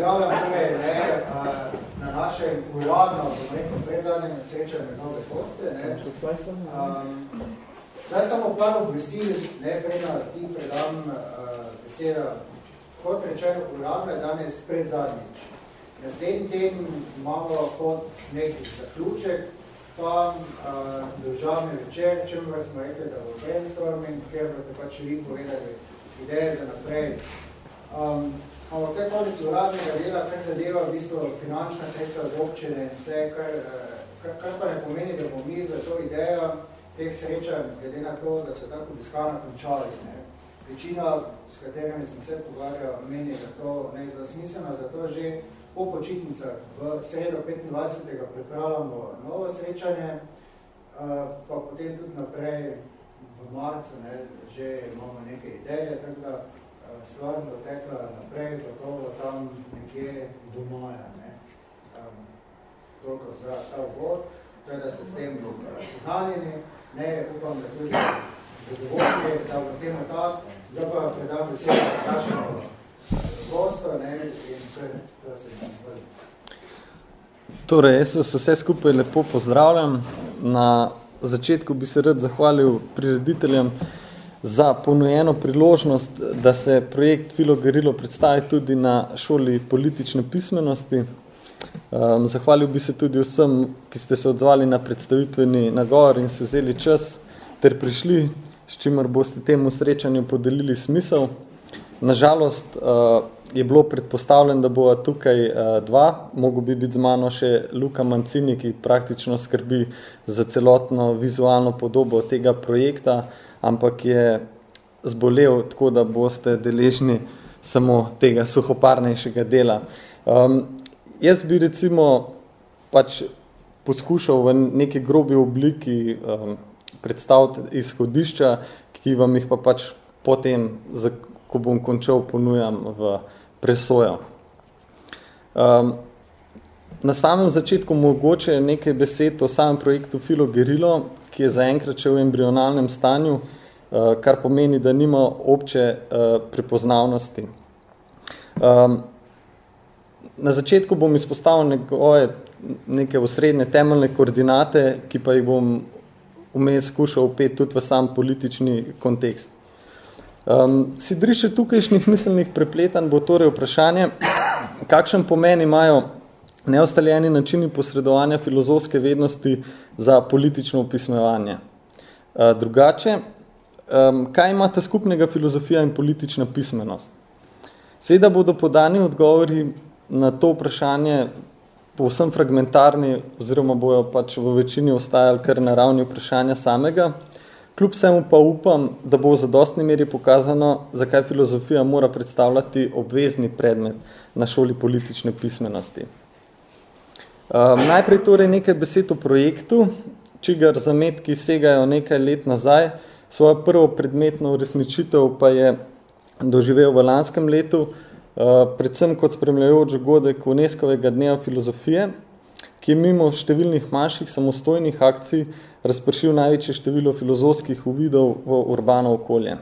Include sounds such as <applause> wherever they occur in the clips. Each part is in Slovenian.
pozdravljam torej ne, na našem uradno, bom rekel, predzadnjem srečanju nove poste. Ne. Um, zdaj samo par obvestil, ne, prejna ti predam uh, beseda, kot rečeno uradno je danes predzadnjič. Naslednji teden imamo kot nekaj zaključek, pa uh, državni večer, čem vas smo rekli, da bo brainstorming, ker bote pač vi povedali ideje za naprej. Um, ampak kaj konec uradnega dela, kar zadeva v bistvu finančna sredstva z občine in vse, kar, kar, kar pa ne pomeni, da bomo mi za to idejo teh srečanj, glede na to, da so tako obiskana končali. Ne. Večina, s katerimi sem se pogovarjal, meni, da to ne je smiselno, zato že po počitnicah v sredo 25. pripravljamo novo srečanje, pa potem tudi naprej v marcu ne, že imamo neke ideje, tako da stvar bo tekla naprej, gotovo tam nekje do maja. Ne. Um, toliko za ta uvod, to je, da ste s tem seznanjeni. Ne, upam, da tudi zadovoljni, da tem tak. Zdaj pa predam besedo našemu gostu, ne, in da se nam zvali. Torej, jaz vas vse skupaj lepo pozdravljam. Na začetku bi se rad zahvalil prirediteljem za ponujeno priložnost, da se projekt Filo Garilo predstavi tudi na šoli politične pismenosti. Um, zahvalil bi se tudi vsem, ki ste se odzvali na predstavitveni nagovor in se vzeli čas ter prišli, s čimer boste temu srečanju podelili smisel. Nažalost uh, je bilo predpostavljeno, da bo tukaj uh, dva, mogo bi biti z mano še Luka Mancini, ki praktično skrbi za celotno vizualno podobo tega projekta, ampak je zbolel, tako da boste deležni samo tega suhoparnejšega dela. Um, jaz bi recimo pač poskušal v neki grobi obliki um, predstaviti izhodišča, ki vam jih pa pač potem, ko bom končal, ponujam v presojo. Um, na samem začetku mogoče nekaj besed o samem projektu Filo Gerilo, ki je zaenkrat še v embrionalnem stanju, uh, kar pomeni, da nima obče uh, prepoznavnosti. Um, na začetku bom izpostavil nekoj, neke osrednje temeljne koordinate, ki pa jih bom vmes skušal upeti tudi v sam politični kontekst. Um, si driše tukajšnjih miselnih prepletanj bo torej vprašanje, kakšen pomen imajo neostaljeni načini posredovanja filozofske vednosti za politično opismevanje. Uh, drugače, kaj imate skupnega filozofija in politična pismenost? Seveda bodo podani odgovori na to vprašanje povsem fragmentarni oziroma bojo pač v večini ostajali kar na ravni vprašanja samega. Kljub vsemu pa upam, da bo v zadostni meri pokazano, zakaj filozofija mora predstavljati obvezni predmet na šoli politične pismenosti. Um, najprej torej nekaj besed o projektu, čigar zametki segajo nekaj let nazaj, svojo prvo predmetno uresničitev pa je doživel v lanskem letu, uh, predvsem kot spremljajoč godek UNESCO-vega dneva filozofije, ki je mimo številnih manjših samostojnih akcij razpršil največje število filozofskih uvidov v urbano okolje.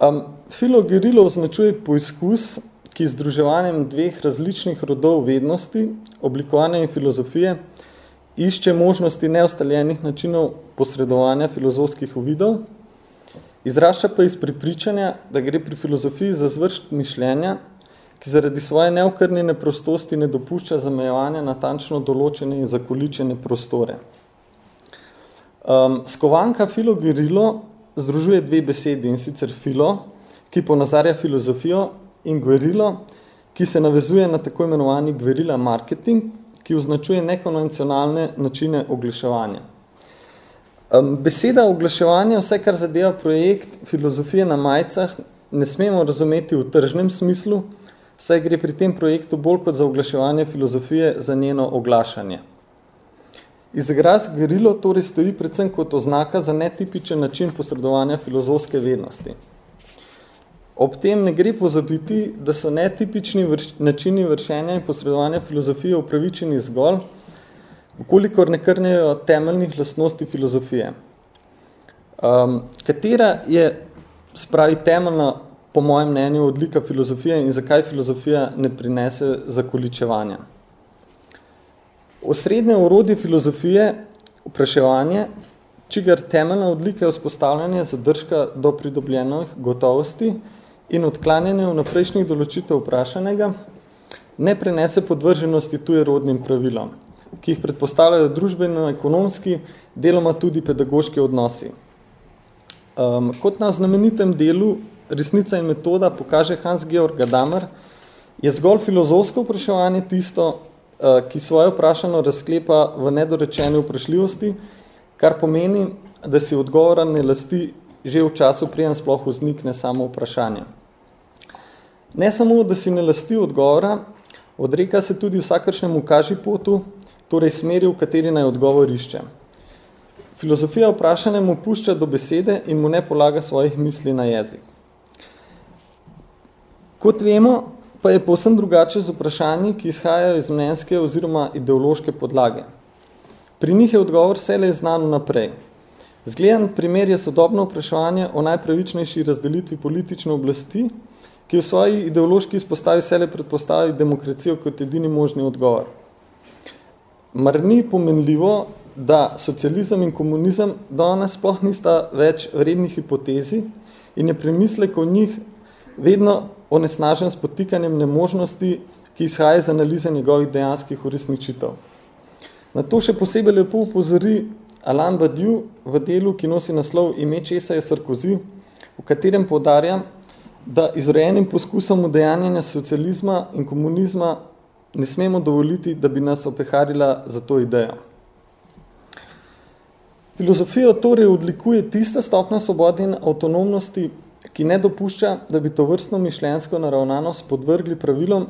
Um, Filo Gerilo označuje poizkus, ki združevanjem dveh različnih rodov vednosti, oblikovanja in filozofije, išče možnosti neostaljenih načinov posredovanja filozofskih uvidov, izrašča pa iz pripričanja, da gre pri filozofiji za zvršt mišljenja, ki zaradi svoje neokrnjene prostosti ne dopušča zamejevanja na tančno določene in zakoličene prostore. Um, skovanka filo gerilo združuje dve besedi in sicer filo, ki ponazarja filozofijo in guerilo, ki se navezuje na tako imenovani guerilla marketing, ki označuje nekonvencionalne načine oglaševanja. Beseda oglaševanja, vse kar zadeva projekt filozofije na majcah, ne smemo razumeti v tržnem smislu, saj gre pri tem projektu bolj kot za oglaševanje filozofije za njeno oglašanje. Izraz gerilo torej stoji predvsem kot oznaka za netipičen način posredovanja filozofske vednosti. Ob tem ne gre pozabiti, da so netipični vrš, načini vršenja in posredovanja filozofije upravičeni zgolj, ukolikor ne krnejo temeljnih lastnosti filozofije. Um, katera je spravi temeljna po mojem mnenju, odlika filozofije in zakaj filozofija ne prinese zakoličevanja. Osrednje urodje filozofije, vpraševanje, čigar temeljna odlika je vzpostavljanje zadržka do pridobljenih gotovosti in odklanjanje v naprejšnjih določitev vprašanega, ne prenese podvrženosti tuje rodnim pravilom, ki jih predpostavljajo družbeno-ekonomski, deloma tudi pedagoški odnosi. Um, kot na znamenitem delu Resnica in metoda pokaže Hans Georg Gadamer, je zgolj filozofsko vpraševanje tisto, uh, ki svoje vprašano razklepa v nedorečeni vprašljivosti, kar pomeni, da si odgovora ne lasti že v času prijem sploh vznikne samo vprašanje. Ne samo, da si ne lasti odgovora, odreka se tudi vsakršnemu kaži potu, torej smeri, v kateri naj odgovor išče. Filozofija vprašanemu pušča do besede in mu ne polaga svojih misli na jezik. Kot vemo, pa je povsem drugače z vprašanji, ki izhajajo iz mnenjske oziroma ideološke podlage. Pri njih je odgovor vselej znan naprej. Zgledan primer je sodobno vprašanje o najpravičnejši razdelitvi politične oblasti, ki v svoji ideološki izpostavi vselej predpostavi demokracijo kot edini možni odgovor. Mar ni pomenljivo, da socializem in komunizem danes sploh nista več vredni hipotezi in je premislek o njih vedno onesnažen s potikanjem nemožnosti, ki izhaja iz analize njegovih dejanskih uresničitev. Na to še posebej lepo upozori Alain Badiou v delu, ki nosi naslov Ime česa je Sarkozy, v katerem poudarja, da izrojenim poskusom udejanjanja socializma in komunizma ne smemo dovoliti, da bi nas opeharila za to idejo. Filozofijo torej odlikuje tista stopna svobode in avtonomnosti, ki ne dopušča, da bi to vrstno mišljensko naravnanost podvrgli pravilom,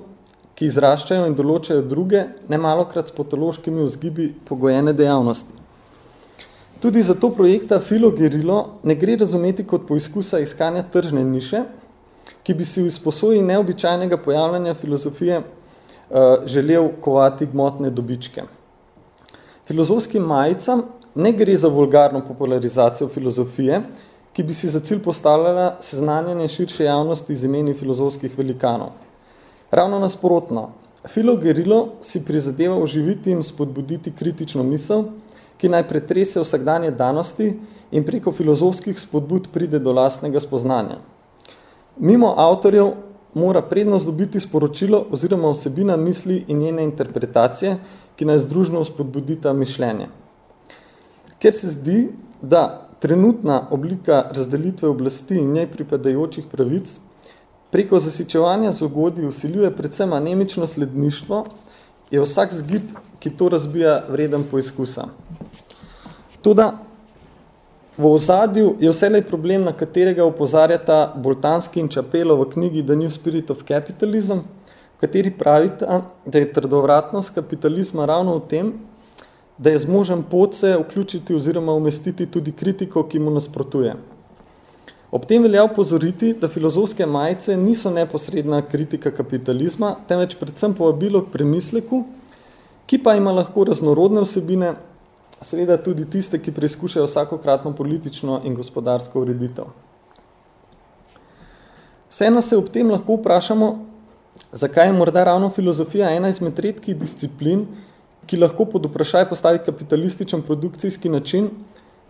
ki izraščajo in določajo druge, nemalokrat s patološkimi vzgibi pogojene dejavnosti. Tudi zato projekta Filo Gerilo ne gre razumeti kot poizkusa iskanja tržne niše, ki bi si v izposoji neobičajnega pojavljanja filozofije uh, želel kovati gmotne dobičke. Filozofskim majicam ne gre za vulgarno popularizacijo filozofije, ki bi si za cilj postavljala seznanjanje širše javnosti z imeni filozofskih velikanov. Ravno nasprotno, Filo Gerilo si prizadeva oživiti in spodbuditi kritično misel, ki naj pretrese vsakdanje danosti in preko filozofskih spodbud pride do lastnega spoznanja. Mimo avtorjev mora prednost dobiti sporočilo oziroma vsebina misli in njene interpretacije, ki naj združno spodbudita mišljenje. Ker se zdi, da trenutna oblika razdelitve oblasti in njej pripadajočih pravic preko zasičevanja z ugodji usiljuje predvsem anemično sledništvo, je vsak zgib, ki to razbija, vreden poizkusa. Toda v ozadju je vselej problem, na katerega opozarjata Boltanski in Čapelo v knjigi The New Spirit of Capitalism, kateri pravita, da je trdovratnost kapitalizma ravno v tem, da je zmožen podce vključiti oziroma umestiti tudi kritiko, ki mu nasprotuje. Ob tem velja upozoriti, da filozofske majice niso neposredna kritika kapitalizma, temveč predvsem povabilo k premisleku, ki pa ima lahko raznorodne vsebine, seveda tudi tiste, ki preizkušajo vsakokratno politično in gospodarsko ureditev. Vseeno se ob tem lahko vprašamo, zakaj je morda ravno filozofija ena izmed redkih disciplin, ki lahko pod vprašaj postavi kapitalističen produkcijski način,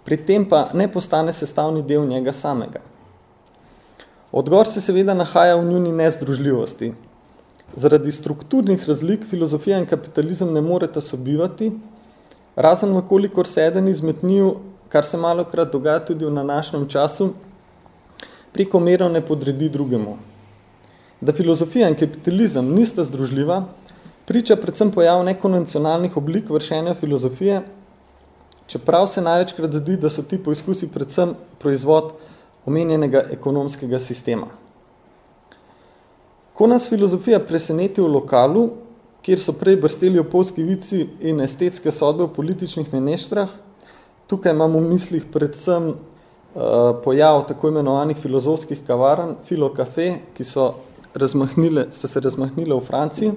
pri tem pa ne postane sestavni del njega samega. Odgor se seveda nahaja v njuni nezdružljivosti. Zaradi strukturnih razlik filozofija in kapitalizem ne moreta sobivati, razen vkolikor se eden izmed njiju, kar se malokrat dogaja tudi v nanašnjem času, preko mero ne podredi drugemu. Da filozofija in kapitalizem nista združljiva, priča predvsem pojav nekonvencionalnih oblik vršenja filozofije, čeprav se največkrat zdi, da so ti poizkusi predvsem proizvod omenjenega ekonomskega sistema. Ko nas filozofija preseneti v lokalu, kjer so prej brsteli opolski vici in estetske sodbe v političnih neneštrah, tukaj imamo v mislih predvsem uh, pojav tako imenovanih filozofskih kavarn, filokafe, ki so, razmahnile, so se razmahnile v Franciji,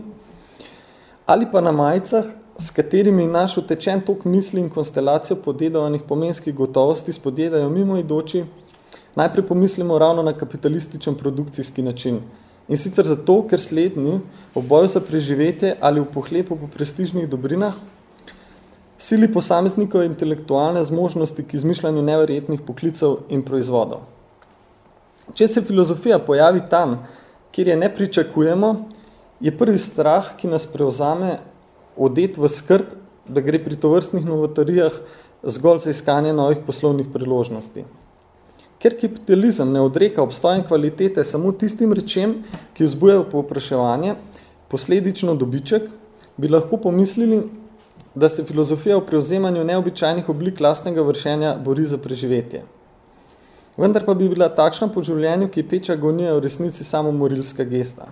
ali pa na majicah, s katerimi naš utečen tok misli in konstelacijo podedovanih pomenskih gotovosti spodjedajo mimo idoči, najprej pomislimo ravno na kapitalističen produkcijski način. In sicer zato, ker slednji v boju za preživetje ali v pohlepu po prestižnih dobrinah sili posameznikov intelektualne zmožnosti k izmišljanju neverjetnih poklicev in proizvodov. Če se filozofija pojavi tam, kjer je ne pričakujemo, je prvi strah, ki nas prevzame, odet v skrb, da gre pri tovrstnih novotarijah zgolj za iskanje novih poslovnih priložnosti. Ker kapitalizem ne odreka obstojen kvalitete samo tistim rečem, ki vzbujajo povpraševanje, posledično dobiček, bi lahko pomislili, da se filozofija v prevzemanju neobičajnih oblik lastnega vršenja bori za preživetje. Vendar pa bi bila takšna po življenju, ki peča agonija v resnici samo morilska gesta.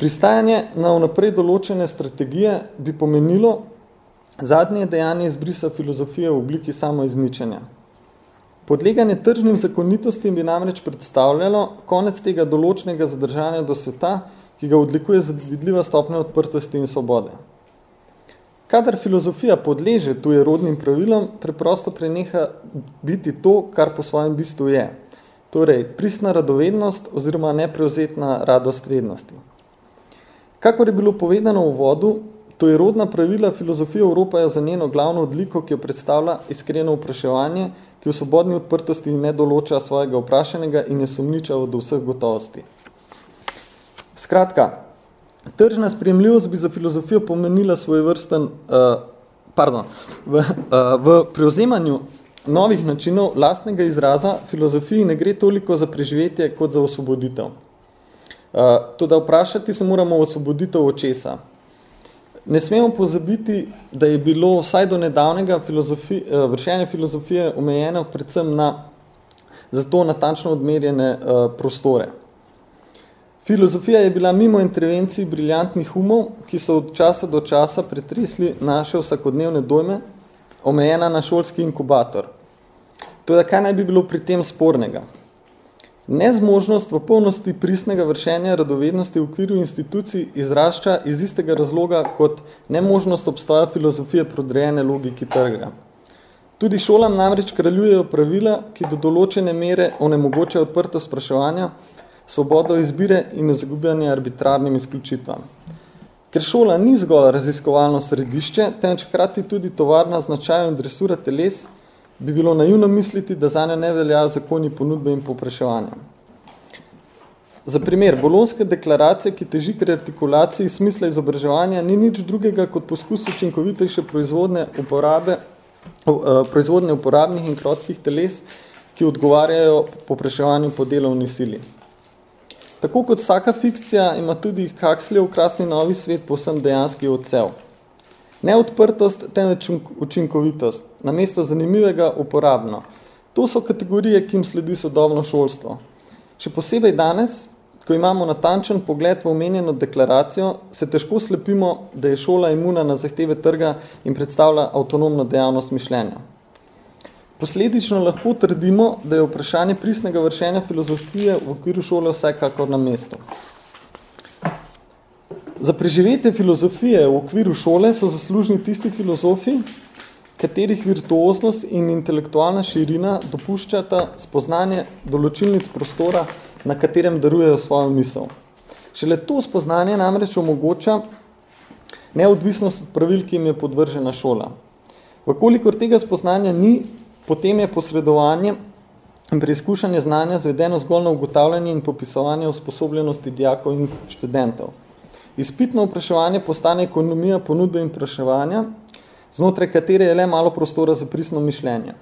Pristajanje na vnaprej določene strategije bi pomenilo zadnje dejanje izbrisa filozofije v obliki samoizničenja. Podleganje tržnim zakonitostim bi namreč predstavljalo konec tega določnega zadržanja do sveta, ki ga odlikuje zadvidljiva stopnja odprtosti in svobode. Kadar filozofija podleže tuje rodnim pravilom, preprosto preneha biti to, kar po svojem bistvu je. Torej, pristna radovednost oziroma neprevzetna radost vednosti. Kakor je bilo povedano v vodu, to je rodna pravila filozofije Evropa je za njeno glavno odliko, ki jo predstavlja iskreno vpraševanje, ki v svobodni odprtosti ne določa svojega vprašanega in je sumniča od vseh gotovosti. Skratka, Tržna spremljivost bi za filozofijo pomenila svoj vrsten, uh, eh, pardon, v, uh, v prevzemanju novih načinov lastnega izraza filozofiji ne gre toliko za preživetje kot za osvoboditev. Uh, to da vprašati se moramo osvoboditev očesa. Ne smemo pozabiti, da je bilo vsaj do nedavnega filozofi, uh, vršenje filozofije omejeno predvsem na zato natančno odmerjene uh, prostore. Filozofija je bila mimo intervencij briljantnih umov, ki so od časa do časa pretresli naše vsakodnevne dojme, omejena na šolski inkubator. To je, kaj naj bi bilo pri tem spornega. Nezmožnost v polnosti pristnega vršenja radovednosti v okviru institucij izrašča iz istega razloga kot nemožnost obstoja filozofije prodrejene logiki trga. Tudi šolam namreč kraljujejo pravila, ki do določene mere onemogočajo odprto spraševanja, svobodo izbire in zagubljanje arbitrarnim izključitvam. Ker šola ni zgolj raziskovalno središče, temveč krati tudi tovarna značajo in dresura teles, bi bilo naivno misliti, da zanje ne veljajo zakoni ponudbe in popraševanja. Za primer, bolonske deklaracije, ki teži k artikulaciji smisla izobraževanja, ni nič drugega kot poskus učinkovitejše proizvodne uporabe, uh, proizvodne uporabnih in krotkih teles, ki odgovarjajo popraševanju po delovni sili. Tako kot vsaka fikcija ima tudi Huxley v krasni novi svet posem dejanski odsev. Ne odprtost, temveč učinkovitost, namesto zanimivega uporabno. To so kategorije, ki jim sledi sodobno šolstvo. Še posebej danes, ko imamo natančen pogled v omenjeno deklaracijo, se težko slepimo, da je šola imuna na zahteve trga in predstavlja avtonomno dejavnost mišljenja. Posledično lahko trdimo, da je vprašanje pristnega vršenja filozofije v okviru šole vsekakor na mestu. Za preživetje filozofije v okviru šole so zaslužni tisti filozofi, katerih virtuoznost in intelektualna širina dopuščata spoznanje določilnic prostora, na katerem darujejo svojo misel. Šele to spoznanje namreč omogoča neodvisnost od pravil, ki jim je podvržena šola. Vkolikor tega spoznanja ni, Potem je posredovanje in preizkušanje znanja zvedeno zgolj na ugotavljanje in popisovanje usposobljenosti dijakov in študentov. Izpitno vpraševanje postane ekonomija ponudbe in vpraševanja, znotraj katere je le malo prostora za prisno mišljenje.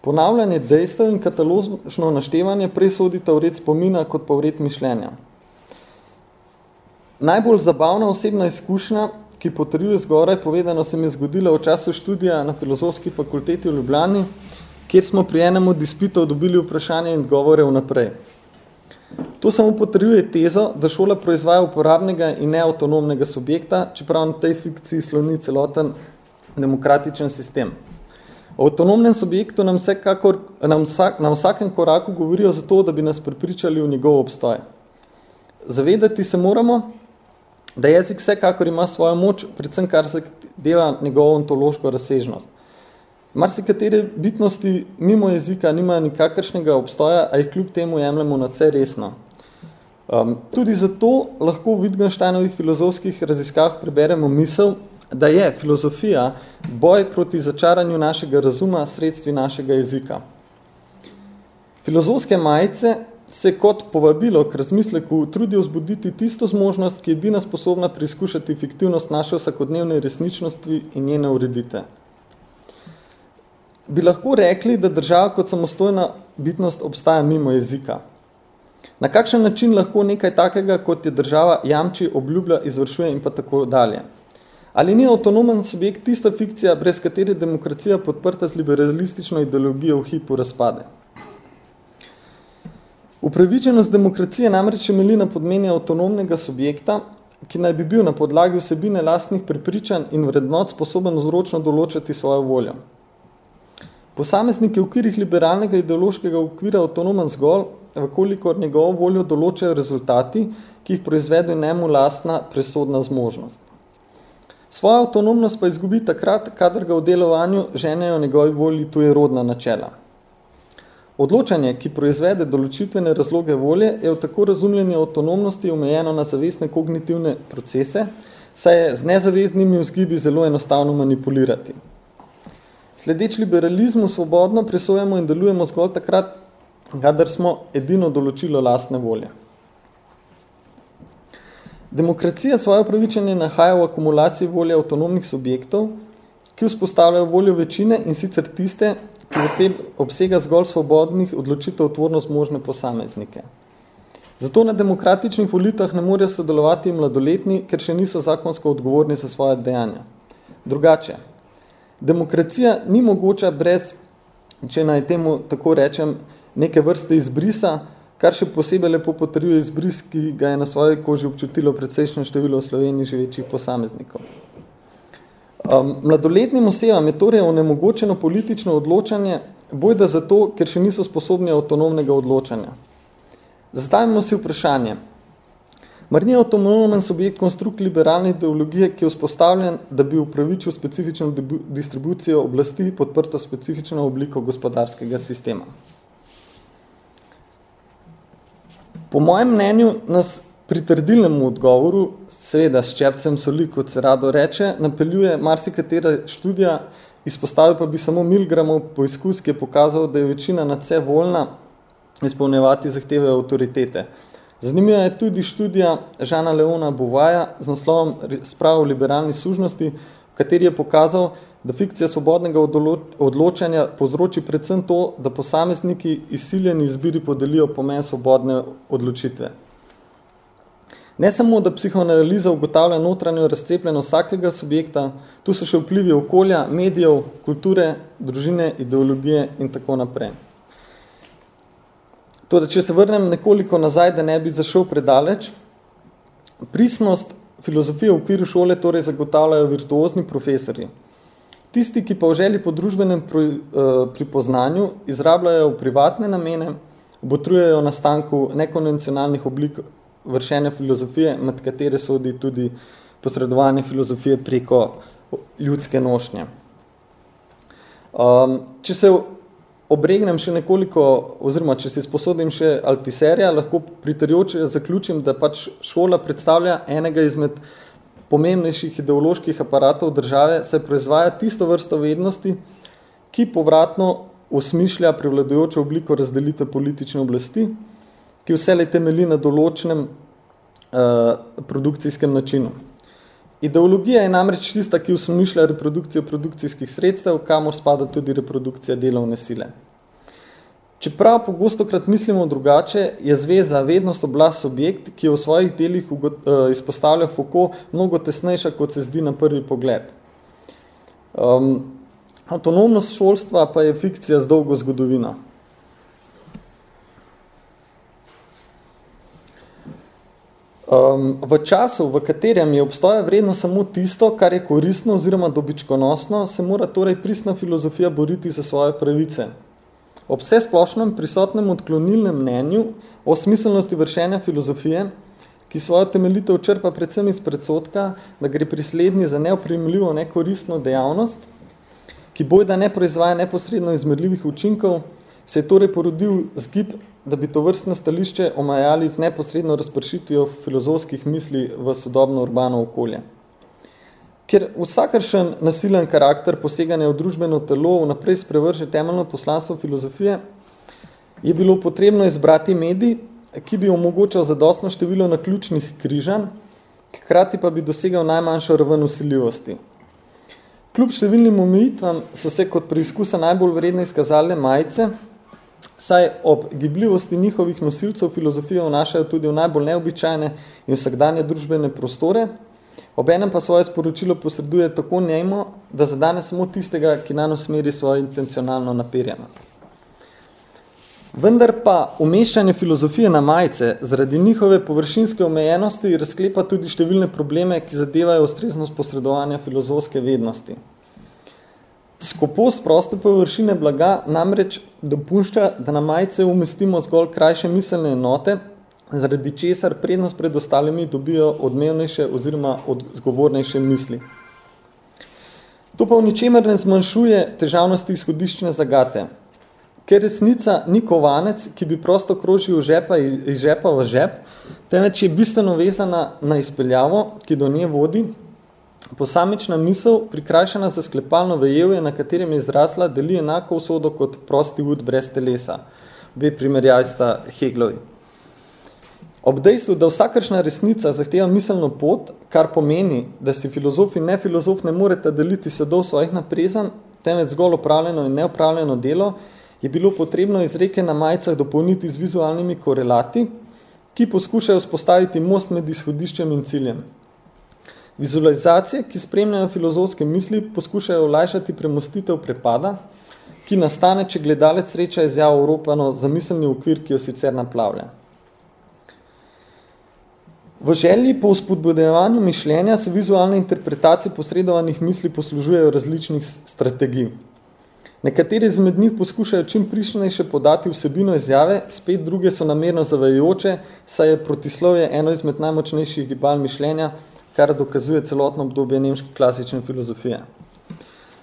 Ponavljanje dejstev in kataložno naštevanje prej sodita vred spomina kot pa vred mišljenja. Najbolj zabavna osebna izkušnja ki potrjuje zgoraj povedano, se mi je zgodila v času študija na filozofski fakulteti v Ljubljani, kjer smo pri enem od izpitov dobili vprašanje in govore vnaprej. To samo potrjuje tezo, da šola proizvaja uporabnega in neautonomnega subjekta, čeprav na tej fikciji sloni celoten demokratičen sistem. O avtonomnem subjektu nam, vsekakor, nam, vsak, nam vsakem koraku govorijo zato, da bi nas pripričali v njegov obstoj. Zavedati se moramo, da jezik vsekakor ima svojo moč, predvsem kar se deva njegovo ontološko razsežnost. Marsikatere bitnosti mimo jezika nimajo nikakršnega obstoja, a jih kljub temu jemljemo na vse resno. Um, tudi zato lahko v Wittgensteinovih filozofskih raziskah preberemo misel, da je filozofija boj proti začaranju našega razuma sredstvi našega jezika. Filozofske majice se kot povabilo k razmisleku trudijo vzbuditi tisto zmožnost, ki je edina sposobna preizkušati fiktivnost naše vsakodnevne resničnosti in njene uredite. Bi lahko rekli, da država kot samostojna bitnost obstaja mimo jezika. Na kakšen način lahko nekaj takega, kot je država, jamči, obljublja, izvršuje in pa tako dalje? Ali ni avtonomen subjekt tista fikcija, brez katere demokracija podprta z liberalistično ideologijo v hipu razpade? Upravičenost demokracije namreč imeli na podmeni avtonomnega subjekta, ki naj bi bil na podlagi vsebine lastnih prepričanj in vrednot sposoben vzročno določati svojo voljo. Posamezniki v okvirih liberalnega ideološkega okvira avtonomen zgolj, vkolikor njegovo voljo določajo rezultati, ki jih proizvedo njemu lastna presodna zmožnost. Svojo avtonomnost pa izgubi takrat, kadar ga v delovanju ženejo njegovi volji tuje rodna načela. Odločanje, ki proizvede določitvene razloge volje, je v tako razumljeni avtonomnosti omejeno na zavestne kognitivne procese, saj je z nezavednimi vzgibi zelo enostavno manipulirati. Sledeč liberalizmu svobodno presojamo in delujemo zgolj takrat, kadar smo edino določilo lastne volje. Demokracija svoje upravičenje nahaja v akumulaciji volje avtonomnih subjektov, ki vzpostavljajo voljo večine in sicer tiste, ki oseb, obsega zgolj svobodnih odločitev tvornost možne posameznike. Zato na demokratičnih volitah ne morejo sodelovati mladoletni, ker še niso zakonsko odgovorni za svoje dejanja. Drugače, demokracija ni mogoča brez, če naj temu tako rečem, neke vrste izbrisa, kar še posebej lepo potrjuje izbris, ki ga je na svoji koži občutilo predsejšnjo število v Sloveniji živečih posameznikov. Um, mladoletnim osebam je torej onemogočeno politično odločanje, bojda zato, ker še niso sposobni avtonomnega odločanja. Zastavimo si vprašanje. Mar ni avtonomen subjekt konstrukt liberalne ideologije, ki je vzpostavljen, da bi upravičil specifično distribucijo oblasti podprto specifično obliko gospodarskega sistema? Po mojem mnenju nas pri trdilnemu odgovoru seveda s čepcem soli, kot se rado reče, napeljuje marsikatera študija, izpostavil pa bi samo Milgramov poizkus, ki je pokazal, da je večina nad vse voljna izpolnevati zahteve avtoritete. Zanimiva je tudi študija Žana Leona Bovaja z naslovom Spravo liberalni sužnosti, v kateri je pokazal, da fikcija svobodnega odločanja povzroči predvsem to, da posamezniki izsiljeni izbiri podelijo pomen svobodne odločitve. Ne samo, da psihoanaliza ugotavlja notranjo razcepljeno vsakega subjekta, tu so še vplivi okolja, medijev, kulture, družine, ideologije in tako naprej. Toda, če se vrnem nekoliko nazaj, da ne bi zašel predaleč, prisnost filozofije v okviru šole torej zagotavljajo virtuozni profesori. Tisti, ki pa v želi po družbenem eh, pripoznanju izrabljajo privatne namene, obotrujejo nastanku nekonvencionalnih oblik vršenja filozofije, med katere sodi tudi posredovanje filozofije preko ljudske nošnje. Um, če se obregnem še nekoliko, oziroma če se sposodim še altiserja, lahko pritarjoče zaključim, da pač šola predstavlja enega izmed pomembnejših ideoloških aparatov države, se proizvaja tisto vrsto vednosti, ki povratno osmišlja prevladujočo obliko razdelitve politične oblasti, ki vse le temeli na določenem uh, produkcijskem načinu. Ideologija je namreč tista, ki usmišlja reprodukcijo produkcijskih sredstev, kamor spada tudi reprodukcija delovne sile. Čeprav pogostokrat mislimo drugače, je zveza vednost oblast subjekt, ki je v svojih delih izpostavlja Foucault mnogo tesnejša, kot se zdi na prvi pogled. Um, avtonomnost šolstva pa je fikcija z dolgo zgodovino. Um, v času, v katerem je obstoja vredno samo tisto, kar je koristno oziroma dobičkonosno, se mora torej pristna filozofija boriti za svoje pravice. Ob vse splošnem prisotnem odklonilnem mnenju o smiselnosti vršenja filozofije, ki svojo temeljitev črpa predvsem iz predsotka, da gre pri slednji za neoprijemljivo nekoristno dejavnost, ki bojda ne proizvaja neposredno izmerljivih učinkov, se je torej porodil zgib, da bi to vrstne stališče omajali z neposredno razpršitijo filozofskih misli v sodobno urbano okolje. Ker vsakršen nasilen karakter poseganja v družbeno telo vnaprej sprevrže temeljno poslanstvo filozofije, je bilo potrebno izbrati medij, ki bi omogočal zadostno število naključnih križanj, hkrati pa bi dosegal najmanjšo raven usiljivosti. Kljub številnim omejitvam so se kot preizkusa najbolj vredne izkazale majice, saj ob gibljivosti njihovih nosilcev filozofijo vnašajo tudi v najbolj neobičajne in vsakdanje družbene prostore, obenem pa svoje sporočilo posreduje tako njejmo, da zadane samo tistega, ki nano smeri svojo intencionalno naperjenost. Vendar pa umeščanje filozofije na majice zaradi njihove površinske omejenosti razklepa tudi številne probleme, ki zadevajo ustreznost posredovanja filozofske vednosti. Skopost proste površine blaga namreč dopušča, da na majice umestimo zgolj krajše miselne enote, zaradi česar prednost pred ostalimi dobijo odmevnejše oziroma odgovornejše misli. To pa v ničemer ne zmanjšuje težavnosti izhodiščne zagate. Ker resnica ni kovanec, ki bi prosto krožil žepa iz žepa v žep, temveč je bistveno vezana na izpeljavo, ki do nje vodi, Posamična misel, prikrajšana za sklepalno vejevje, na katerem je izrasla, deli enako usodo kot prosti ud brez telesa. Obe primerjaj sta Heglovi. Ob dejstvu, da vsakršna resnica zahteva miselno pot, kar pomeni, da si filozof in nefilozof ne moreta deliti sedov svojih naprezan, temveč zgolj upravljeno in neupravljeno delo, je bilo potrebno izreke na majicah dopolniti z vizualnimi korelati, ki poskušajo spostaviti most med izhodiščem in ciljem. Vizualizacije, ki spremljajo filozofske misli, poskušajo olajšati premostitev prepada, ki nastane, če gledalec sreča izjavo Evropano za miselni okvir, ki jo sicer naplavlja. V želji po vzpodbudevanju mišljenja se vizualne interpretacije posredovanih misli poslužujejo različnih strategij. Nekateri izmed njih poskušajo čim prišnejše podati vsebino izjave, spet druge so namerno zavajajoče, saj je protislovje eno izmed najmočnejših gibal mišljenja, kar dokazuje celotno obdobje nemške klasične filozofije.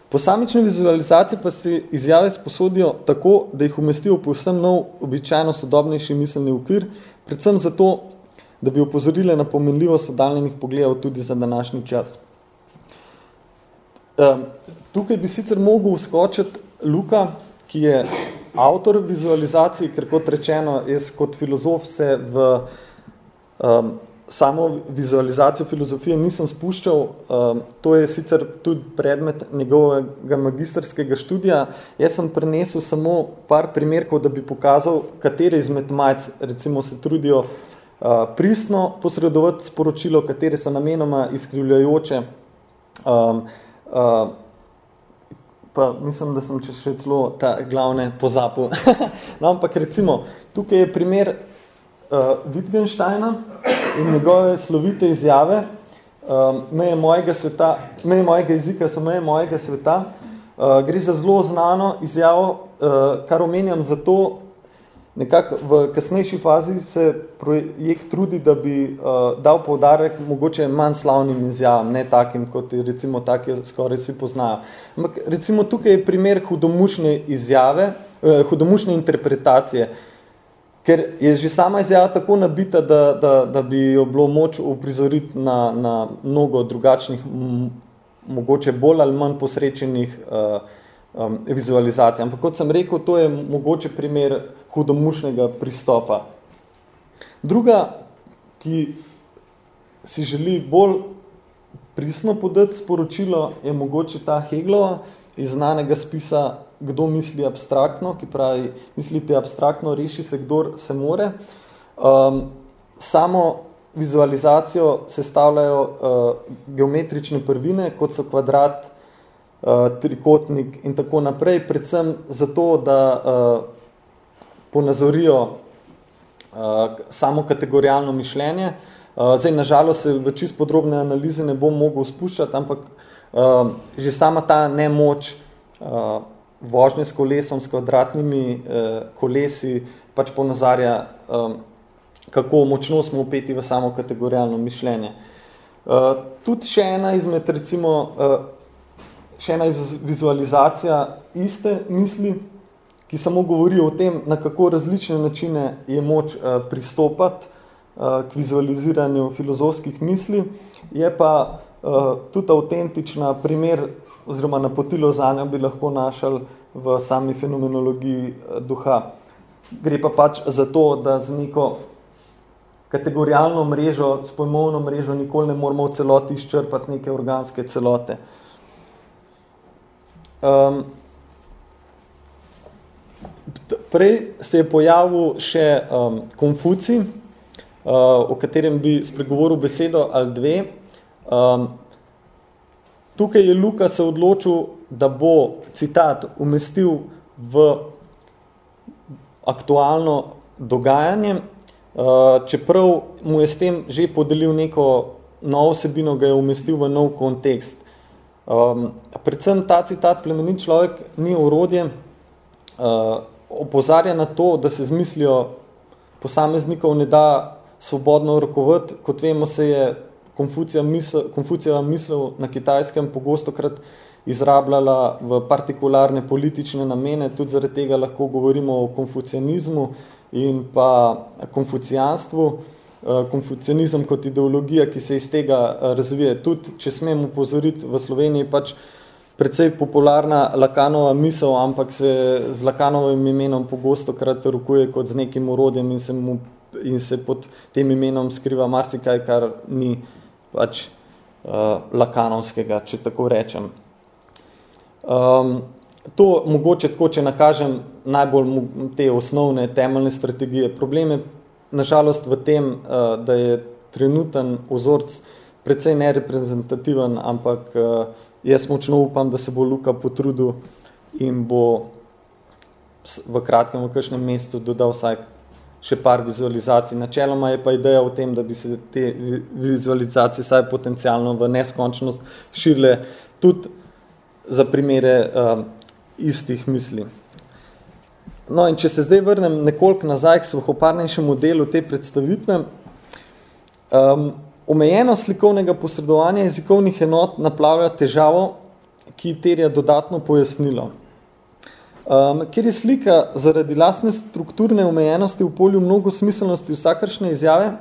Posamične vizualizacije pa se izjave sposodijo tako, da jih umestijo po vsem nov, običajno sodobnejši miselni okvir, predvsem zato, da bi opozorile na pomenljivo sodaljenih pogledov tudi za današnji čas. Um, tukaj bi sicer mogel uskočiti Luka, ki je avtor vizualizacij, ker kot rečeno, jaz kot filozof se v um, samo vizualizacijo filozofije nisem spuščal, um, to je sicer tudi predmet njegovega magistrskega študija. Jaz sem prenesel samo par primerkov, da bi pokazal, katere izmed majc recimo se trudijo uh, pristno posredovati sporočilo, katere so namenoma izkrivljajoče. Um, uh, pa mislim, da sem še celo ta glavne pozapil. <laughs> no, ampak recimo, tukaj je primer uh, Wittgensteina in njegove slovite izjave, um, meje, mojega sveta, meje mojega jezika so meje mojega sveta. Uh, gre za zelo znano izjavo, uh, kar omenjam zato, nekako v kasnejši fazi se projekt trudi, da bi uh, dal poudarek mogoče manj slavnim izjavam, ne takim, kot je recimo take skoraj si poznajo. Ampak recimo tukaj je primer hudomušne izjave, uh, hudomušne interpretacije, uh, ker je že sama izjava tako nabita, da, da, da bi jo bilo moč uprizoriti na, na mnogo drugačnih, mogoče bolj ali manj posrečenih uh, um, vizualizacij. Ampak kot sem rekel, to je mogoče primer hudomušnega pristopa. Druga, ki si želi bolj prisno podati sporočilo, je mogoče ta Heglova iz znanega spisa kdo misli abstraktno, ki pravi, mislite abstraktno, reši se, kdor se more. Um, samo vizualizacijo sestavljajo uh, geometrične prvine, kot so kvadrat, uh, trikotnik in tako naprej, predvsem zato, da uh, ponazorijo uh, samo kategorijalno mišljenje. Uh, zdaj, nažalost, se v čist podrobne analize ne bom mogel spuščati, ampak uh, že sama ta nemoč uh, vožnje s kolesom, s kvadratnimi eh, kolesi, pač ponazarja, eh, kako močno smo upeti v samo kategorijalno mišljenje. Eh, tudi še ena izmed, recimo, eh, še ena vizualizacija iste misli, ki samo govori o tem, na kako različne načine je moč uh, pristopati uh, k vizualiziranju filozofskih misli, je pa uh, tudi autentična primer oziroma napotilo za njo bi lahko našel v sami fenomenologiji duha. Gre pa pač za to, da z neko kategorijalno mrežo, s pojmovno mrežo nikoli ne moramo v celoti izčrpati neke organske celote. Um, prej se je pojavil še um, Konfuci, uh, o katerem bi spregovoril besedo ali dve. Um, tukaj je Luka se odločil, da bo citat umestil v aktualno dogajanje, uh, čeprav mu je s tem že podelil neko novo sebino, ga je umestil v nov kontekst. Um, predvsem ta citat plemenit človek ni orodje, uh, opozarja na to, da se z mislijo posameznikov ne da svobodno rokovati. Kot vemo, se je Konfucija misl, Konfucijeva misel na kitajskem pogostokrat izrabljala v partikularne politične namene, tudi zaradi tega lahko govorimo o konfucianizmu in pa konfucijanstvu. Eh, konfucianizem kot ideologija, ki se iz tega eh, razvije. Tudi, če smem upozoriti, v Sloveniji pač precej popularna Lakanova misel, ampak se z Lakanovim imenom pogosto krat rukuje kot z nekim urodjem in se, mu, in se pod tem imenom skriva marsikaj, kar ni pač uh, Lakanovskega, če tako rečem. Um, to mogoče tako, če nakažem najbolj te osnovne temeljne strategije. Problem je nažalost v tem, uh, da je trenuten vzorc precej nereprezentativen, ampak uh, jaz močno upam, da se bo Luka potrudil in bo v kratkem v kakšnem mestu dodal vsaj še par vizualizacij. Načeloma je pa ideja v tem, da bi se te vizualizacije vsaj potencialno v neskončnost širile tudi za primere uh, istih misli. No in če se zdaj vrnem nekoliko nazaj k svohoparnejšemu delu te predstavitve, um, Omejeno slikovnega posredovanja jezikovnih enot naplavlja težavo, ki terja dodatno pojasnilo. Um, ker je slika zaradi lastne strukturne omejenosti v polju mnogo smiselnosti vsakršne izjave,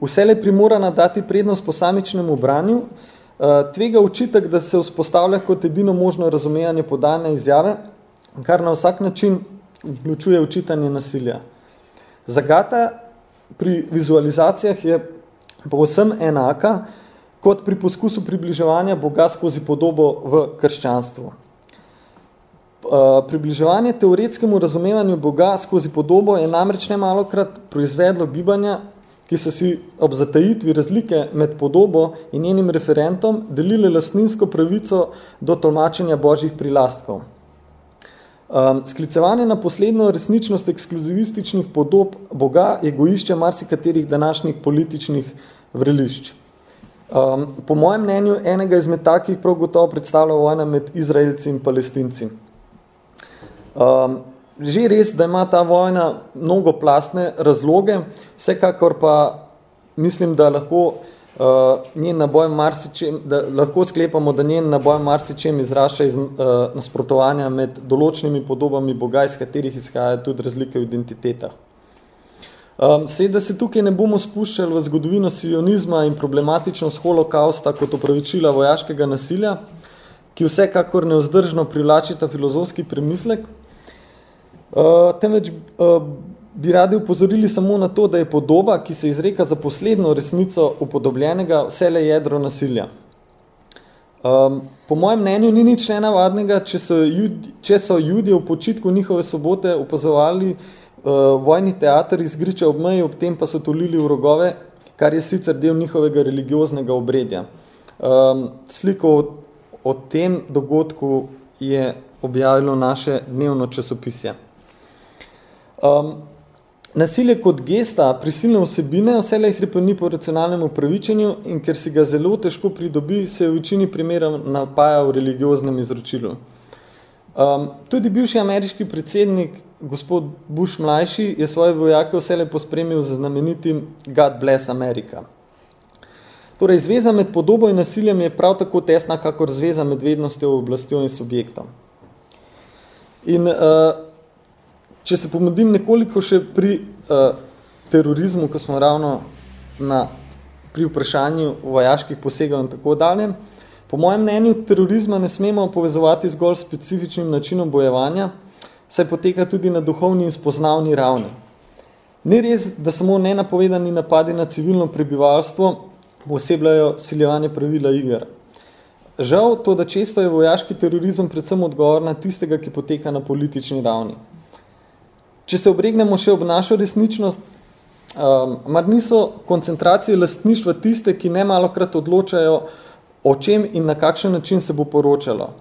vsele primorana dati prednost posamičnemu branju, uh, tvega učitek, da se vzpostavlja kot edino možno razumejanje podane izjave, kar na vsak način vključuje učitanje nasilja. Zagata pri vizualizacijah je povsem enaka kot pri poskusu približevanja Boga skozi podobo v krščanstvu. Približevanje teoretskemu razumevanju Boga skozi podobo je namreč nemalokrat proizvedlo gibanja, ki so si ob zatajitvi razlike med podobo in njenim referentom delili lastninsko pravico do tolmačenja božjih prilastkov. Sklicevanje na posledno resničnost ekskluzivističnih podob Boga je gojišče marsikaterih današnjih političnih vrelišč. Um, po mojem mnenju, enega izmed takih prav gotovo predstavlja vojna med Izraelci in Palestinci. Um, že res, da ima ta vojna mnogo plastne razloge, vsekakor pa mislim, da lahko uh, njen naboj marsičem, da lahko sklepamo, da njen naboj marsičem izrašča iz uh, nasprotovanja med določnimi podobami Boga, iz katerih izhajajo tudi razlike v identitetah. Um, sej, da se tukaj ne bomo spuščali v zgodovino sionizma in problematičnost holokausta kot opravičila vojaškega nasilja, ki vsekakor neozdržno privlačita filozofski premislek, temveč uh, bi radi upozorili samo na to, da je podoba, ki se izreka za posledno resnico upodobljenega, vsele jedro nasilja. Um, po mojem mnenju ni nič nenavadnega, če so, judi, če so ljudje v počitku njihove sobote opazovali uh, vojni teater izgriča ob meji, ob tem pa so tolili v rogove, kar je sicer del njihovega religioznega obredja. Um, sliko o, o tem dogodku je objavilo naše dnevno časopisje. Um, nasilje kot gesta prisilne osebine vsele hrepeni po racionalnem upravičenju in ker si ga zelo težko pridobi, se v večini primerov napaja v religioznem izročilu. Um, tudi bivši ameriški predsednik gospod Bush mlajši je svoje vojake vsele pospremil z znamenitim God bless America. Torej, zveza med podobo in nasiljem je prav tako tesna, kakor zveza med vednostjo, oblastjo in subjektom. In uh, če se pomodim nekoliko še pri uh, terorizmu, ko smo ravno na, pri vprašanju vojaških posegov in tako dalje, po mojem mnenju terorizma ne smemo povezovati zgolj specifičnim načinom bojevanja, saj poteka tudi na duhovni in spoznavni ravni. Ni res, da samo nenapovedani napadi na civilno prebivalstvo osebljajo siljevanje pravila iger. Žal, to, da često je vojaški terorizem predvsem odgovor na tistega, ki poteka na politični ravni. Če se obregnemo še ob našo resničnost, um, mar niso koncentracije lastništva tiste, ki nemalokrat odločajo, o čem in na kakšen način se bo poročalo.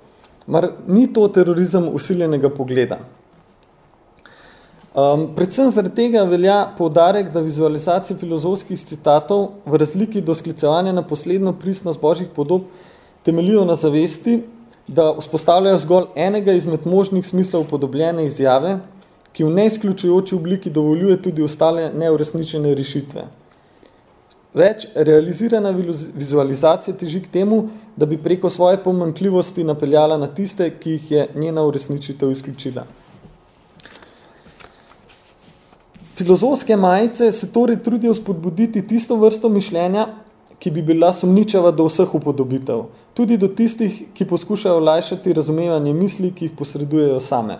Mar ni to terorizem usiljenega pogleda. Um, predvsem zaradi tega velja poudarek, da vizualizacija filozofskih citatov v razliki do sklicevanja na posledno pristnost božjih podob temeljijo na zavesti, da vzpostavljajo zgolj enega izmed možnih smislov upodobljene izjave, ki v neizključujoči obliki dovoljuje tudi ostale neuresničene rešitve. Več, realizirana vizualizacija teži k temu, da bi preko svoje pomankljivosti napeljala na tiste, ki jih je njena uresničitev izključila. Filozofske majice se torej trudijo spodbuditi tisto vrsto mišljenja, ki bi bila sumničava do vseh upodobitev, tudi do tistih, ki poskušajo olajšati razumevanje misli, ki jih posredujejo same.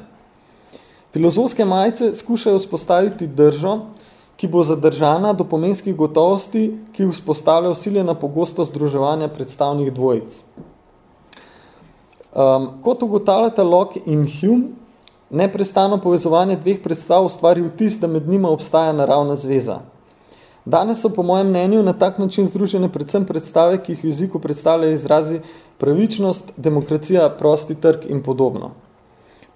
Filozofske majice skušajo spostaviti držo, ki bo zadržana do pomenskih gotovosti, ki vzpostavlja usiljena pogosto združevanja predstavnih dvojic. Um, kot ugotavljata Locke in Hume, Neprestano povezovanje dveh predstav ustvari vtis, da med njima obstaja naravna zveza. Danes so po mojem mnenju na tak način združene predvsem predstave, ki jih v jeziku predstavljajo izrazi pravičnost, demokracija, prosti trg in podobno.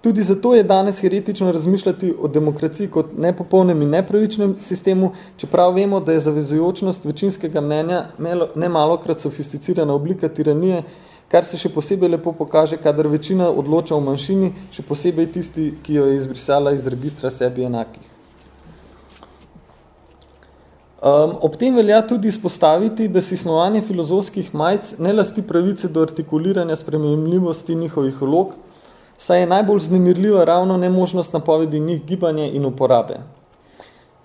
Tudi zato je danes heretično razmišljati o demokraciji kot nepopolnem in nepravičnem sistemu, čeprav vemo, da je zavezujočnost večinskega mnenja nemalokrat sofisticirana oblika tiranije, kar se še posebej lepo pokaže, kadar večina odloča v manjšini, še posebej tisti, ki jo je izbrisala iz registra sebi enakih. Um, ob tem velja tudi izpostaviti, da si snovanje filozofskih majic ne lasti pravice do artikuliranja sprememljivosti njihovih vlog, saj je najbolj znemirljiva ravno nemožnost napovedi njih gibanje in uporabe.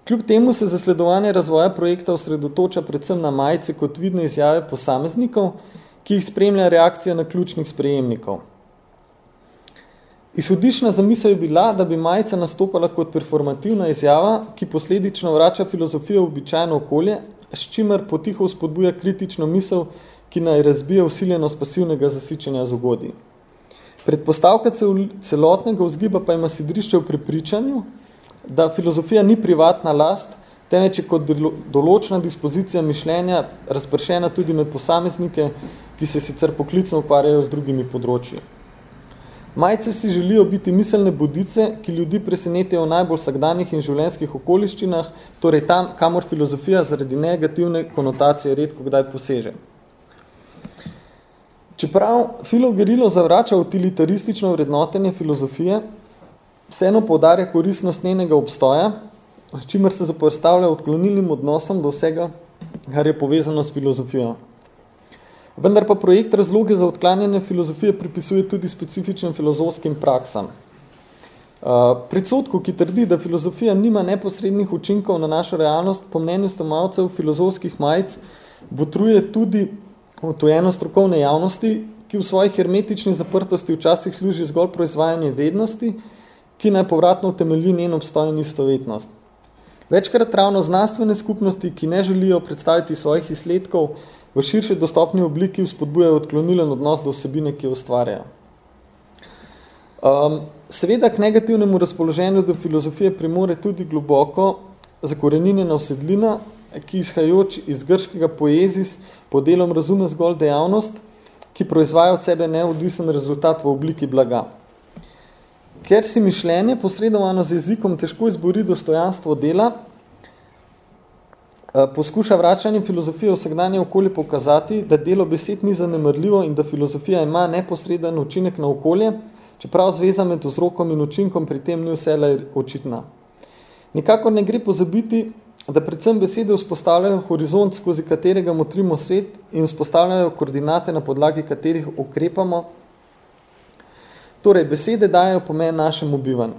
Kljub temu se zasledovanje razvoja projekta osredotoča predvsem na majice kot vidne izjave posameznikov, ki jih spremlja reakcija na ključnih sprejemnikov. Izhodišna zamisel je bila, da bi majica nastopala kot performativna izjava, ki posledično vrača filozofijo v običajno okolje, s čimer potiho spodbuja kritično misel, ki naj razbije usiljenost pasivnega zasičenja z ugodi. Predpostavka celotnega vzgiba pa ima sidrišče v prepričanju, da filozofija ni privatna last, temveč je kot določena dispozicija mišljenja razpršena tudi med posameznike, ki se sicer poklicno ukvarjajo z drugimi področji. Majce si želijo biti miselne budice, ki ljudi presenetijo v najbolj vsakdanjih in življenjskih okoliščinah, torej tam, kamor filozofija zaradi negativne konotacije redko kdaj poseže. Čeprav Filo Gerilo zavrača utilitaristično vrednotenje filozofije, vseeno poudarja koristnost njenega obstoja, s čimer se zapostavlja odklonilnim odnosom do vsega, kar je povezano s filozofijo. Vendar pa projekt razloge za odklanjanje filozofije pripisuje tudi specifičnim filozofskim praksam. Predsodku, ki trdi, da filozofija nima neposrednih učinkov na našo realnost, po mnenju stomalcev filozofskih majic, botruje tudi otojeno strokovne javnosti, ki v svoji hermetični zaprtosti včasih služi zgolj proizvajanje vednosti, ki naj povratno utemelji njen obstoj in istovetnost. Večkrat ravno znanstvene skupnosti, ki ne želijo predstaviti svojih izsledkov v širše dostopni obliki, vzpodbujajo odklonilen odnos do vsebine, ki jo ustvarjajo. Um, seveda k negativnemu razpoloženju do filozofije primore tudi globoko zakorenjena vsedlina, ki izhajajoč iz grškega poezis po delom razume zgolj dejavnost, ki proizvaja od sebe neodvisen rezultat v obliki blaga. Ker si mišljenje posredovano z jezikom težko izbori dostojanstvo dela, eh, poskuša vračanje filozofije v vsakdanje okolje pokazati, da delo besed ni zanemrljivo in da filozofija ima neposreden učinek na okolje, čeprav zveza med vzrokom in učinkom pri tem ni vse očitna. Nikakor ne gre pozabiti, da predvsem besede vzpostavljajo horizont, skozi katerega motrimo svet in vzpostavljajo koordinate, na podlagi katerih ukrepamo. Torej, besede dajo pomen našemu bivanju.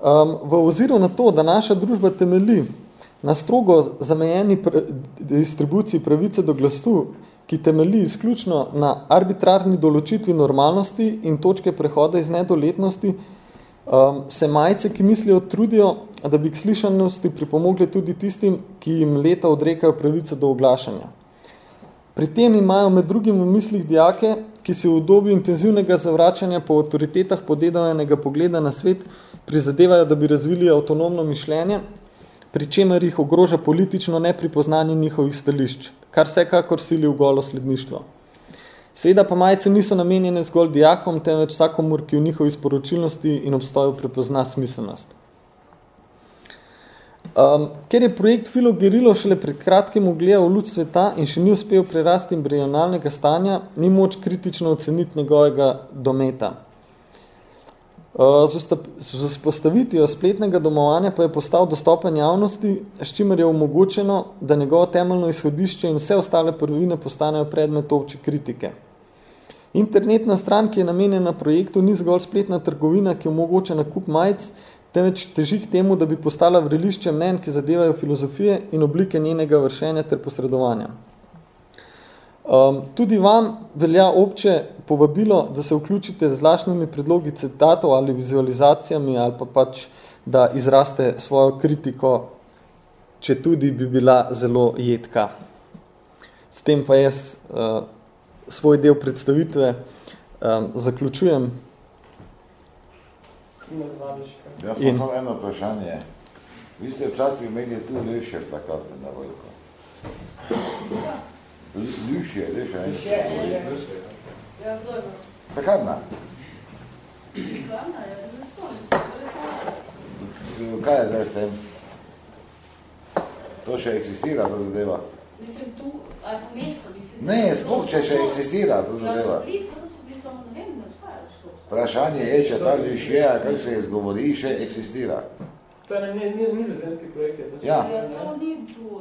Um, v oziru na to, da naša družba temeli na strogo zamejeni pr distribuciji pravice do glasu, ki temeli izključno na arbitrarni določitvi normalnosti in točke prehoda iz nedoletnosti, um, se majce, ki mislijo, trudijo, da bi k slišanosti pripomogli tudi tistim, ki jim leta odrekajo pravico do oglašanja. Pri tem imajo med drugim v mislih dijake, ki si v obdobju intenzivnega zavračanja po avtoritetah podedavenega pogleda na svet prizadevajo, da bi razvili avtonomno mišljenje, pri čemer jih ogroža politično nepripoznanje njihovih stališč, kar vsekakor sili v golo sledništvo. Seveda pa majice niso namenjene zgolj dijakom, temveč vsakomur, ki v njihovi sporočilnosti in obstoju prepozna smiselnost. Um, ker je projekt Filo Gerilo šele pred kratkim ogledal luč sveta in še ni uspel prerasti embrionalnega stanja, ni moč kritično oceniti njegovega dometa. Z vzpostavitvijo spletnega domovanja pa je postal dostopen javnosti, s čimer je omogočeno, da njegovo temeljno izhodišče in vse ostale prvine postanejo predmet obče kritike. Internetna stran, ki je namenjena projektu, ni zgolj spletna trgovina, ki omogoča nakup majic, temveč teži k temu, da bi postala vrelišče mnen, ki zadevajo filozofije in oblike njenega vršenja ter posredovanja. Um, tudi vam velja obče povabilo, da se vključite z zlašnimi predlogi citatov ali vizualizacijami ali pa pač, da izraste svojo kritiko, če tudi bi bila zelo jedka. S tem pa jaz uh, svoj del predstavitve um, zaključujem. Jaz pa samo eno vprašanje. Vi ste včasih imeli tu ljuše plakate na veliko. Ljuše, ljuše, ne? Ljuše, ljuše. Ja, dobro. Plakatna? Plakatna, ja, zelo Kaj je zdaj s tem? To še eksistira, ta zadeva? Mislim, tu, ali po mesto, mislim. Ne, spoh, če še eksistira, ta zadeva. Ja, so bili, so bili, samo ne vem, ne obstajajo što. Vprašanje je, če ta lišje, kak se izgovori, še eksistira. To je ne, ni, ni zemljski projekt. Je to ja. ja, to ni.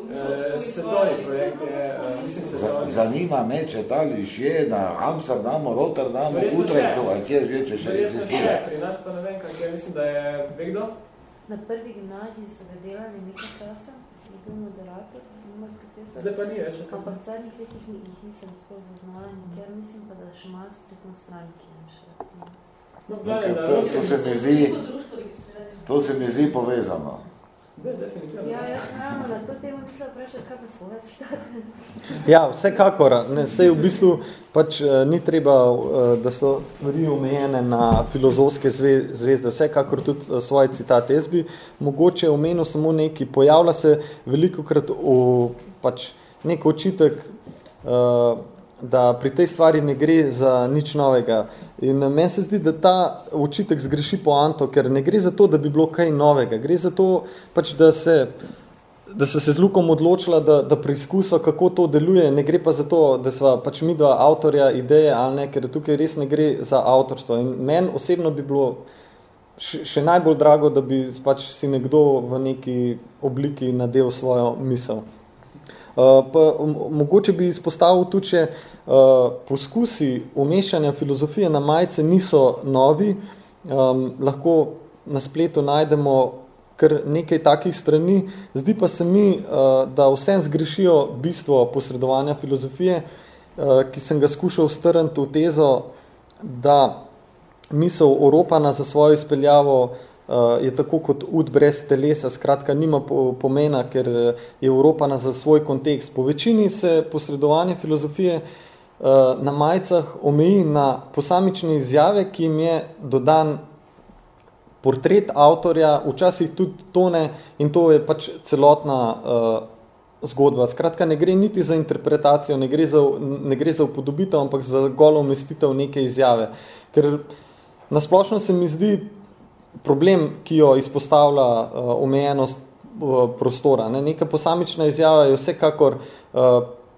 E, Svetovni projekt je, uh, mislim, svetovni. Zanima me, če ta lišje na Amsterdamu, Rotterdamu, Utrechtu, ali kje že, če še eksistira. Pri nas pa ne vem, kak je, mislim, da je Vegdo. Na prvi gimnaziji so ga delali nekaj časa, je bil moderator, profesor. Zdaj pa ni več. Ampak v zadnjih letih jih nisem sploh zaznala, ker mislim pa, da še malo spletno stranki. No, Nekaj, to, to, se mi zdi, to se mi zdi povezano. Ja, jaz ravno na to temo mislila vprašati, kaj pa svoje citate. <laughs> Ja, vsekakor. Ne, sej v bistvu pač uh, ni treba, uh, da so stvari omejene na filozofske zvezde. Vsekakor tudi uh, svoje citate. Jaz bi mogoče omenil samo neki. Pojavlja se veliko krat v pač nek očitek uh, da pri tej stvari ne gre za nič novega. In meni se zdi, da ta očitek zgreši po Anto, ker ne gre za to, da bi bilo kaj novega. Gre za to, pač, da, se, da so se z Lukom odločila, da, da preizkuso, kako to deluje. Ne gre pa za to, da sva pač mi dva avtorja ideje ali ne, ker tukaj res ne gre za avtorstvo. In meni osebno bi bilo še, še najbolj drago, da bi pač si nekdo v neki obliki nadel svojo misel. Uh, pa, mogoče bi izpostavil tudi, če uh, poskusi umešanja filozofije na majice niso novi. Um, lahko na spletu najdemo kar nekaj takih strani. Zdi pa se mi, uh, da vsem zgrešijo bistvo posredovanja filozofije, uh, ki sem ga skušal strniti v tezo, da misel Oropana za svojo izpeljavo uh, je tako kot ud brez telesa, skratka nima pomena, ker je Evropa za svoj kontekst. Po večini se posredovanje filozofije uh, na majicah omeji na posamične izjave, ki jim je dodan portret avtorja, včasih tudi tone in to je pač celotna uh, zgodba. Skratka, ne gre niti za interpretacijo, ne gre za, ne gre za upodobitev, ampak za golo umestitev neke izjave. Ker nasplošno se mi zdi problem, ki jo izpostavlja uh, omejenost uh, prostora. Ne? Neka posamična izjava je vsekakor uh,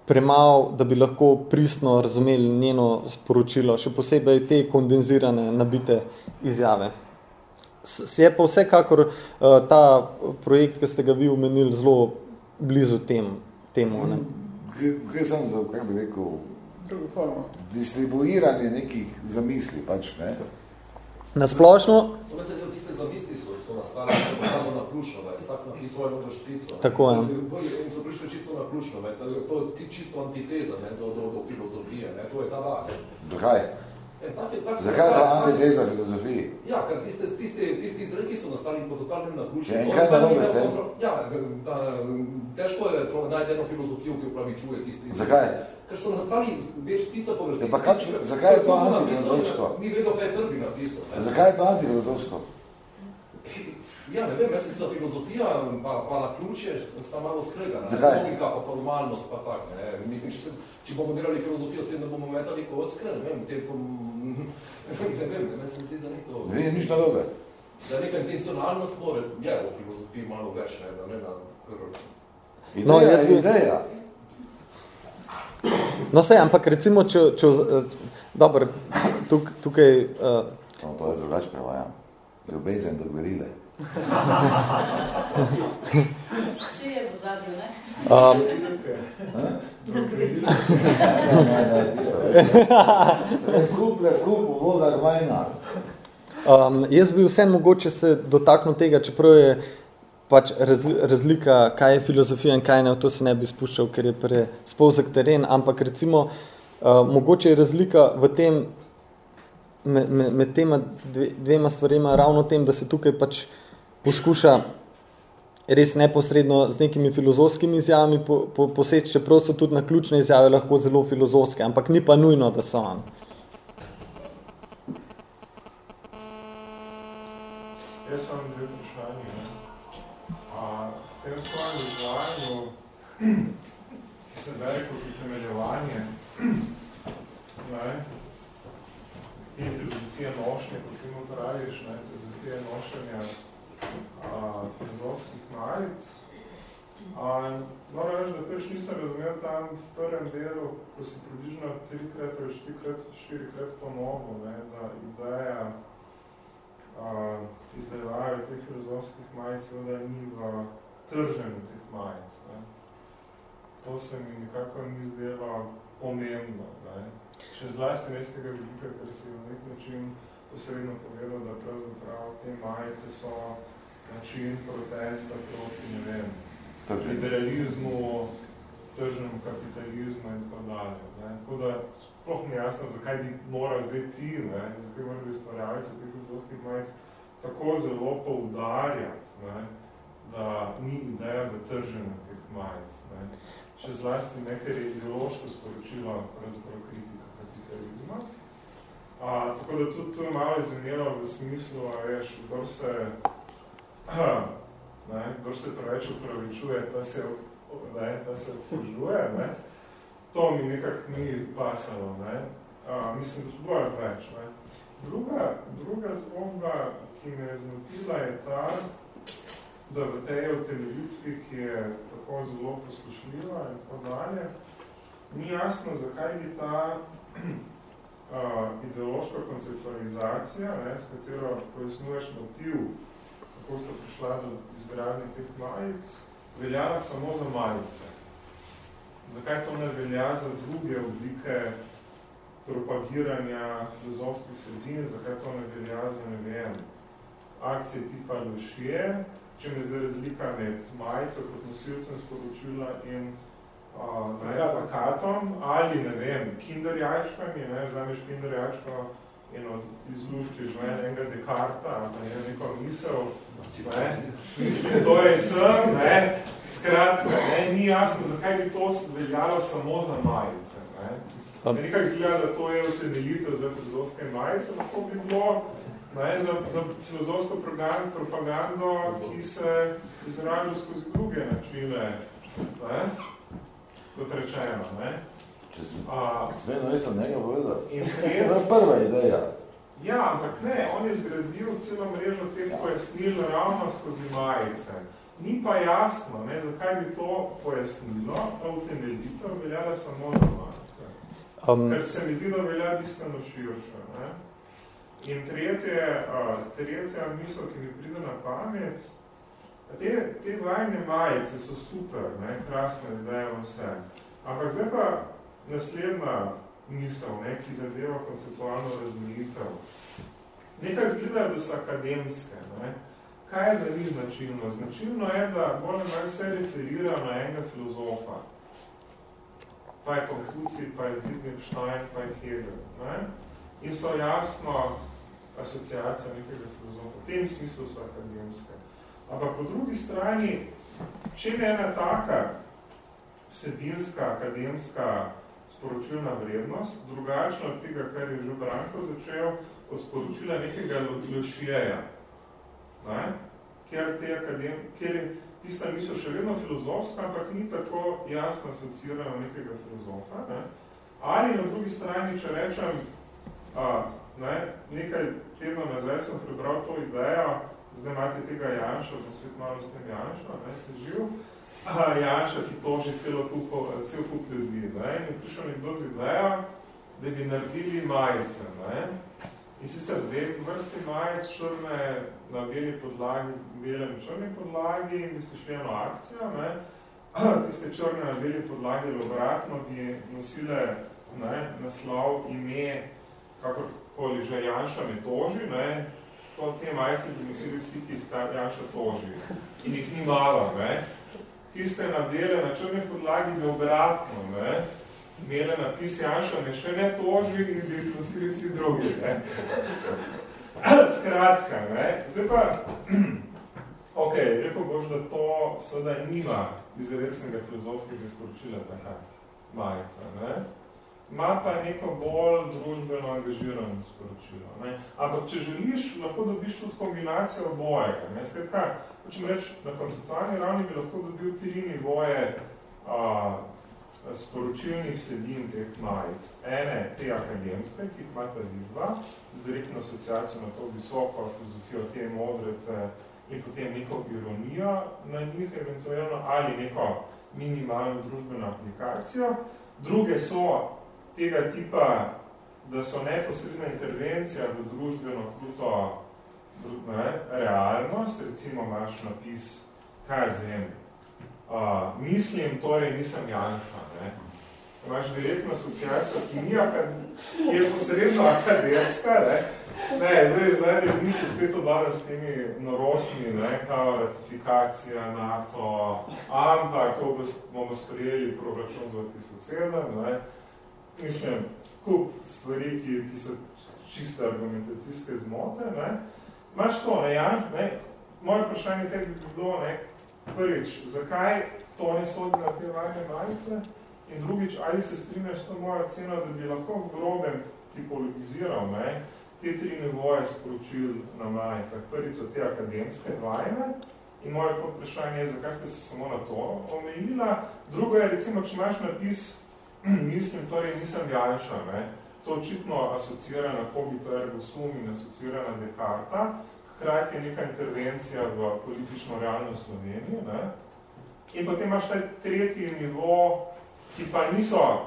premal, da bi lahko pristno razumeli njeno sporočilo, še posebej te kondenzirane, nabite izjave. je pa vsekakor uh, ta projekt, ki ste ga vi omenili, zelo blizu tem, temu. Ne? Gre sem za, kako bi rekel, distribuiranje nekih zamisli, pač, ne? Na splošno? Tiste na ključno. Tako je. In so prišli čisto na ključno, to je čisto antiteza ne, do, do, do filozofije, ne, to je ta da. Dokaj? E, tak je, tak Zakaj je ta antiteza filozofiji? Ja, ker tiste, tiste, tisti izreki so nastali po totalnem naključju. Ja, in kaj narobe s tem? Ja, da, težko je najti eno filozofijo, ki upravičuje tisti izreki. Zakaj? Ker so nastali več stica po vrstici. Ja, pa kaj, zakaj je to antifilozofsko? Ni vedel, kaj je prvi napisal. Ne? Zakaj je to antifilozofsko? <laughs> Ja, ne vem, jaz da filozofija pa, pa na ključe sta malo skregana. Zakaj? Logika pa formalnost pa tak. Ne? Mislim, če, se, če bomo delali filozofijo s tem, da bomo metali kocke, ne vem, te pom... <laughs> ne vem, ne, se zdi, da ni to. Ne, nič narobe. Da neka intencionalnost more, je v filozofiji malo več, ne, da ne na. Ideja no, jaz bi... ideja. No, sej, ampak recimo, če, če uh, dobro, tuk, tukaj... Uh, no, to je drugač prevajam. Ljubezen do gorile. Če je v zadnju, ne? Um, um, jaz bi vsem mogoče se dotaknil tega, čeprav je pač raz, razlika, kaj je filozofija in kaj ne, v to se ne bi spuščal, ker je pre spolzak teren, ampak recimo, uh, mogoče je razlika v tem, med, med, med tema dve, dvema stvarima, ravno tem, da se tukaj pač poskuša res neposredno z nekimi filozofskimi izjavami po, po, poseči, čeprav so tudi na ključne izjave lahko zelo filozofske, ampak ni pa nujno, da so on. Jaz vam izvajanju, ki se bere kot utemeljevanje, ne, te filozofije nošnje, kot ti mu praviš, ne, filozofije nošenja filozofskih majic. Moram reči, da pač nisem razumel tam v prvem delu, ko si približno trikrat ali štirikrat, štirikrat ponovil, ne, da ideja izdelave teh filozofskih majic seveda ni v trženju teh majic. Ne. To se mi nekako ni zdelo pomembno. Ne. Še zlasti ne z tega vidika, ker si v nek način posredno povedal, da pravzaprav te majice so način protesta proti, ne vem, liberalizmu, tržnemu kapitalizmu in tako dalje. Ne. Tako da sploh mi jasno, zakaj bi moral zdaj ti, ne, zakaj morajo biti stvarjavci teh filozofskih majic, tako zelo poudarjati, ne, da ni ideja v trženju teh majic. Ne. Še zlasti nekaj je ideološko sporočilo pravzaprav kritika kapitalizma. A, tako da tudi to je malo izmenjalo v smislu, a veš, kdor se <clears throat> ne, kdor se preveč upravičuje, ta se, ne, ta se obtožuje, ne. To mi nekako ni pasalo, ne. A, mislim, da bolj več, ne. Druga, druga zgodba, ki me je zmotila, je ta, da v tej utemeljitvi, ki je tako zelo poslušljiva in tako dalje, ni jasno, zakaj bi ta <clears throat> uh, ideološka konceptualizacija, ne, s katero pojasnuješ motiv kako sta prišla do izgradnje teh majic, veljala samo za majice. Zakaj to ne velja za druge oblike propagiranja filozofskih sredin, zakaj to ne velja za, ne vem, akcije tipa Lušije, če me zdaj razlika med majico kot nosilcem sporočila in uh, plakatom, ali, ne vem, kinder jajčkami, ne, vzameš kinder jajčko in izluščiš ne, enega dekarta, ali ne, neko misel, Mislim, to je sem, ne, skratka, ne, ni jasno, zakaj bi to veljalo samo za majice. Ne. Nekaj izgleda, da to je utemeljitev za filozofske majice, lahko bi bilo ne, za, za filozofsko propagando, ki se izraža skozi druge načine, ne, kot rečeno. Ne. Sve, no, jaz sem njega povedal. <laughs> To je prva ideja. Ja, ampak ne, on je zgradil celo mrežo teh ja. pojasnil ravno skozi majice. Ni pa jasno, ne, zakaj bi to pojasnilo, ta utemeljitev veljala samo za majice. Um, Ker se mi zdi, da velja bistveno širše. Ne? In tretje, tretja misel, ki mi pride na pamet, te, te vajne majice so super, ne, krasne ideje vse. Ampak zdaj pa naslednja misel, ne, ki zadeva konceptualno razmilitev. Nekaj zgleda, da so akademske. Ne. Kaj je za njih značilno? Značilno je, da bolj ne se referira na enega filozofa. Pa je Konfucij, pa je Wittgenstein, pa je Hegel. Ne. In so jasno asociacija nekega filozofa. V tem smislu so akademske. Ampak po drugi strani, če je ena taka vsebinska, akademska sporočilna vrednost, drugačno od tega, kar je že Branko začel, od sporočila nekega lošijeja, ne? Ker, te akadem, ker tista niso še vedno filozofska, ampak ni tako jasno asocirano nekega filozofa. Ne? Ali na drugi strani, če rečem, a, ne, nekaj tedno nazaj sem prebral to idejo, zdaj imate tega Janša, pa svet malo s tem Janša, ne, živ, Aha, Janša, ki toži celo kup, cel kup ljudi. Ne? In je prišel nekdo z idejo, da bi naredili majice. Ne? In sicer dve vrsti majic, črne na beli podlagi, belem črni podlagi, in bi šli eno akcijo. Ne? <clears throat> Tiste črne na beli podlagi ali obratno bi nosile ne, naslov, ime, kakorkoli že Janša me toži. Ne? To te majice bi nosili vsi, ki jih ta Janša toži. In jih ni malo. Ne? tiste na bele, na črni podlagi bi obratno, ne, imele napis Janša, me še ne toži in bi nosili vsi drugi, ne. Skratka, ne, zdaj pa, <clears throat> ok, rekel boš, da to seveda nima izrednega filozofskega sporočila, taka majica, ne ima pa neko bolj družbeno angažirano sporočilo. Ne? Ampak, če želiš, lahko dobiš tudi kombinacijo obojega. Ne? Skratka, hočem reči, na konceptualni ravni bi lahko dobil tri nivoje a, sporočilnih vsebin teh majic. Ene, te akademske, ki jih imate vidva, z direktno asociacijo na to visoko filozofijo te modrece in potem neko ironijo na njih eventualno ali neko minimalno družbeno aplikacijo. Druge so tega tipa, da so neposredna intervencija v družbeno kruto ne, realnost, recimo imaš napis, kaj zem, uh, mislim, torej nisem Janša, ne. Imaš direktno asociacijo, ki, ni ki je posredno akademska, ne. Ne, zdaj, zdaj, mi se spet obavljam s temi norostmi, ne, kao ratifikacija NATO, ampak, ko bomo sprejeli proračun za 2007, ne, mislim, kup stvari, ki, ki so čiste argumentacijske zmote, ne, imaš to, ne, ja, ne, moje vprašanje tebi bi bilo, ne, prvič, zakaj to ne sodi na te vajne majice, in drugič, ali se strinjaš s to mojo ceno, da bi lahko v grobem tipologiziral, ne, te tri nivoje sporočil na majicah. Prvič so te akademske vajne, in moje vprašanje je, zakaj ste se samo na to omejila. Drugo je, recimo, če imaš napis <clears throat> mislim, torej nisem Janša, ne? to očitno asocira na Kogito ergo sum in asocira na Descarta, hkrati je neka intervencija v politično realnost Slovenije. Ne? In potem imaš taj tretji nivo, ki pa niso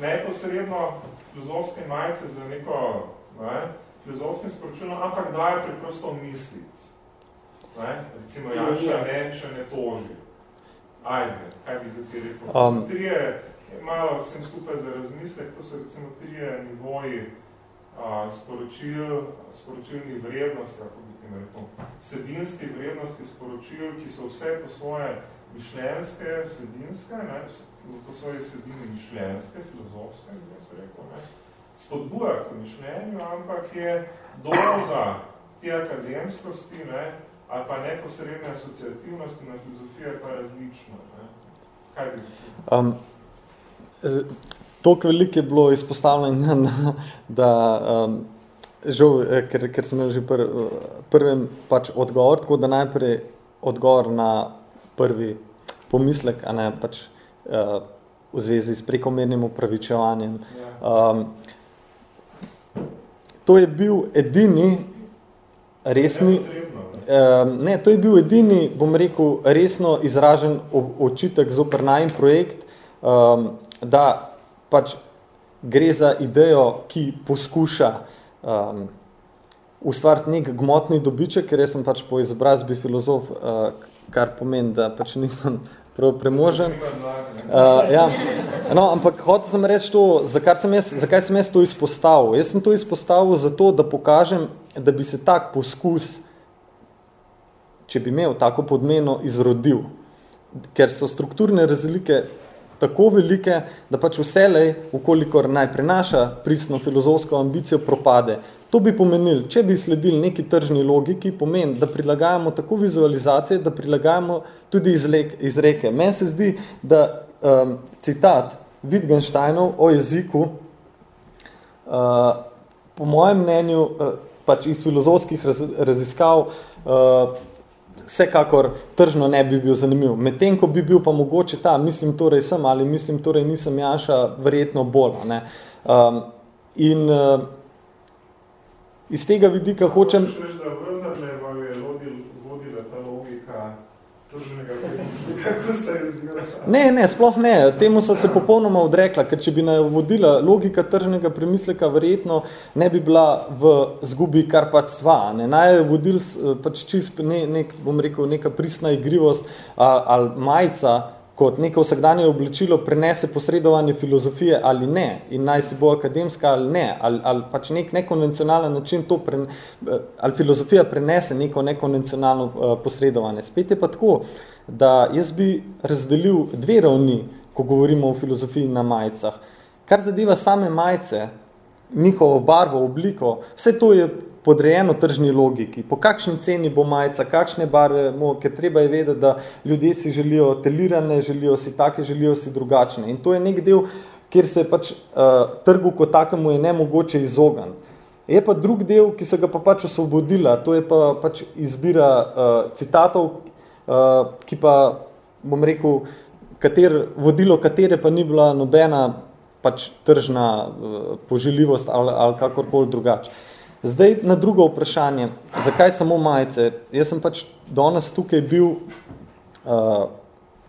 neposredno filozofske majice za neko ne, filozofskim sporočilom, ampak dajo preprosto misliti. Ne? Recimo, Janša ne, še ne toži. Ajde, kaj bi za ti rekel? Um, trije malo vsem skupaj za razmislek, to so recimo trije nivoji a, sporočil, sporočilnih vrednosti, ako bi tem rekel, vsebinske vrednosti sporočil, ki so vse po svoje mišljenske, vsebinske, ne, po svoje vsebini mišljenske, filozofske, bi se rekel, ne, spodbuja k mišljenju, ampak je doza te akademskosti, ne, ali pa neposredne asociativnosti na filozofije pa različno. Ne. Kaj bi um, Toliko veliko je bilo izpostavljeno, <laughs> da, um, žal, eh, ker, ker sem imel že pr, prvem pač odgovor, tako da najprej odgovor na prvi pomislek, a ne pač uh, v zvezi s prekomernim upravičevanjem. Um, to je bil edini resni, um, ne, to je bil edini, bom rekel, resno izražen očitek zoper najim projekt, um, da pač gre za idejo, ki poskuša um, ustvariti nek gmotni dobiček, ker jaz sem pač po izobrazbi filozof, uh, kar pomeni, da pač nisem prav premožen. Uh, ja. no, ampak hotel sem reči to, zakaj sem, jaz, zakaj sem jaz to izpostavil. Jaz sem to izpostavil zato, da pokažem, da bi se tak poskus, če bi imel tako podmeno, izrodil. Ker so strukturne razlike tako velike, da pač vselej, ukolikor naj prenaša pristno filozofsko ambicijo, propade. To bi pomenil, če bi sledili neki tržni logiki, pomeni, da prilagajamo tako vizualizacije, da prilagajamo tudi izlek, izreke. Meni se zdi, da um, citat Wittgensteinov o jeziku, uh, po mojem mnenju, uh, pač iz filozofskih raz, raziskav, uh, vsekakor tržno ne bi bil zanimiv. Medtem, ko bi bil pa mogoče ta, mislim torej sem ali mislim torej nisem Janša, verjetno bolj. Ne? Um, in uh, iz tega vidika hočem... Hočeš reči, da vendarle vam je vodila ta logika trženega kako ste izbirali? Ne, ne, sploh ne. Temu so se popolnoma odrekla, ker če bi naj vodila logika tržnega premisleka, verjetno ne bi bila v zgubi, kar pač sva. Ne. Naj je vodil pač čist, ne, nek, bom rekel, neka pristna igrivost ali, ali majca, kot neko vsakdanje oblečilo prenese posredovanje filozofije ali ne in naj si bo akademska ali ne, ali, ali pač nek nekonvencionalen način to pre, ali filozofija prenese neko nekonvencionalno uh, posredovanje. Spet je pa tako, da jaz bi razdelil dve ravni, ko govorimo o filozofiji na majicah. Kar zadeva same majice, njihovo barvo, obliko, vse to je podrejeno tržni logiki. Po kakšni ceni bo majica, kakšne barve, ker treba je vedeti, da ljudje si želijo telirane, želijo si take, želijo si drugačne. In to je nek del, kjer se pač uh, trgu kot takemu je nemogoče izogan. Je pa drug del, ki se ga pa pač osvobodila, to je pa pač izbira uh, citatov, ki pa, bom rekel, kater, vodilo katere pa ni bila nobena pač tržna uh, poželjivost ali, ali kakorkoli drugače. Zdaj na drugo vprašanje, zakaj samo majice? Jaz sem pač danes tukaj bil uh,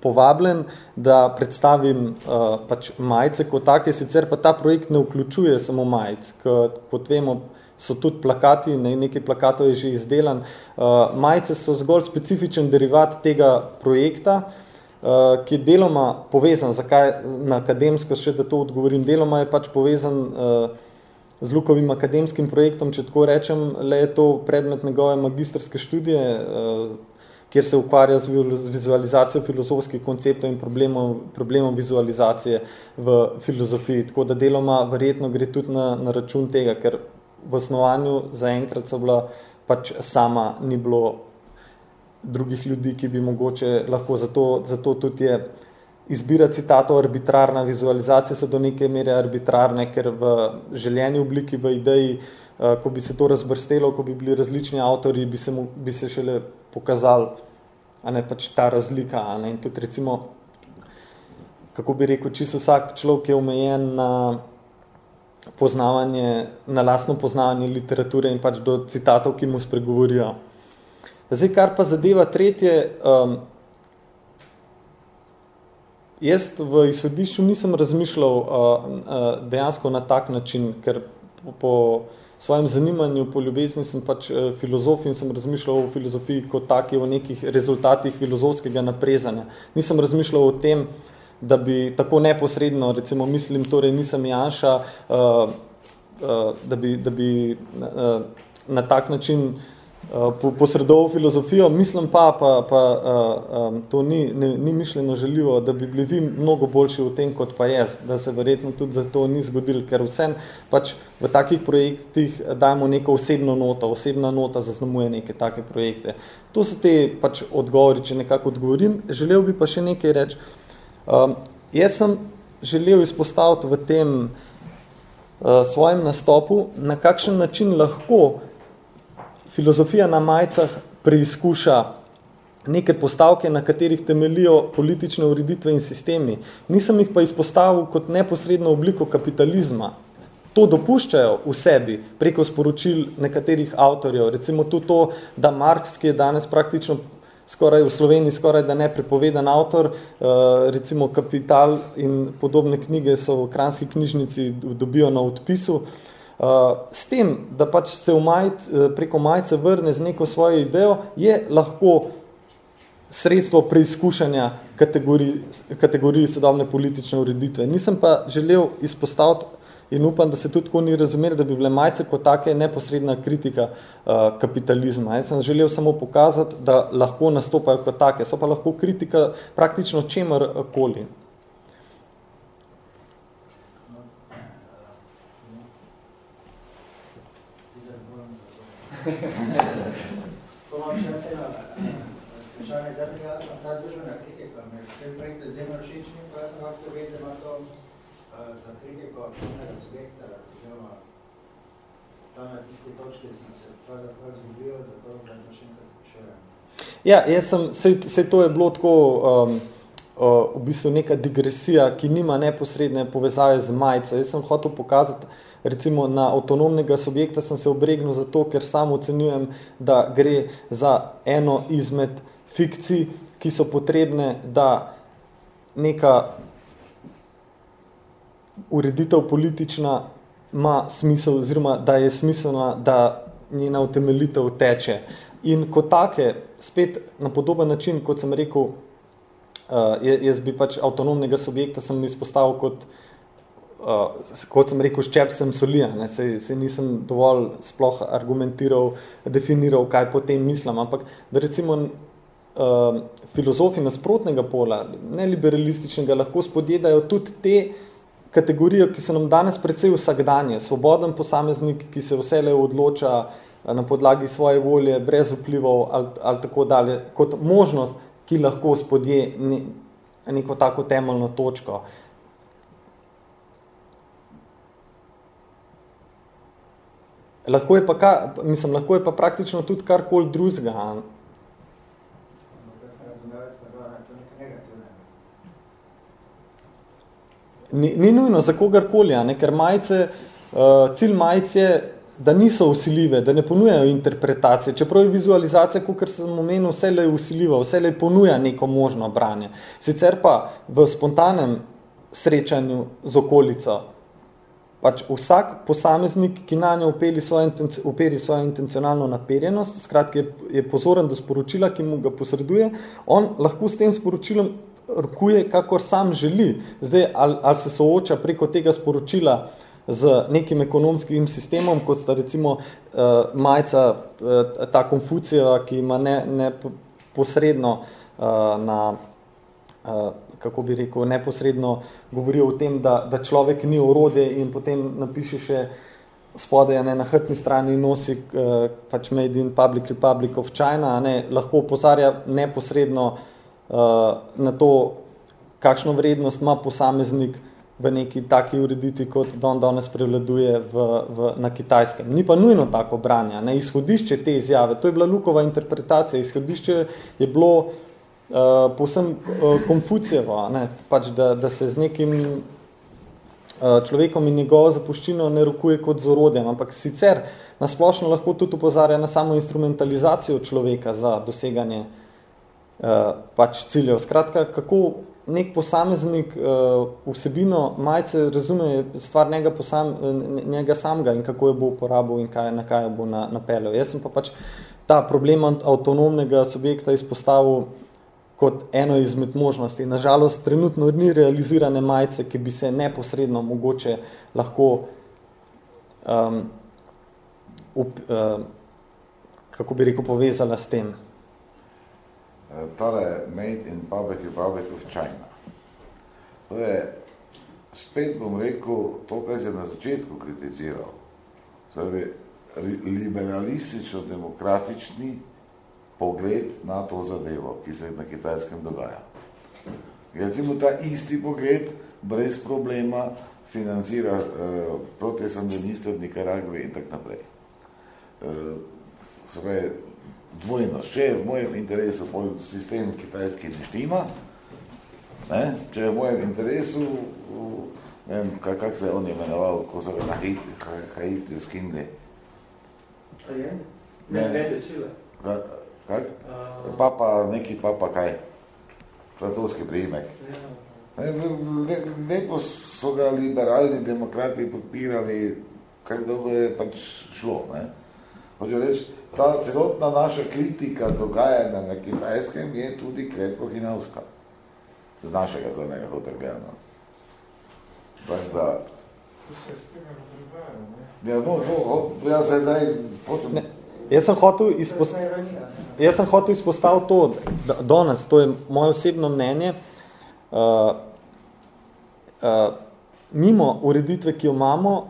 povabljen, da predstavim uh, pač majice kot take, sicer pa ta projekt ne vključuje samo majic, kot vemo, so tudi plakati, ne, nekaj plakatov je že izdelan. Uh, majice so zgolj specifičen derivat tega projekta, uh, ki je deloma povezan, zakaj na akademsko še, da to odgovorim, deloma je pač povezan uh, z Lukovim akademskim projektom, če tako rečem, le je to predmet njegove magistrske študije, eh, kjer se ukvarja z vizualizacijo filozofskih konceptov in problemov, problemov vizualizacije v filozofiji. Tako da deloma verjetno gre tudi na, na račun tega, ker v osnovanju zaenkrat so bila pač sama ni bilo drugih ljudi, ki bi mogoče lahko zato, zato tudi je izbira citatov arbitrarna, vizualizacije so do neke mere arbitrarne, ker v željeni obliki, v ideji, eh, ko bi se to razbrstelo, ko bi bili različni avtori, bi se, mu, bi se šele pokazal a ne, pač ta razlika. A ne, in tudi recimo, kako bi rekel, čisto vsak človek je omejen na poznavanje, na lastno poznavanje literature in pač do citatov, ki mu spregovorijo. Zdaj, kar pa zadeva tretje, um, Jaz v izhodišču nisem razmišljal uh, uh, dejansko na tak način, ker po, po svojem zanimanju, po ljubezni sem pač uh, filozof in sem razmišljal o filozofiji kot taki, o nekih rezultatih filozofskega naprezanja. Nisem razmišljal o tem, da bi tako neposredno, recimo mislim, torej nisem Janša, uh, uh, da bi, da bi uh, na tak način uh, Eh, posredoval filozofijo, mislim pa, pa, pa uh, um, to ni, ne, ni mišljeno željivo, da bi bili vi mnogo boljši v tem, kot pa jaz, da se verjetno tudi za to ni zgodilo, ker vsem pač v takih projektih dajemo neko osebno noto, osebna nota zaznamuje neke take projekte. To so te pač odgovori, če nekako odgovorim. Želel bi pa še nekaj reči. Um, jaz sem želel izpostaviti v tem uh, svojem nastopu, na kakšen način lahko filozofija na majcah preizkuša neke postavke, na katerih temelijo politične ureditve in sistemi. Nisem jih pa izpostavil kot neposredno obliko kapitalizma. To dopuščajo v sebi preko sporočil nekaterih avtorjev. Recimo tudi to, da Marx, ki je danes praktično skoraj v Sloveniji skoraj da neprepovedan avtor, eh, recimo Kapital in podobne knjige so v kranski knjižnici dobijo na odpisu, s tem, da pač se v majc, preko majce vrne z neko svojo idejo, je lahko sredstvo preizkušanja kategorij, kategorij sodobne politične ureditve. Nisem pa želel izpostaviti in upam, da se tudi tako ni razumeli, da bi bile majce kot take neposredna kritika uh, kapitalizma. Jaz sem želel samo pokazati, da lahko nastopajo kot take, so pa lahko kritika praktično čemer koli. To vam še nasena vprašanje za tega, jaz sem ta družbena kritika, me tem projekte zemljo všečni, pa jaz sem lahko veze ima to kritiko aktivnega subjekta, oziroma tam na tiste točke sem se pravzaprav zgubil, zato zdaj to še enkrat sprašujem. Ja, jaz sem, sej, sej to je bilo tako um, uh, v bistvu neka digresija, ki nima neposredne povezave z majico. Jaz sem hotel pokazati, recimo na avtonomnega subjekta sem se obregnil zato, ker sam ocenjujem, da gre za eno izmed fikcij, ki so potrebne, da neka ureditev politična ima smisel, oziroma da je smiselna, da njena utemeljitev teče. In kot take, spet na podoben način, kot sem rekel, uh, jaz bi pač avtonomnega subjekta sem izpostavil kot, uh, kot sem rekel, ščepcem solija. Ne? Se, se nisem dovolj sploh argumentiral, definiral, kaj potem mislim, ampak da recimo uh, filozofi nasprotnega pola, neliberalističnega, lahko spodjedajo tudi te kategorije, ki so nam danes precej vsakdanje. Svoboden posameznik, ki se vsele odloča eh, na podlagi svoje volje, brez vplivov ali, ali tako dalje, kot možnost, ki lahko spodje ne, neko tako temeljno točko. Lahko je pa, ka, mislim, lahko je pa praktično tudi karkoli drugega. Ni, ni nujno za kogarkoli, ker majice, uh, cilj majic je, da niso usiljive, da ne ponujajo interpretacije, čeprav je vizualizacija, kot sem omenil, vse le usiljiva, vse le ponuja neko možno branje. Sicer pa v spontanem srečanju z okolico, pač vsak posameznik, ki na njo upeli svojo, uperi svojo intencionalno naperjenost, skratke je pozoren do sporočila, ki mu ga posreduje, on lahko s tem sporočilom rokuje, kakor sam želi. Zdaj, ali, ali se sooča preko tega sporočila z nekim ekonomskim sistemom, kot sta recimo uh, majca, uh, ta Konfucija, ki ima ne, ne posredno uh, na, uh, kako bi rekel, neposredno govori o tem, da, da človek ni orode in potem napiše še spodaj ne, na hrtni strani nosi uh, pač Made in Public Republic of China, ne, lahko opozarja neposredno uh, na to, kakšno vrednost ima posameznik v neki taki urediti, kot Don danes prevladuje v, v, na kitajskem. Ni pa nujno tako branja. Ne? Izhodišče te izjave, to je bila Lukova interpretacija, izhodišče je bilo uh, povsem uh, konfucijevo, ne? Pač, da, da se z nekim uh, človekom in njegovo zapuščino ne rokuje kot z orodjem, ampak sicer nasplošno lahko tudi upozarja na samo instrumentalizacijo človeka za doseganje uh, Eh, pač ciljev. Skratka, kako nek posameznik uh, vsebino majce razume stvar njega, posam, njega samega in kako jo bo uporabil in kaj, na kaj jo bo na, napeljal. Jaz sem pa pač ta problem avtonomnega subjekta izpostavil kot eno izmed možnosti. Nažalost, trenutno ni realizirane majce, ki bi se neposredno mogoče lahko um, up, uh, kako bi rekel, povezala s tem. Eh, tale Made in Public Republic of China. To je, spet bom rekel, to, kar je na začetku kritiziral, torej liberalistično-demokratični pogled na to zadevo, ki se na kitajskem dogaja. Recimo ta isti pogled brez problema financira uh, protesandiniste v Nikaragvi in tak naprej. Uh, dvojnost. Če je v mojem interesu sistem kitajski ne štima, ne? če je v mojem interesu, ne vem, kak, kak se je on imenoval, ko so ga na Haiti skindli. A je? Ne, ne, Čile. Kak? kak? Uh... Papa, neki papa kaj? Francoski prijimek. Ja. Ne, lepo so ga liberalni demokrati podpirali, kaj dolgo je pač šlo. Ne? Hoče reči, ta celotna naša kritika dogajanja na kitajskem je tudi krepko hinavska. Z našega zornega hota gledano. Tako da... To se s tega ne? Ja, no, to, jaz se zdaj potom... Ne. Jaz sem hotel izpostaviti, jaz sem hotel izpostaviti to, da danes, to je moje osebno mnenje, uh, uh, mimo ureditve, ki jo imamo,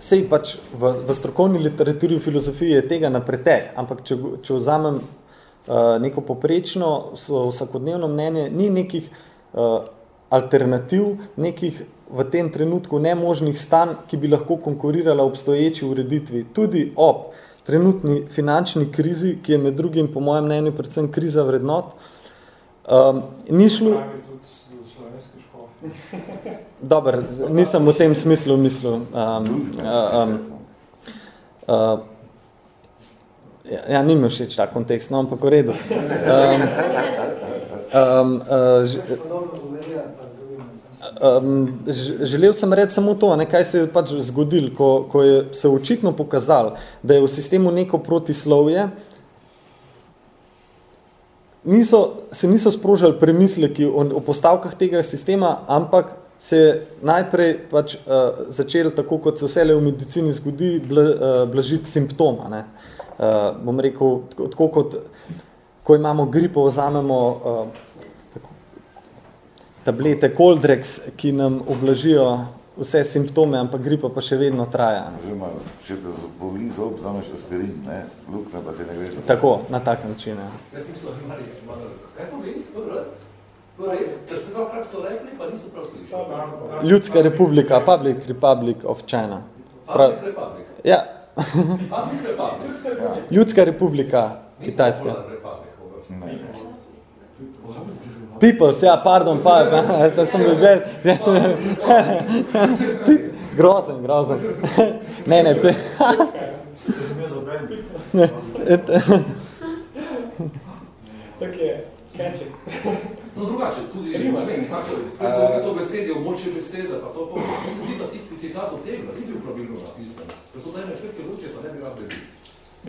sej pač v, v strokovni literaturi v filozofiji je tega na pretek, ampak če, če vzamem uh, neko poprečno vsakodnevno mnenje, ni nekih uh, alternativ, nekih v tem trenutku nemožnih stan, ki bi lahko konkurirala obstoječi ureditvi, tudi ob trenutni finančni krizi, ki je med drugim, po mojem mnenju, predvsem kriza vrednot, um, ni šlo... <laughs> Dobar, nisem v tem smislu mislil. Um, um, uh, ja, ni mi všeč ta kontekst, no, ampak v redu. Um, um, uh, um, želel sem reči samo to, ne, kaj se je pač zgodil, ko, ko je se očitno pokazal, da je v sistemu neko protislovje, niso, se niso sprožali premisleki o, o postavkah tega sistema, ampak se je najprej pač uh, začel, tako kot se vse v medicini zgodi, bla, uh, blažiti simptoma. Ne. Uh, bom rekel, tako, tako kot ko imamo gripo, vzamemo uh, tablete Coldrex, ki nam oblažijo vse simptome, ampak gripa pa še vedno traja. Oziroma, če te boli zob, zameš aspirin, ne? Lukne pa se ne greš. Tako, na tak način, ja. Jaz mislim, kaj pomeni? Torej, ker ste kakrat to rekli, pa niso prav slišali. Ljudska republika, Public Republic of China. Public Republic? Ja. Public Republic? Ljudska republika Kitajska. Peoples, ja, pardon, pa, pa sem že, že sem, <laughs> grozen, grozen. <laughs> Ne, ne, pe. ne, et, Tak je, catching. No, drugače, tudi, ne vem, kako je, to besede, območje besede, pa to, to se zdi, da tisti citat od tega, ni bil pravilno napisan. Da so tajne črke luče, pa ne bi rad bili.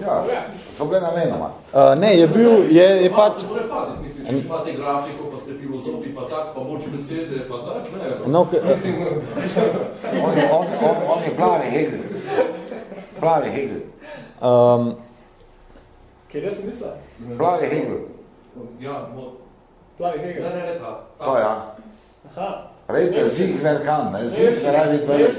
Ja, so bile namenoma. Uh, ne, je bil, je, je pač... Se mora paziti, mislim, če imate grafiko, pa ste filozofi, pa tak, pa moče besede, pa tak, ne. No, mislim, on, on, on, on je plavi Hegel. Plavi Hegel. Um, Kjer jaz sem mislil? Plavi Hegel. Ja, mo... Plavi Hegel? Ne, ne, ne, ta. ta. To ja. Aha. Rejte, zig verkan, ne, zig se rabi velik.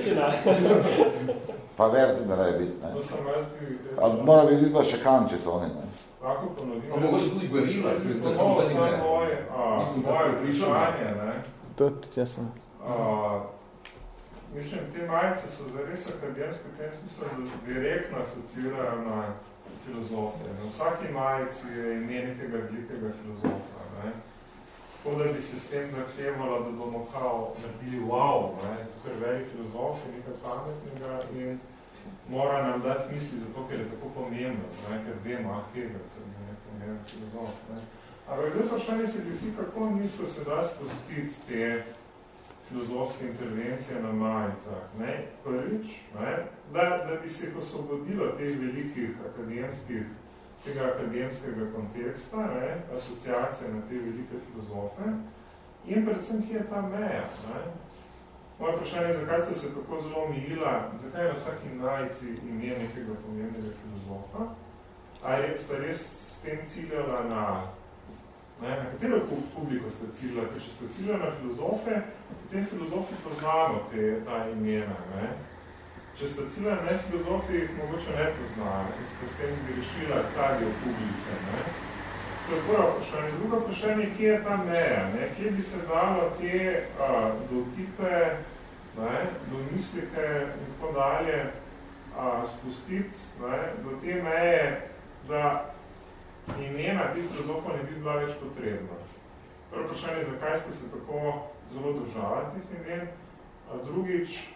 Pa verti, da raje biti, ne. To sem jaz bi... A mora bi biti pa še kan, če so oni, ne. Lahko ponovim. Pa mogoče tudi gorila, jaz da sem zadnji ne. Moje, Mislim, moje vprašanje, ne. To tudi jaz sem. Mislim, te majice so zares akademske v tem smislu, da direktno asocirajo na filozofe. Na vsaki majici je ime nekega velikega filozofa. Ne. Tako da bi se s tem zahtevalo, da bomo kao naredili wow, ne, zato ker veli filozof je nekaj pametnega in mora nam dati misli zato, ker je tako pomembno, ne, ker vemo, ah, Hegel, to je nekaj pomemben filozof. Ne. Ampak zdaj pa še se glasi, kako nizko se da spustiti te filozofske intervencije na majicah. Ne. Prvič, ne, da, da bi se osvobodilo teh velikih akademskih tega akademskega konteksta, ne, asociacije na te velike filozofe in predvsem, ki je ta meja. Ne. Moje vprašanje je, zakaj ste se tako zelo omejila, zakaj je na vsaki najci ime nekega pomembnega filozofa, ali ste res s tem ciljala na, ne, na katero publiko ste ciljala, ker če ste ciljala na filozofe, potem filozofi poznamo te, ta imena. Ne. Če ste cilja ne filozofi, jih mogoče ne poznajo in ste s tem zgrešila ta del publike. Ne? To je prvo vprašanje. Drugo vprašanje, kje je ta meja? Ne? Kje bi se dalo te a, dotipe, ne? domislike in tako dalje a, spustiti ne? do te meje, da imena tih filozofov ne bi bila več potrebna. Prvo vprašanje, zakaj ste se tako zelo držali teh imen? A drugič,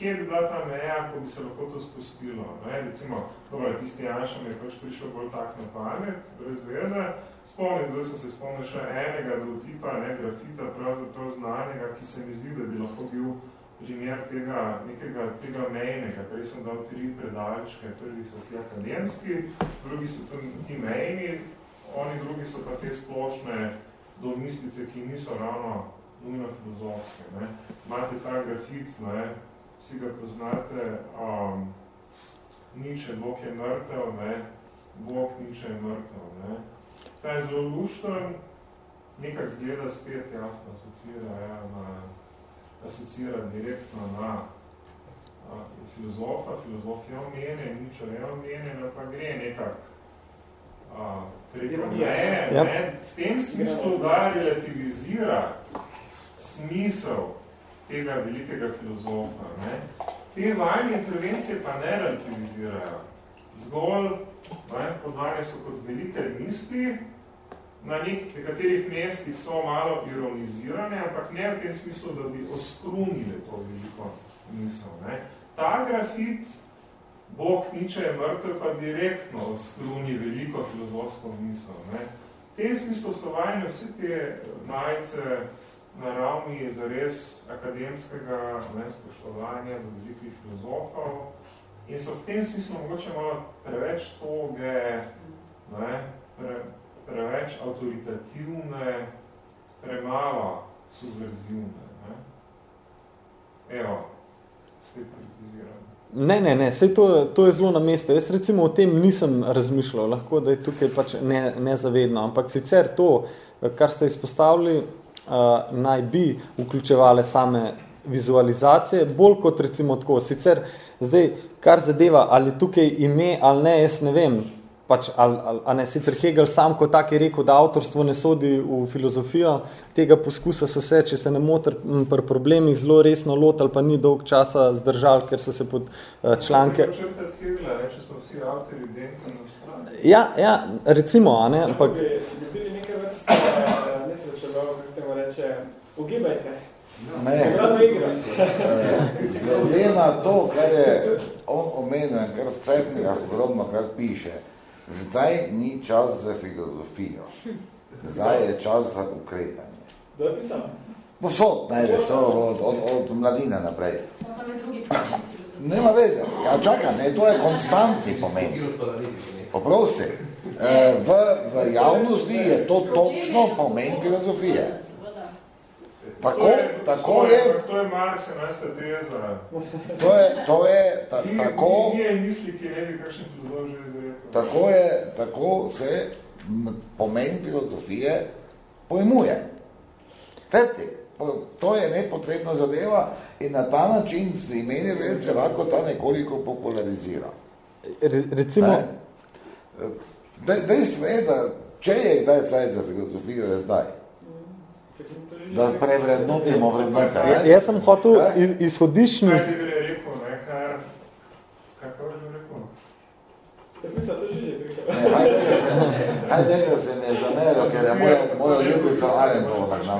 kje bi bila ta meja, ko bi se lahko to spustilo. Ne? Recimo, dobro, tisti Janša mi je pač prišel bolj tak na pamet, brez veze. Spomnim, zdaj sem se spomnil še enega dotipa, ne, grafita, pravzaprav znanega, ki se mi zdi, da bi lahko bil primer tega, nekega tega mejnega, prej sem dal tri predalčke, prvi so ti akademski, drugi so ti mejni, oni drugi so pa te splošne domislice, ki niso ravno nujno filozofske. Ne. Imate ta grafit, ne, vsi ga poznate, um, Niče, Bog je mrtev, ne, Bog Niče je mrtev. Ne. Ta je zelo lušten, nekak zgleda spet jasno asocira, ja, na, asocira direktno na a, filozofa, filozofija omene, Niče je omene, pa gre nekak a, preko ne, ja. ne, v tem smislu da relativizira smisel tega velikega filozofa. Ne. Te vajne intervencije pa ne relativizirajo. Zgolj ne, podvanje so kot velike misli, na nek, nekaterih mestih so malo ironizirane, ampak ne v tem smislu, da bi oskrunile to veliko misel. Ne. Ta grafit, Bog niče je mrtev, pa direktno oskruni veliko filozofsko misel. Ne. V tem smislu so vajne vse te majice, na ravni zares akademskega ne, spoštovanja do velikih filozofov in so v tem smislu mogoče malo preveč toge, ne, pre, preveč avtoritativne, premalo subverzivne. Ne. Evo, spet kritiziram. Ne, ne, ne, sej to, to je zelo na mestu. Jaz recimo o tem nisem razmišljal, lahko da je tukaj pač ne, nezavedno, ampak sicer to, kar ste izpostavili, uh, naj bi vključevale same vizualizacije, bolj kot recimo tako. Sicer, zdaj, kar zadeva, ali tukaj ime ali ne, jaz ne vem, pač, ali, ali, ali ne, sicer Hegel sam kot tak je rekel, da avtorstvo ne sodi v filozofijo, tega poskusa so se, če se ne motor pri problemih zelo resno lot, ali pa ni dolg časa zdržal, ker so se pod uh, članke... Hegela, ne, če smo vsi avtori na Ja, ja, recimo, a ne, ampak... Bi nekaj vrste, reče, ugibajte. Ne, glede na to, kar je on omenjen, kar v cvetnikah ogromno krat piše, zdaj ni čas za filozofijo, zdaj je čas za ukrepanje. Kdo je pisal? Vsod najdeš to od, od, od mladine naprej. Samo tam je drugi pomen. Nema veze. Ja, čakaj, ne, to je konstantni pomen. Poprosti. E, v, v javnosti je to točno pomen filozofije. Tako, tako je, To je Marx, enajsta teza. to je, to je ta, Ni- tako, Ni je misli, ki ne bi kakšen filozof že izrekel. tako je, tako se pomen filozofije pojmuje. Fertik. To je nepotrebna zadeva in na ta način z imeni več se lahko ta nekoliko popularizira. Re, recimo, Ne? Dej- Dejstvo je, da če je kdaj cajt za filozofijo, je zdaj. Da prevrednotimo vrednote. ja, jaz sem hotel iz- izhodiščni... Kaj si bi rekel, ne, kar... Kako bi rekel? Jaz mislim, da to že že rekel. Ne, Heidegger se mi je zameril, ker je mojo, mojo ljubico nagnal.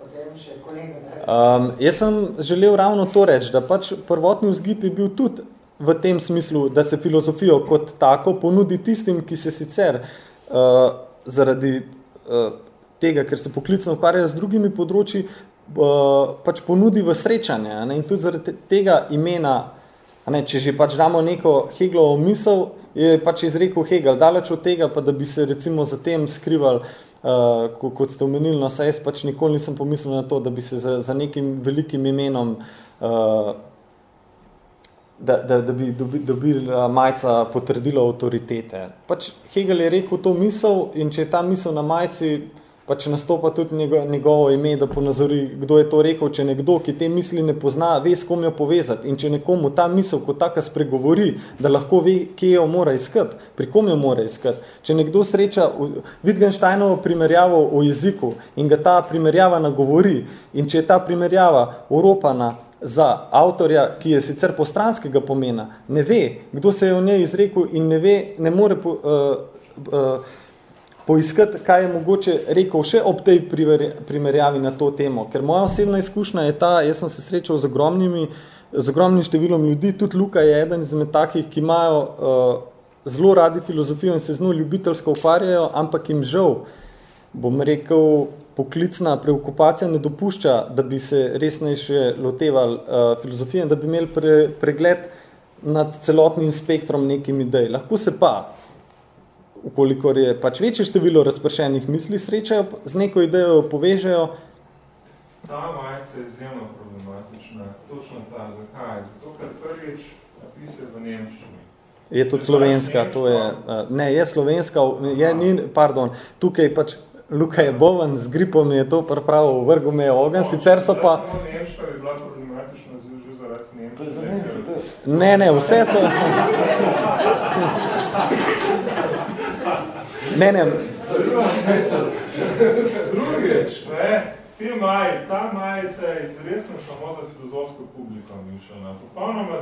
Potem še kolega. ne? Um, jaz sem želel ravno to reči, da pač prvotni vzgib je bil tudi v tem smislu, da se filozofijo kot tako ponudi tistim, ki se sicer uh, zaradi tega, ker se poklicno ukvarjajo z drugimi področji, uh, pač ponudi v srečanje. Ne? In tudi zaradi te- tega imena, ne, če že pač damo neko Heglovo misel, je pač izrekel Hegel, daleč od tega, pa da bi se recimo za tem skrival, uh, ko- kot ste omenili, no, saj jaz pač nikoli nisem pomislil na to, da bi se za, za nekim velikim imenom uh, da, da, da bi dobi, dobila majca potrdilo avtoritete. Pač Hegel je rekel to misel in če je ta misel na majci, pač nastopa tudi njego, njegovo ime, da ponazori, kdo je to rekel, če nekdo, ki te misli ne pozna, ve, s kom jo povezati in če nekomu ta misel kot taka spregovori, da lahko ve, kje jo mora iskati, pri kom jo mora iskati. Če nekdo sreča Wittgensteinovo primerjavo o jeziku in ga ta primerjava nagovori in če je ta primerjava oropana za avtorja, ki je sicer postranskega pomena, ne ve, kdo se je v njej izrekel in ne ve, ne more po, uh, uh, poiskati, kaj je mogoče rekel še ob tej primerjavi na to temo. Ker moja osebna izkušnja je ta, jaz sem se srečal z ogromnimi, z ogromnim številom ljudi, tudi Luka je eden izmed takih, ki imajo uh, zelo radi filozofijo in se z njo ljubiteljsko ukvarjajo, ampak jim žal, bom rekel, poklicna preokupacija ne dopušča, da bi se resnejše loteval uh, filozofije in da bi imeli pre, pregled nad celotnim spektrom nekim idej. Lahko se pa, ukolikor je pač večje število razpršenih misli, srečajo z neko idejo, povežejo. Ta majica je izjemno problematična. Točno ta. Zakaj? Zato, ker prvič napise v Nemščini. Je tudi slovenska, to je, uh, ne, je slovenska, je, ni, pardon, tukaj pač Luka je boven, z gripom je to pripravil, vrgo me je ogen, no, sicer so pa... Nemška bi bila problematična že zaradi Nemška. Ne, ne, vse so... ne, ne. Drugič, ne, Ti maj, ta maj se je izresno samo za filozofsko publiko mišljena. Popolnoma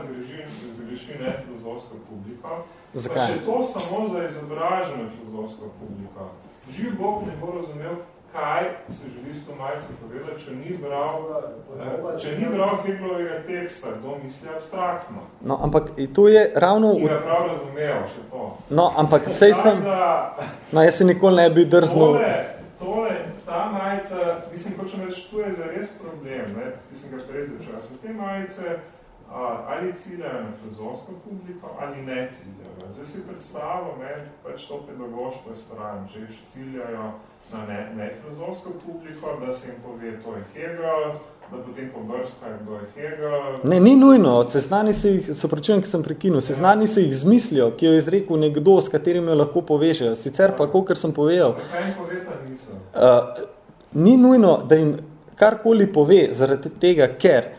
zgreši ne filozofsko publiko. Zakaj? Pa še to samo za izobraženo filozofsko publiko. Živ Bog ne bo razumel, kaj se želi s to majce povedati, če ni bral, eh, če ni bral Heglovega teksta, kdo misli abstraktno. No, ampak to je ravno... In ga prav razumel, še to. No, ampak sej sem... No, jaz se nikoli ne bi drznul... Tole, tole, ta majica, mislim, hočem reči, tu je zares problem, ne, ki sem ga prej začel. So te majice a, ali ciljajo na filozofsko publiko ali ne ciljajo. Zdaj si predstavljam, ne, pač to pedagoško stran, če jih ciljajo na ne, ne filozofsko publiko, da se jim pove, to je Hegel, da potem pobrskajo, kdo je Hegel. Ne, ni nujno, seznani se jih, so pričujem, ki sem prekinul, seznani se jih z mislijo, ki jo je izrekel nekdo, s katerim jo lahko povežejo. Sicer pa, kolikor sem povedal... Kaj jim poveta niso? Uh, ni nujno, da jim karkoli pove zaradi tega, ker,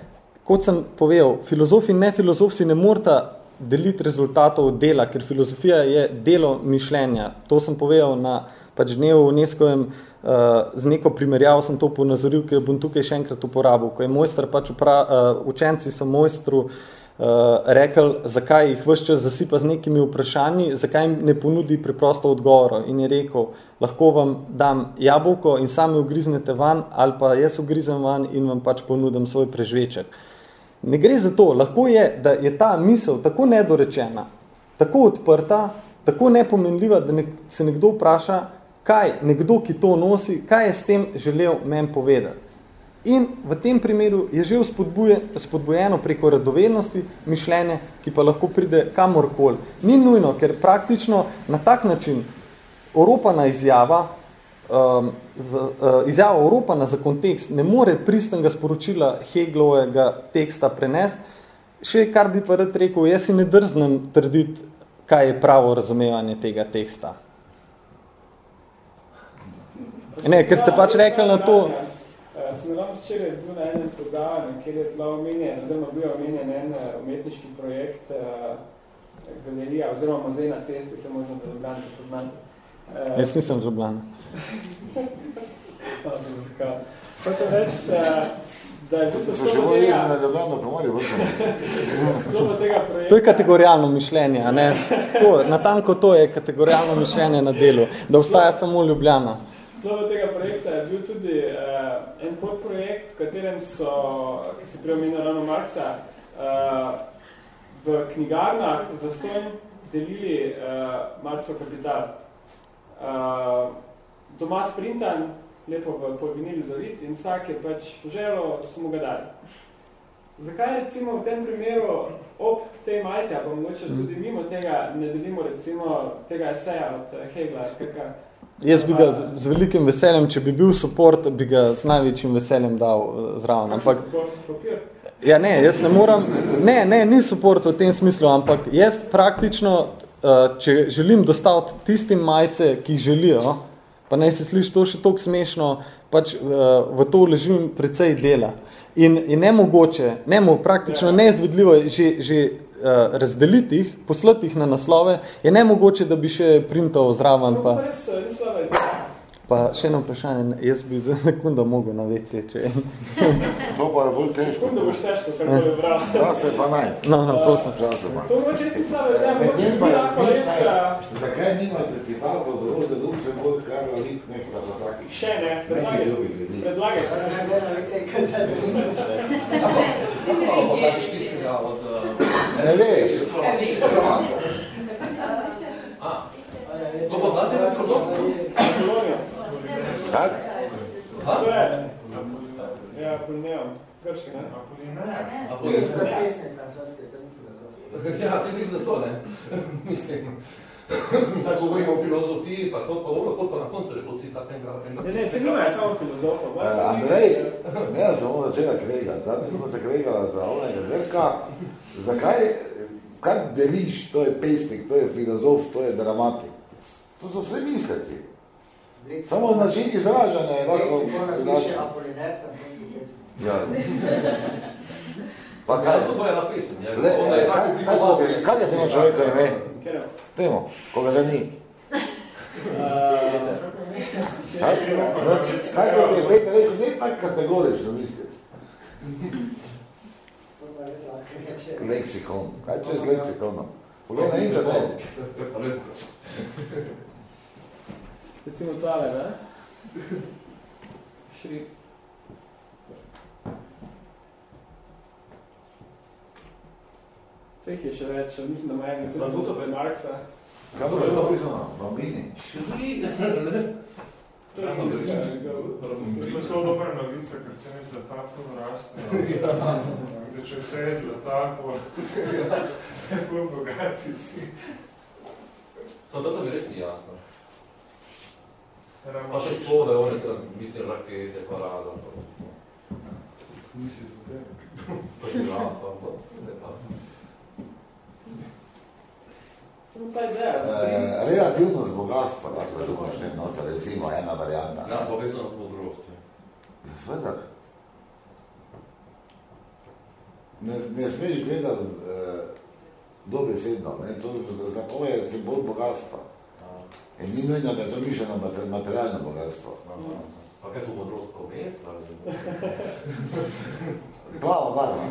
kot sem povedal, filozofi in nefilozofi ne morata deliti rezultatov dela, ker filozofija je delo mišljenja. To sem povedal na pač dnevu UNESCO-em, uh, z neko primerjavo sem to ponazoril, ker bom tukaj še enkrat uporabil. Ko je mojster, pač upra, uh, učenci so mojstru uh, rekel, zakaj jih vse čas zasipa z nekimi vprašanji, zakaj jim ne ponudi preprosto odgovoro. In je rekel, lahko vam dam jabolko in sami ugriznete van, ali pa jaz ugrizem van in vam pač ponudim svoj prežveček. Ne gre za to, lahko je, da je ta misel tako nedorečena, tako odprta, tako nepomenljiva, da nek, se nekdo vpraša, kaj nekdo, ki to nosi, kaj je s tem želel meni povedati. In v tem primeru je že spodbujeno preko radovednosti mišljenje, ki pa lahko pride kamorkoli. Ni nujno, ker praktično na tak način oropana izjava, um, z, uh, izjava oropana za kontekst ne more pristnega sporočila Heglovega teksta prenesti. Še kar bi pa rad rekel, jaz si ne drznem trditi, kaj je pravo razumevanje tega teksta. Ne, ker ste pač rekli na to... Uh, sem ravno včeraj bil na enem podavanju, kjer je bila omenjen, oziroma bil omenjen en uh, umetniški projekt uh, galerija, oziroma muzej na cesti, se možno da Ljubljani poznate. Uh, Jaz nisem z Ljubljana. Hočem reči, da, da je to so še bolj jezni na Ljubljano, pa mori To je kategorijalno mišljenje, a ne? To, natanko to je kategorijalno mišljenje na delu, da obstaja samo Ljubljana. Slovo tega projekta je bil tudi uh, en podprojekt, v katerem so, ki se preomenil ravno Marca, uh, v knjigarnah za stojn delili uh, Marcov kapital. Uh, doma sprintan, lepo v povinili zavit in vsak je pač poželo, so mu ga dali. Zakaj recimo v tem primeru ob tej majci, pa mogoče tudi mimo tega, ne delimo recimo tega eseja od Hegla, skakaj, Jaz bi ga z, z velikim veseljem, če bi bil support, bi ga z največjim veseljem dal uh, zraven. Ampak, ja, ne, jaz ne moram, ne, ne, ni support v tem smislu, ampak jaz praktično, če želim dostaviti tistim majce, ki jih želijo, pa naj se sliši to še toliko smešno, pač uh, v to ležim precej dela. In je nemogoče, nemo, praktično ja. neizvedljivo že, že uh, razdeliti jih, poslati jih na naslove, je nemogoče, da bi še printal zraven. Pa, pa še eno vprašanje, jaz bi za sekundo mogel na WC, če To pa je bolj težko. Sekundo boš težko, kako je bral. Da se pa najti. No, no, prosim. Da se pa. To moče si slave, da moče bi lahko res... Zakaj nimate citatov do Roze Lukse, bod Karla Lik, nekaj pa takih? Še ne, predlagaj. Predlagaj. Predlagaj. Ne veš. To pa znate na filozofno? Kak? domnevam. Grški, ne? Apoliner. Apoliner. Pesne francoske, to ni filozof. Ja, se glik za to, ne? <laughs> Mislim. Tako govorimo o filozofiji, pa to pa lahko pa na koncu repoci takega. Ne, ne, se nima samo filozofov. Uh, Andrej, ne da samo začela krega, zadnji smo se kregala za onega Grka. Zakaj, kaj deliš, to je pesnik, to je filozof, to je dramatik? To so vse misleci. Samo način izražanja je lahko... Leksiko Apoliner, francoski pesnik. Ja. Pa kaj to je napisem? Ja, Le, onda je tako kaj, oblikoval kaj, pesnik. kaj je temo človeka ime? Temo, koga ga ni. Kaj, no, kaj to je Peter rekel, ne tako kategorično misliti. Leksikon. Kaj če z leksikonom? Poglej na internet. Recimo tale, ne? Šri. Vseh je še več, mislim, da ima eno Pa tudi tudi od Marksa. Kaj to je napisano? Bambini. Šri. To je tiska, To je zelo dobra novica, ker se mi zlata ful raste. <laughs> Da če vse je zlata, bo <laughs> vse ful bogati vsi. To, to mi res ni jasno. Pa še spode, one tam, mislim, rakete, parada. pa- Nisi za tebe. Pa žirafa, pa ne pa. Eh, relativnost bogatstva, lahko razumeš, ne noter, recimo ena varianta. Ja, povezano s modrostjo. Ja, Sveda. Ne, ne smeš gledati eh, dobesedno, ne? to zato je simbol bogatstva. In ni nujno, da to mišljeno mater- materialno bogatstvo. Pa kaj to modrost pomet? Ali... <laughs> Plava barva.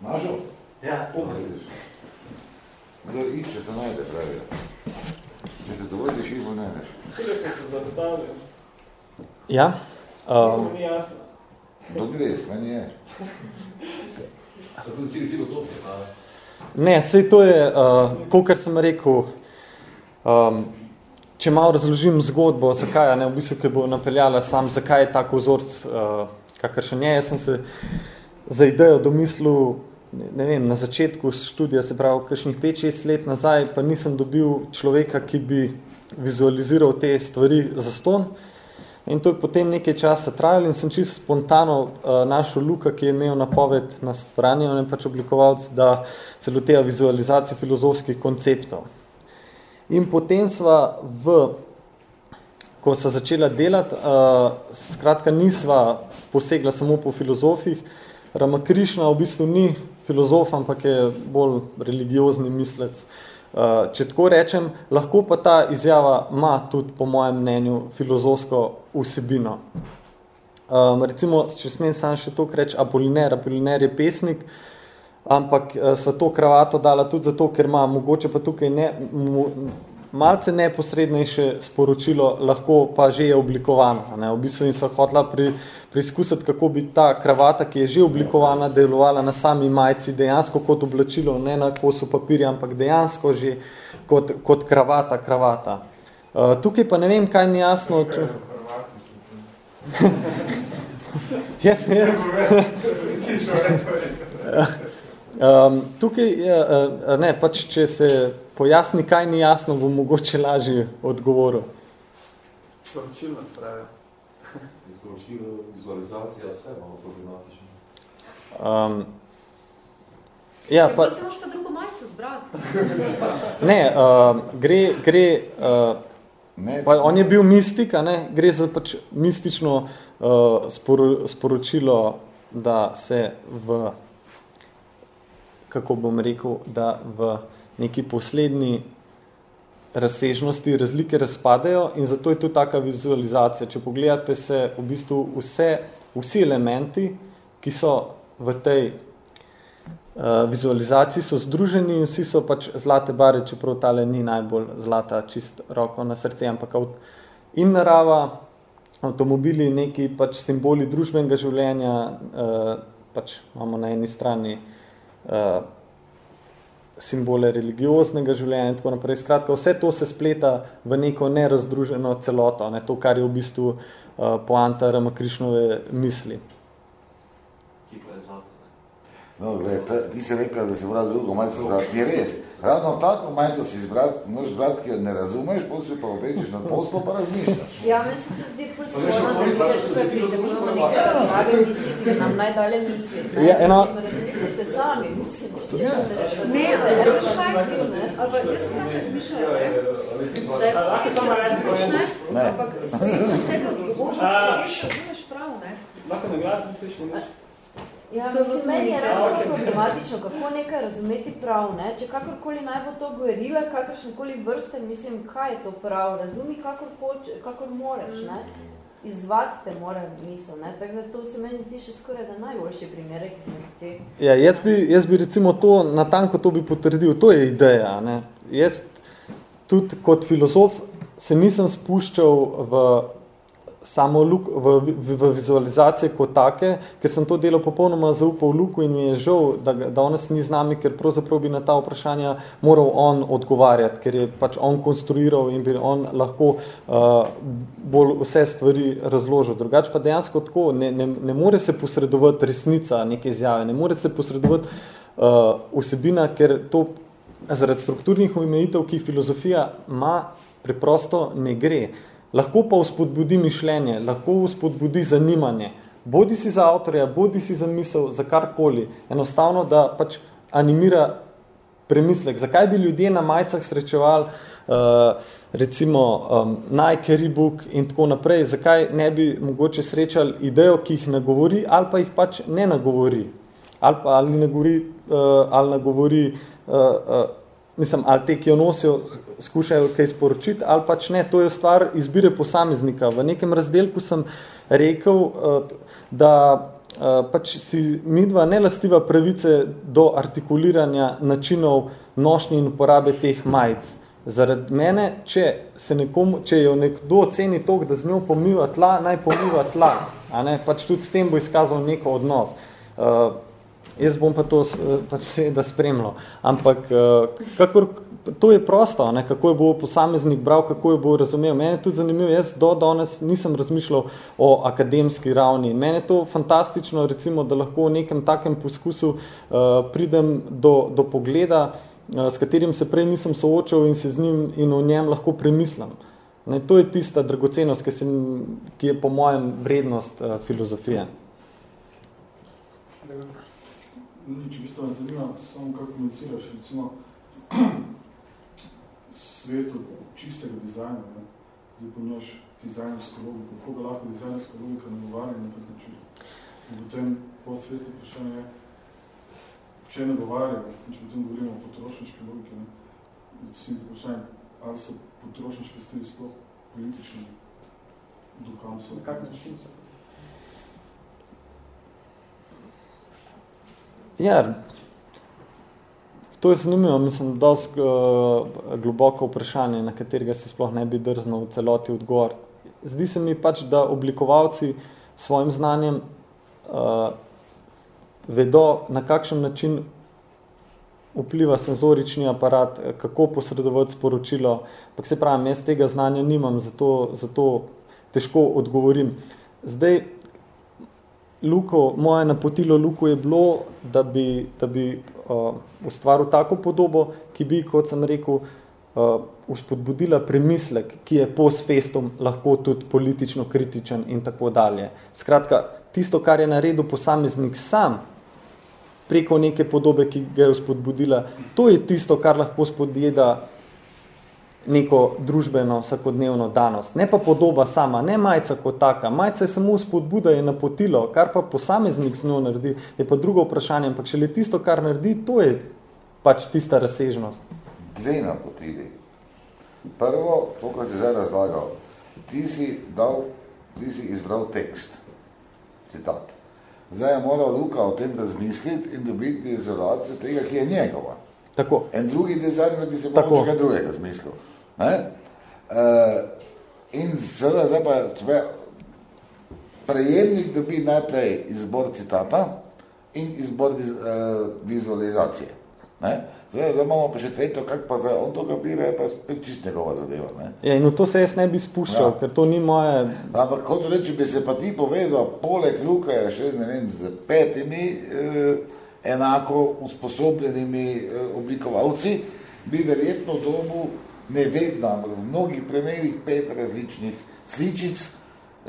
Našel? Ja. Vidiš. Kdor išče, to najde, pravijo. Če te dovolj tišimo, ne veš. Tudi smo se zastavili. Ja, Um, ni jasno. To res, meni je. To tudi čili filozofije, pa... ne, sej to je, uh, kolikor sem rekel, um, če malo razložim zgodbo, zakaj, ne, v bistvu, ki bo napeljala sam, zakaj je tako vzorc, uh, kakršen je. Jaz sem se za idejo domislil, ne, vem, na začetku študija, se pravi, kakšnih 5-6 let nazaj, pa nisem dobil človeka, ki bi vizualiziral te stvari za ston. In to je potem nekaj časa trajalo in sem čisto spontano uh, našel Luka, ki je imel napoved na strani, on je pač oblikovalc, da se loteva vizualizacije filozofskih konceptov. In potem sva v, ko sva začela delati, uh, skratka nisva posegla samo po filozofih, Ramakrišna v bistvu ni filozof, ampak je bolj religiozni mislec. Uh, če tako rečem, lahko pa ta izjava ima tudi, po mojem mnenju, filozofsko vsebino. Um, recimo, če smem sam še to reči, Apoliner, Apoliner je pesnik, ampak uh, sva to kravato dala tudi zato, ker ima mogoče pa tukaj ne, mo, malce neposrednejše sporočilo, lahko pa že je oblikovano. Ne? V bistvu in sva hotla pri, preizkusiti, kako bi ta kravata, ki je že oblikovana, delovala na sami majci dejansko kot oblačilo, ne na kosu papirja, ampak dejansko že kot, kot kravata, kravata. Uh, tukaj pa ne vem, kaj ni jasno. Če... <laughs> Jaz ne um, <laughs> tukaj uh, ne, pač če se pojasni, kaj ni jasno, bo mogoče lažje odgovoril. Sporočilno spravijo. <laughs> Izporočilo, vizualizacija, vse malo problematično. Um, ja, pa, Se moš pa drugo majico zbrati. <laughs> ne, uh, gre, gre uh, Ne, pa on je bil mistik, a ne, gre za pač mistično uh, sporo, sporočilo, da se v, kako bom rekel, da v neki poslednji razsežnosti razlike razpadajo in zato je tu taka vizualizacija. Če pogledate se v bistvu vse, vsi elementi, ki so v tej uh, vizualizaciji, so združeni in vsi so pač zlate bare, čeprav tale ni najbolj zlata, čist roko na srce, ampak in narava, avtomobili, neki pač simboli družbenega življenja, uh, pač imamo na eni strani uh, simbole religioznega življenja in tako naprej. Skratka, vse to se spleta v neko nerazdruženo celoto, ne, to, kar je v bistvu poanta Rama Krišnove misli. Ki pa je zato, No, gled, ti si rekel, da si mora drugo majico zbrati. Je res. Ravno tako majico si zbrati, moraš zbrati, ki jo ne razumeš, potem si pa obečiš na poslo, pa razmišljaš. Ja, meni se to zdi ful sporno, da mi se tukaj pridemo nekaj razlage misli, ki nam najdalje misli. Ne, Ja, eno- Razmislite se sami, mislim. Če Ja. se Ne, ne, ne, veš kaj, ne, ampak jaz sem tako razmišljala, ne, da je lahko samo fajn, eno če razumeš, povem? ne, Ne. ampak sprejeti sebe odgovornost, če A. res razumeš prav, ne. Lahko na glas misliš, ne? Ja, To mislim, meni je ravno problematično, kako nekaj razumeti prav, ne? Če kakorkoli naj bo to govorila, kakršnekoli vrste, mislim, kaj je to prav, razumi kakor, hoče, kakor moreš, ne? Izvati te mora misel, ne? Tako da to se meni zdi še skoraj da najboljši primerek izmed teh. Ja, jaz bi, jaz bi recimo to, natanko to bi potrdil, to je ideja. Ne? Jaz tudi kot filozof se nisem spuščal v samo luk, v, v, v vizualizacije kot take, ker sem to delo popolnoma zaupal Luku in mi je žal, da, da danes ni z nami, ker pravzaprav bi na ta vprašanja moral on odgovarjati, ker je pač on konstruiral in bi on lahko uh, bolj vse stvari razložil. Drugače pa dejansko tako, ne, ne, ne more se posredovati resnica neke izjave, ne more se posredovati uh, vsebina, ker to zaradi strukturnih omejitev, ki jih filozofija ima, preprosto ne gre. Lahko pa vzpodbudi mišljenje, lahko vzpodbudi zanimanje, bodi si za avtorja, bodi si za misel, za karkoli. Enostavno, da pač animira premislek. Zakaj bi ljudje na majcah srečevali uh, recimo um, Nike, Reebok in tako naprej? Zakaj ne bi mogoče srečali idejo, ki jih nagovori ali pa jih pač ne nagovori? Ali pa ali nagovori, uh, ali nagovori uh, uh, mislim, ali te, ki jo nosijo, skušajo kaj sporočiti, ali pač ne, to je stvar izbire posameznika. V nekem razdelku sem rekel, eh, da eh, pač si midva ne lastiva pravice do artikuliranja načinov nošnje in uporabe teh majic. Zaradi mene, če, se nekomu, če jo nekdo oceni to, da z njo pomiva tla, naj pomiva tla. A ne? Pač tudi s tem bo izkazal neko odnos. Uh, Jaz bom pa to eh, pač seveda spremljal. Ampak eh, kakor, to je prosto, ne, kako je bo posameznik bral, kako je bo razumel. Mene je tudi zanimivo, jaz do danes nisem razmišljal o akademski ravni. Mene je to fantastično, recimo, da lahko v nekem takem poskusu uh, pridem do, do pogleda, uh, s katerim se prej nisem soočal in se z njim in o njem lahko premislim. Ne, to je tista dragocenost, ki, sem, ki je po mojem vrednost uh, filozofije. Nič, v bistvu me zanima, samo kako komuniciraš, recimo, <clears throat> svetu čistega dizajna, ne? zdaj ponujaš dizajnersko logiko, kako ga lahko dizajnerska logika nagovarja na kak način. In potem podsvesti vprašanje je, če nagovarja, če potem govorimo o potrošniški logiki, ne? vsi vprašanje, ali so potrošniške stvari sploh politične do konca. Na kak način so? Ja, to je zanimivo, mislim, dosti uh, globoko vprašanje, na katerega si sploh ne bi drznil v celoti odgovor. Zdi se mi pač, da oblikovalci s svojim znanjem uh, vedo, na kakšen način vpliva senzorični aparat, kako posredovati sporočilo, pa se pravim, jaz tega znanja nimam, zato, zato težko odgovorim. Zdaj, Luko, moje napotilo Luku je bilo, da bi, da bi uh, ustvaril tako podobo, ki bi, kot sem rekel, uh, uspodbudila premislek, ki je post festum lahko tudi politično kritičen in tako dalje. Skratka, tisto, kar je naredil posameznik sam, preko neke podobe, ki ga je uspodbudila, to je tisto, kar lahko spodjeda neko družbeno vsakodnevno danost. Ne pa podoba sama, ne majca kot taka. Majca je samo spodbuda, je napotilo, kar pa posameznik z njo naredi, je pa drugo vprašanje, ampak šele tisto, kar naredi, to je pač tista razsežnost. Dve napotili. Prvo, to, kar si zdaj razlagal, ti si, dal, ti si izbral tekst, citat. Zdaj je moral Luka o tem razmisliti in dobiti izolacijo tega, ki je njegova. Tako. En drugi dizajner bi se mogoče kaj drugega zmislil. Ne? Uh, in seveda zdaj pa sve, prejemnik dobi najprej izbor citata in izbor diz, uh, vizualizacije. Ne? Zdaj, zdaj imamo pa še tretjo, kak pa zdaj on to kapira, je pa spet čist njegova zadeva. Ne? Ja, in v to se jaz ne bi spuščal, ja. ker to ni moje... Ampak kot reči, bi se pa ti povezal poleg Luka, še ne vem, z petimi eh, enako usposobljenimi eh, oblikovalci, bi verjetno dobu ne vedno, ampak v mnogih primerih pet različnih sličic,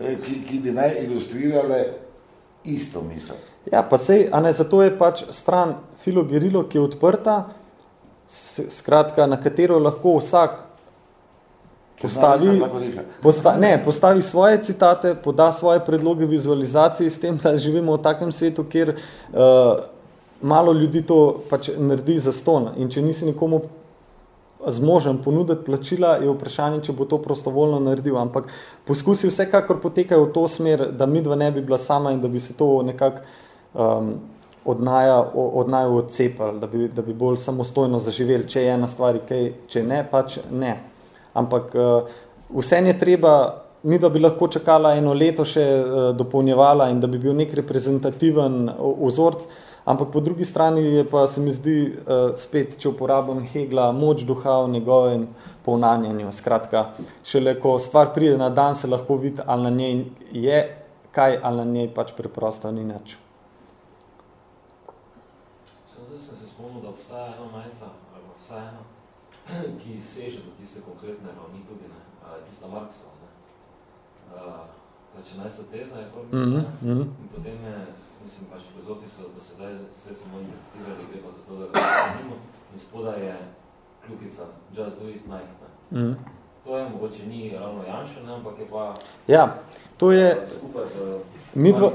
eh, ki, ki bi naj ilustrirale isto misel. Ja, pa sej, a ne, zato je pač stran Filo Gerilo, ki je odprta, skratka, na katero lahko vsak postavi, posta, ne, postavi svoje citate, poda svoje predloge vizualizacije s tem, da živimo v takem svetu, kjer uh, malo ljudi to pač naredi za ston. In če nisi nikomu zmožen ponuditi plačila, je vprašanje, če bo to prostovoljno naredil. Ampak poskusi vsekakor potekajo v to smer, da midva ne bi bila sama in da bi se to nekako um, odnaja, odnajo odcepali, da bi, da bi bolj samostojno zaživeli, če je ena stvar, kaj, če ne, pač ne. Ampak uh, vse je treba, mi da bi lahko čakala eno leto še uh, dopolnjevala in da bi bil nek reprezentativen vzorc, ampak po drugi strani je pa se mi zdi uh, spet, če uporabim Hegla, moč duha v njegovem povnanjanju. Skratka, šele ko stvar pride na dan, se lahko vidi, ali na njej je kaj, ali na njej pač preprosto ni nič. spomnil, da obstaja ena majica, ali vsaj ena, <clears throat> ki seže do tiste konkretne ravni tudi, ne, tista Marksova, ne. Uh, če naj so tezna, je prvi mm -hmm. in potem je, mislim, pač filozofi so do sedaj svet samo interpretirali, gre pa za to, da razumimo, in spoda je kljukica, just do it night, ne. Mm -hmm. To je mogoče ni ravno Janša, ne, ampak je pa ja, to je, skupaj z mi dva,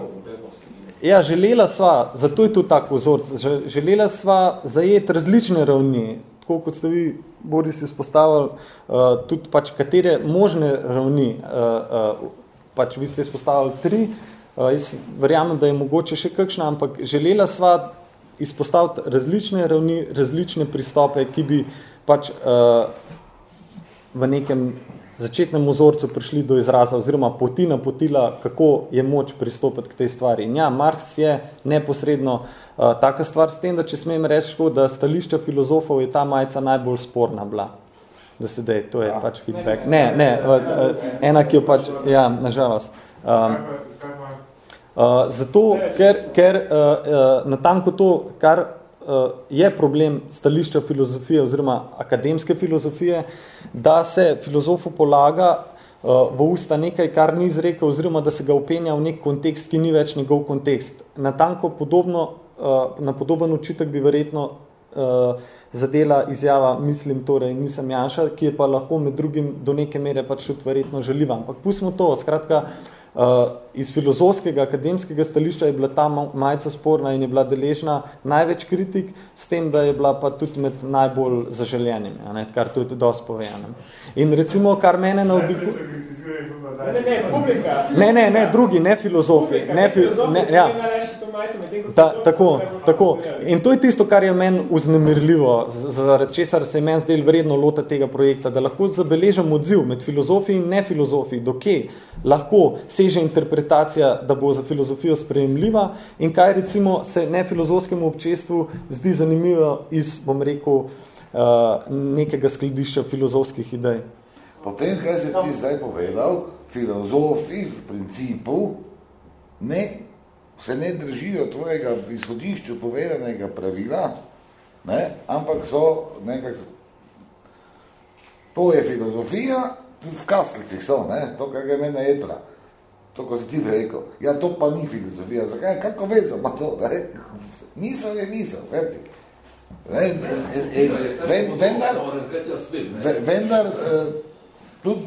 Ja, želela sva, zato je tudi tak vzorc, želela sva zajeti različne ravni, tako kot ste vi, Boris, izpostavili, uh, tudi pač katere možne ravni, uh, uh, pač vi ste izpostavili tri, uh, jaz verjamem, da je mogoče še kakšna, ampak želela sva izpostaviti različne ravni, različne pristope, ki bi pač uh, v nekem začetnem vzorcu prišli do izraza oziroma poti napotila, kako je moč pristopiti k tej stvari. In ja, Marx je neposredno uh, taka stvar s tem, da če smem reči, da stališča filozofov je ta majica najbolj sporna bila. Do sedaj, to je ja. pač feedback. Ne, ne, ne, ne, ena, ki jo pač, ja, nažalost. Um, uh, zato, ker, ker uh, uh, natanko to, kar uh, je problem stališča filozofije oziroma akademske filozofije, da se filozofu polaga uh, v usta nekaj, kar ni izrekel oziroma da se ga upenja v nek kontekst, ki ni več njegov kontekst. Natanko podobno, uh, na podoben očitek bi verjetno uh, zadela izjava, mislim torej, nisem Janša, ki je pa lahko med drugim do neke mere pač tudi verjetno želiva. Ampak pustimo to, skratka, uh, Uh, iz filozofskega, akademskega stališča je bila ta majica sporna in je bila deležna največ kritik, s tem, da je bila pa tudi med najbolj zaželjenimi, ne, kar tudi dosti povedanem. In recimo, kar mene navdihu... Ne, ne, publika. Ne, ne, ne, drugi, ne filozofi. Ne, fi... ne, ja. Ta, tako, tako. In to je tisto, kar je meni uznemirljivo, zaradi česar se je meni zdel vredno lota tega projekta, da lahko zabeležem odziv med filozofi in nefilozofi, do kje lahko seže interpretacija, da bo za filozofijo sprejemljiva in kaj recimo se nefilozofskemu občestvu zdi zanimivo iz, bom rekel, uh, nekega skladišča filozofskih idej. Potem, kaj si ti zdaj povedal, filozofi v principu ne se ne držijo tvojega v izhodišču povedanega pravila, ne, ampak so nekak, to je filozofija, v kaslicih so, ne, to, kar je mene etra, to, ko si ti rekel, ja, to pa ni filozofija, zakaj, kako vezo ima to, ne, misel je misel, vertik. Vendar, vendar,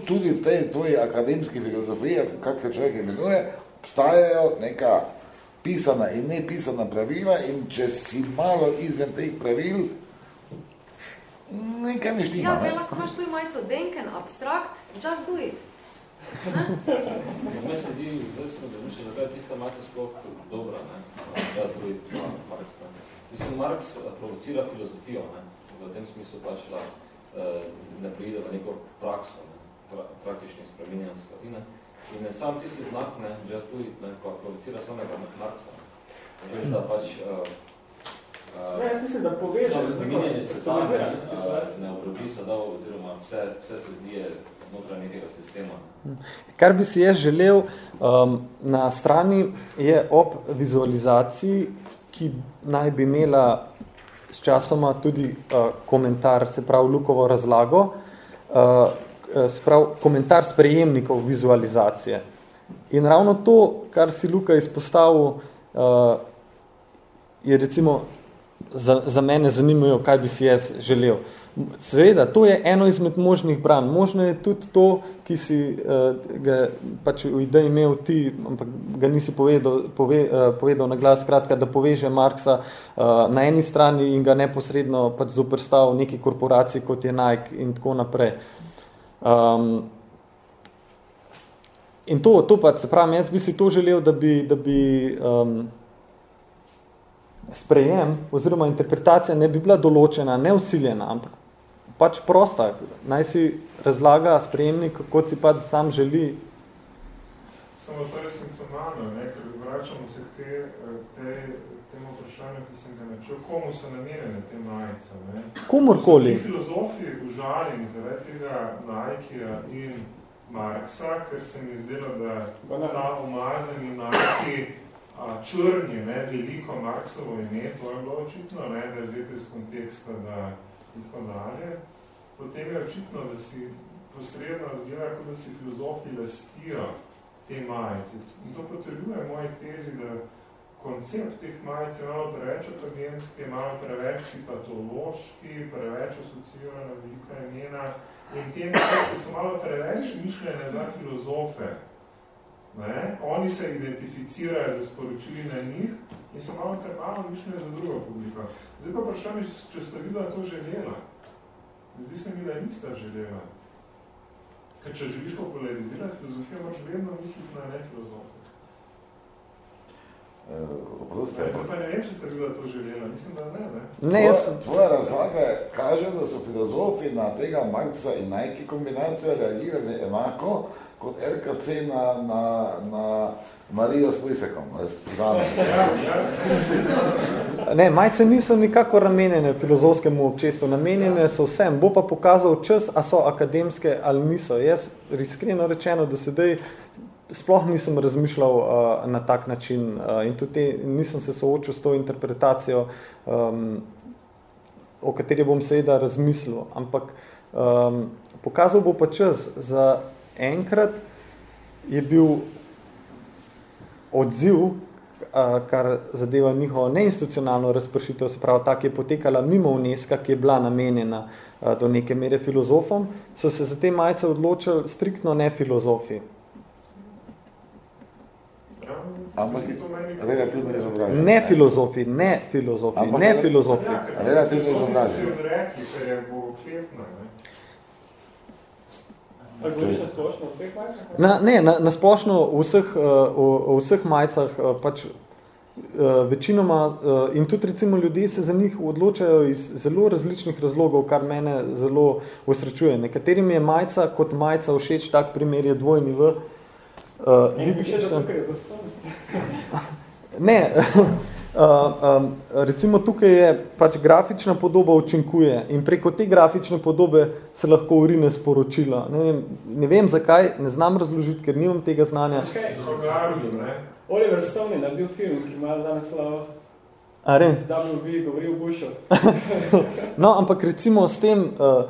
tudi v tej tvoji akademski filozofiji, kakor človek imenuje, obstajajo neka pisana in nepisana pravila in če si malo izven teh pravil, nekaj ne štima. Ja, ne? lahko imaš tu majico denken, abstrakt, just do it. Mene se zdi, zdaj sem domišljal, da je tista majica sploh dobra, ne? just do it, Marx. Ne? Mislim, Marx eh, provocira filozofijo, ne? v tem smislu pač, da eh, ne pride v neko prakso, ne? Pra, praktični spremenjen skladine. In ne sam tisti znak, ne, just do it, ne, pa provocira samega Marksa. Ne, da pač uh, Uh, ne, jaz mislim, da povežem. Samo spreminjanje sveta ne, ne obrobi sadov, oziroma vse, vse se zdi znotraj nekega sistema. Kar bi si jaz želel, um, na strani je ob vizualizaciji, ki naj bi imela s časoma tudi uh, komentar, se pravi Lukovo razlago, uh, se pravi komentar sprejemnikov vizualizacije. In ravno to, kar si Luka izpostavil, uh, je recimo za, za mene zanimajo, kaj bi si jaz želel. Seveda, to je eno izmed možnih branj. Možno je tudi to, ki si uh, ga pač v ideji imel ti, ampak ga nisi povedal, pove, uh, povedal na glas, kratka, da poveže Marksa uh, na eni strani in ga neposredno pač zoprstav neki korporaciji, kot je Nike in tako naprej. Um, in to, to pač, se pravim, jaz bi si to želel, da bi, da bi um, sprejem oziroma interpretacija ne bi bila določena, ne usiljena, ampak pač prosta. Naj si razlaga sprejemnik, kot si pač sam želi. Samo to je simptomalno, ne? ker vračamo se k te, te, temu vprašanju, ki sem ga načel, komu so namenjene te majice. Ne? Komorkoli. So filozofi užaljeni zaradi tega Nike in Marksa, ker se mi zdelo, da ta umazani Nike črni, ne, veliko Marksovo ime, to je bilo očitno, ne, da je vzeti iz konteksta, da in tako dalje. Potem je očitno, da si posredno zgleda, kot da si filozofi lastijo te majice. In to potrebuje moje tezi, da koncept teh majic je malo preveč akademski, malo preveč citatološki, preveč asociirana velika imena in te majice so malo preveč mišljene za filozofe. Ne? Oni se identificirajo za sporočili na njih in so malo premalo mišljene za drugo publiko. Zdaj pa vprašam, če ste videla to želela. Zdi se mi, da nista želela. Ker če želiš popularizirati filozofijo, moraš vedno misliti na ne filozofijo. Oprosti. Zdaj pa ne vem, če ste videla to želela. Mislim, da ne. ne? ne jaz... tvoja, tvoja razlaga kaže, da so filozofi na tega Marksa in Nike kombinacijo reagirali enako, kot RKC na, na, na Marijo s Prisekom. ne, majce niso nikako namenjene filozofskemu občestvu, namenjene so vsem. Bo pa pokazal čas, a so akademske ali niso. Jaz, iskreno rečeno, do sedaj sploh nisem razmišljal uh, na tak način uh, in tudi nisem se soočil s to interpretacijo, um, o kateri bom seveda razmislil. Ampak um, pokazal bo pa čas za enkrat je bil odziv, kar zadeva njihovo neinstitucionalno razpršitev, se pravi, tak je potekala mimo UNESCO, ki je bila namenjena do neke mere filozofom, so se za te majice odločili striktno ne filozofi. Ampak relativno izobraženi. Ne filozofi, ne filozofi, Ampak ne filozofi. Relativno izobraženi. Filozofi so odrekli, ker je bo klepno, ne? Na, ne, na, na splošno v vseh, uh, v, v vseh majicah uh, pač uh, večinoma in tudi recimo ljudje se za njih odločajo iz zelo različnih razlogov, kar mene zelo usrečuje. Nekaterim je majica kot majica všeč, tak primer je dvojni v. Uh, vidi, <laughs> ne, <laughs> Uh, um, recimo tukaj je pač grafična podoba učinkuje in preko te grafične podobe se lahko urine sporočila. Ne vem, ne vem zakaj, ne znam razložiti, ker nimam tega znanja. Oliver Stone je naredil film, ki ima danes slavo. A re? WB govori v Bushu. <laughs> no, ampak recimo s tem uh,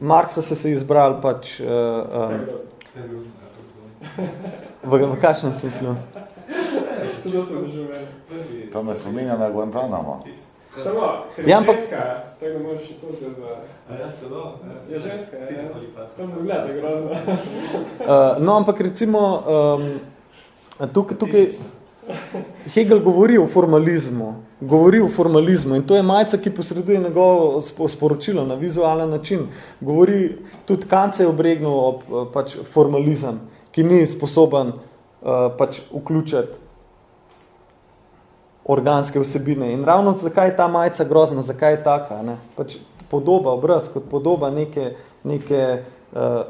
Marksa so se izbrali pač uh, um, v, v kakšnem smislu? To me spominja na Guantanamo. Samo, ker je ja, ženska, tako da moraš to se za... Ja, celo. Je ženska, ja. To mu zgleda grozno. uh, <laughs> no, ampak recimo, um, tukaj, tukaj Hegel govori o formalizmu. Govori o formalizmu in to je majca, ki posreduje njegovo sporočilo na vizualen način. Govori, tudi Kant se je obregnil ob pač, formalizem, ki ni sposoben uh, pač vključiti organske vsebine. In ravno zakaj je ta majica grozna, zakaj je taka? Ne? Pač podoba, obraz kot podoba neke, neke, uh,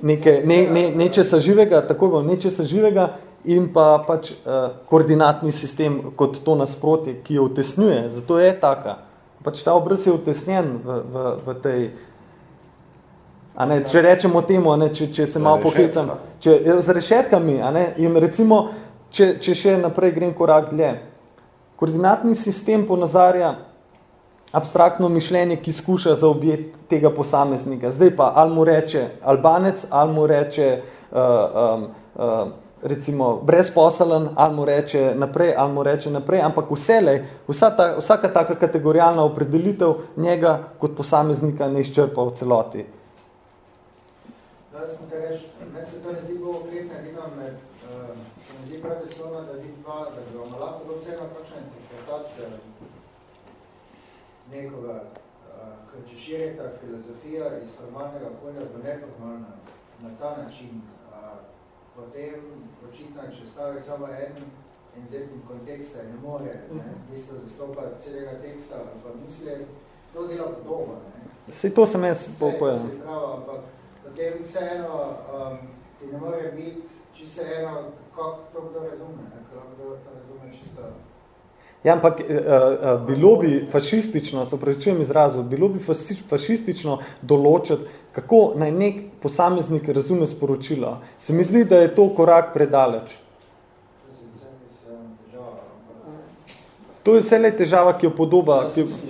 neke ne, ne, nečesa živega, tako bo, nečesa živega, in pa pač uh, koordinatni sistem kot to nasprotje, ki jo utesnjuje. Zato je taka. Pač ta obraz je utesnjen v, v, v tej A ne, če rečemo temu, ne, če, če se malo pohecam, če, z rešetkami, ne, in recimo, če, če še naprej grem korak dlje. Koordinatni sistem ponazarja abstraktno mišljenje, ki skuša zaobjeti tega posameznika. Zdaj pa, ali mu reče albanec, ali mu reče uh, um, uh, recimo brezposelen, ali mu reče naprej, ali mu reče naprej, ampak vselej, vsa ta, vsaka taka kategorijalna opredelitev njega kot posameznika ne izčrpa v celoti da smo te reči, meni se to ne zdi bolj okretna edina med, uh, se mi zdi prav veslovna, da vi dva, da bi vam lahko bilo vseeno kakšna interpretacija nekoga, uh, ker če širi ta filozofija iz formalnega polja v neformalna, na ta način, uh, potem očitno, če stavi samo en in zetnim konteksta ne more, ne, isto zastopa celega teksta ali pa misli, to dela podobno. Ne. Se to sem jaz popojem. Se pravi, ampak potem vseeno um, ti ne more biti čisto eno, kako to kdo razume, kako kdo to razume čisto. Ja, ampak uh, uh, bilo bi fašistično, se pravičujem izrazu, bilo bi fašistično določiti, kako naj nek posameznik razume sporočilo. Se mi zdi, da je to korak predaleč. To je vse le težava, ki jo podoba. Ki jo... Še,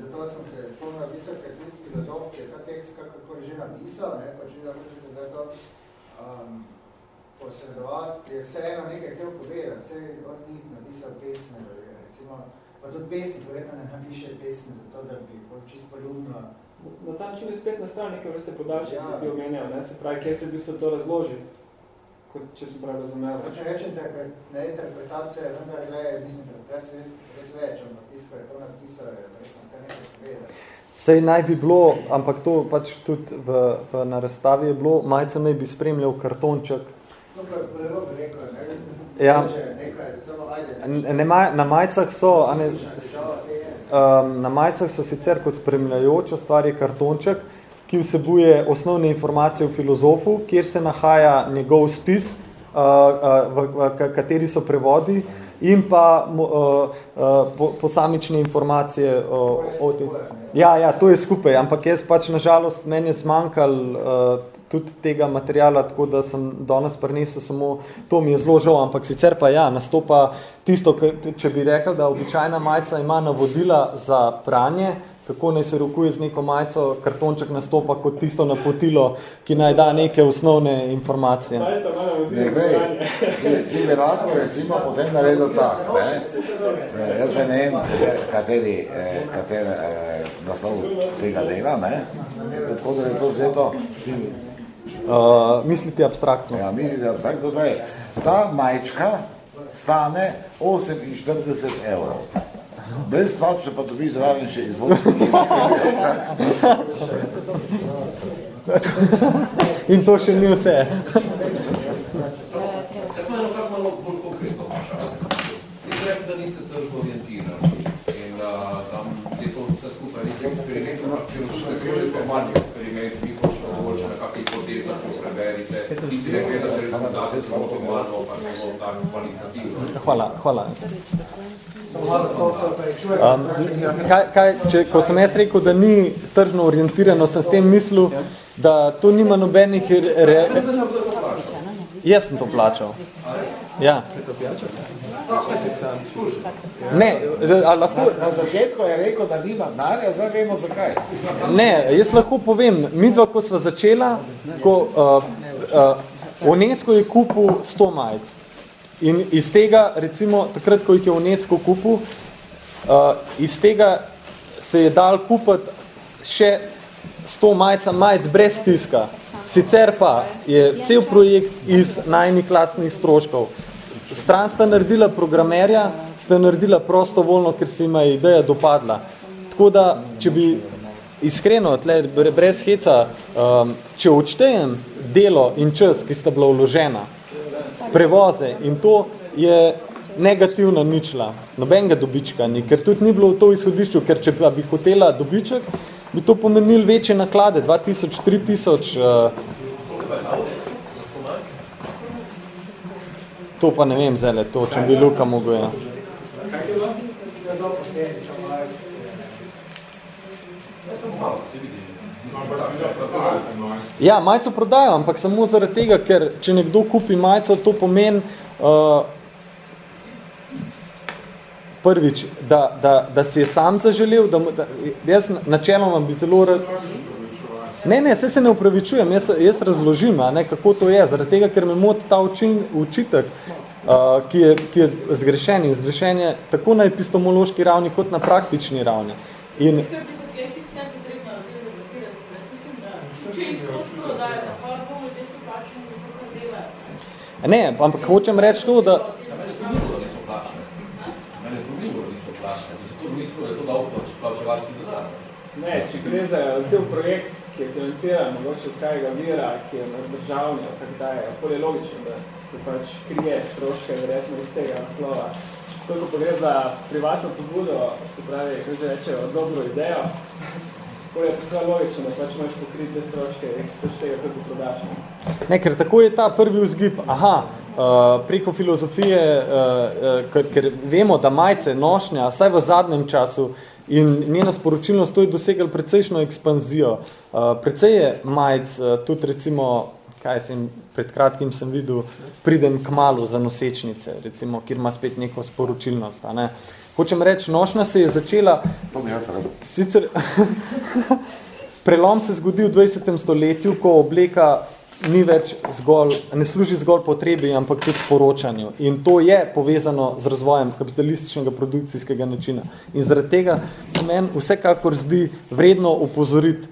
zato sem se spomnil, v bistvu, ker tisti filozof, ki je ta tekst napisal, ne, pa če da hočete zdaj to um, posredovati, je vseeno nekaj htel povedati, vse on ni napisal pesme, recimo, pa tudi pesni, verjetno ne napiše pesme zato, da bi bolj čisto poljubno. Na ta način je spet nastal nekaj vrste podaljšek, ja. ki ti omenjal, ne, se pravi, kje se bi se to razložil, kot če sem prav razumel. Če rečem, ne, interpretacija je vendar, glede, mislim, interpretacija je res več, ampak tisto, je to napisal, je verjetno nekaj povedati. Sej naj bi bilo, ampak to pač tudi v, v na razstavi je bilo, majco naj bi spremljal kartonček. Ja, ne, na majcah so, a ne, um, na majcah so sicer kot spremljajoča stvar je kartonček, ki vsebuje osnovne informacije o filozofu, kjer se nahaja njegov spis, uh, uh, v, v, v kateri so prevodi, in pa uh, uh, posamične informacije uh, o tem. Ja, ja, to je skupaj, ampak jaz pač nažalost meni je zmanjkal uh, tudi tega materijala, tako da sem danes prinesel samo, to mi je zelo žal, ampak sicer pa ja, nastopa tisto, če bi rekel, da običajna majca ima navodila za pranje, kako naj se rokuje z neko majico, kartonček nastopa kot tisto napotilo, ki naj da neke osnovne informacije. Ne, gledaj, ti bi lahko recimo potem naredil tak, ne? ne jaz se ne vem, kateri, eh, kateri eh, naslov tega dela, ne? Tako da je to vzeto? Uh, mislite abstraktno? Ja, mislite abstraktno, da je ta majčka stane 48 evrov. Brezplačno pa dobi zraven še izvod. In to še ni vse. Jaz eno kak malo bolj konkretno vprašanje. Ste rekli, da niste tržno orientirani in tam je to vse skupaj nekaj eksperimentov, če so še zelo formalni eksperiment, vi hočete mogoče na kakih hipotezah, ko preberite, in ti ne gledate rezultate zelo formalno, pa zelo tako kvalitativno. Hvala, hvala. Um, kaj, kaj, če, ko sem jaz rekel, da ni tržno orientirano, sem s tem mislil, da to nima nobenih... Re... Jaz sem to plačal. Ja. Ne, a lahko... Na začetku je rekel, da nima denarja, zdaj vemo zakaj. Ne, jaz lahko povem, midva, ko sva začela, ko uh, uh, UNESCO je kupil 100 majic. In iz tega, recimo, takrat, ko jih je UNESCO kupil, uh, iz tega se je dal kupiti še 100 majca majic brez tiska. Sicer pa je cel projekt iz najnih klasnih stroškov. Stran sta naredila programerja, sta naredila prostovoljno, ker se ima ideja dopadla. Tako da, če bi iskreno, tle, brez heca, um, če odštejem delo in čas, ki sta bila vložena, prevoze in to je negativna ničla, nobenega dobička ni, ker tudi ni bilo v to izhodišču, ker če bi hotela dobiček, bi to pomenili večje naklade, 2000, 3000. Uh, To pa ne vem zdaj, to, če bi Luka mogel. Ja. Ja, majico prodajo, ampak samo zaradi tega, ker če nekdo kupi majico, to pomeni uh, prvič, da, da, da si je sam zaželel, da, da jaz načeloma bi zelo rad... Ne, ne, se se ne upravičujem, jaz, jaz razložim, a ne, kako to je, zaradi tega, ker me moti ta učin, učitek, uh, ki, je, ki je zgrešen in zgrešen je tako na epistemološki ravni, kot na praktični ravni. In, Ne, ampak hočem reči to, da... Ne, če gre za cel projekt, ki je financiran, mogoče z kajega vira, ki je državni, tako da je bolje logično, da se pač krije stroške verjetno iz tega naslova. Toliko pa gre za privatno pobudo, se pravi, kako že rečejo, dobro idejo, tako je pa logično, da pač imaš pokriti te stroške iz tega, kako prodaš. Ne, ker tako je ta prvi vzgib, aha, Uh, preko filozofije, uh, uh, ker, vemo, da majce, nošnja, saj v zadnjem času in njena sporočilnost, to je dosegel precejšno ekspanzijo. Uh, precej je majc, uh, tudi recimo, kaj sem, pred kratkim sem videl, pridem k malu za nosečnice, recimo, kjer ima spet neko sporočilnost. A ne? Hočem reči, nošnja se je začela... Sicer, <laughs> prelom se zgodi v 20. stoletju, ko obleka ni več zgolj, ne služi zgolj potrebi, ampak tudi sporočanju. In to je povezano z razvojem kapitalističnega produkcijskega načina. In zaradi tega se meni vsekakor zdi vredno upozoriti,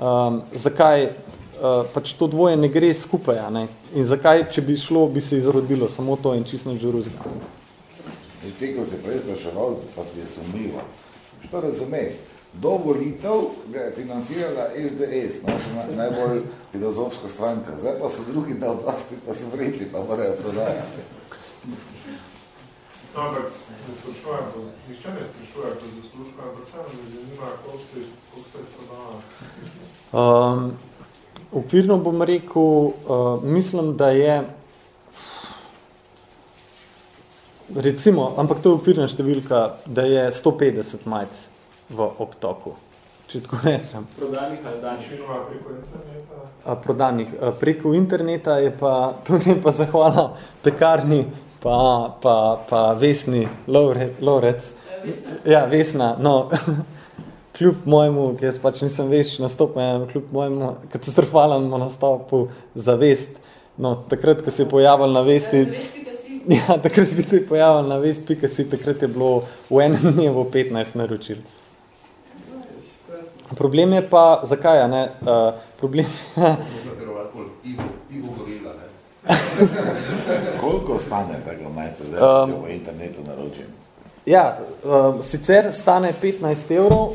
um, zakaj uh, pač to dvoje ne gre skupaj. Ne? In zakaj, če bi šlo, bi se izrodilo samo to in čisto žuruzga. Teko se prej spraševal, pa ti je sumljivo. Što razumeti? Do volitev ga je financirala SDS, naša najbolj filozofska stranka. Zdaj pa so drugi na oblasti, pa so vredni, pa morajo prodajati. No, ampak ne sprašujem, nišče ne sprašujem, to zaslušujem, ampak tam me zanima, koliko ste, koliko ste prodali. Um, okvirno bom rekel, uh, mislim, da je recimo, ampak to je okvirna številka, da je 150 majc v obtoku. Če tako rečem. Prodanih ali danih preko interneta? A, prodanih. Preko interneta je pa, tudi pa zahvala pekarni, pa, pa, pa Vesni Lorec. Ja, Vesna. No, <laughs> kljub mojemu, ki jaz pač nisem veš nastopen, kljub mojemu katastrofalnemu nastopu za vest, no, takrat, ko se je pojavil na vesti, ja, <laughs> takrat bi se je pojavil na vest, pika si, takrat je bilo v enem dnevu 15 naročil. Problem je pa, zakaj, ne? Uh, problem <laughs> Koliko stane tega majca, zdaj, um, v internetu naročim? Ja, um, sicer stane 15 evrov,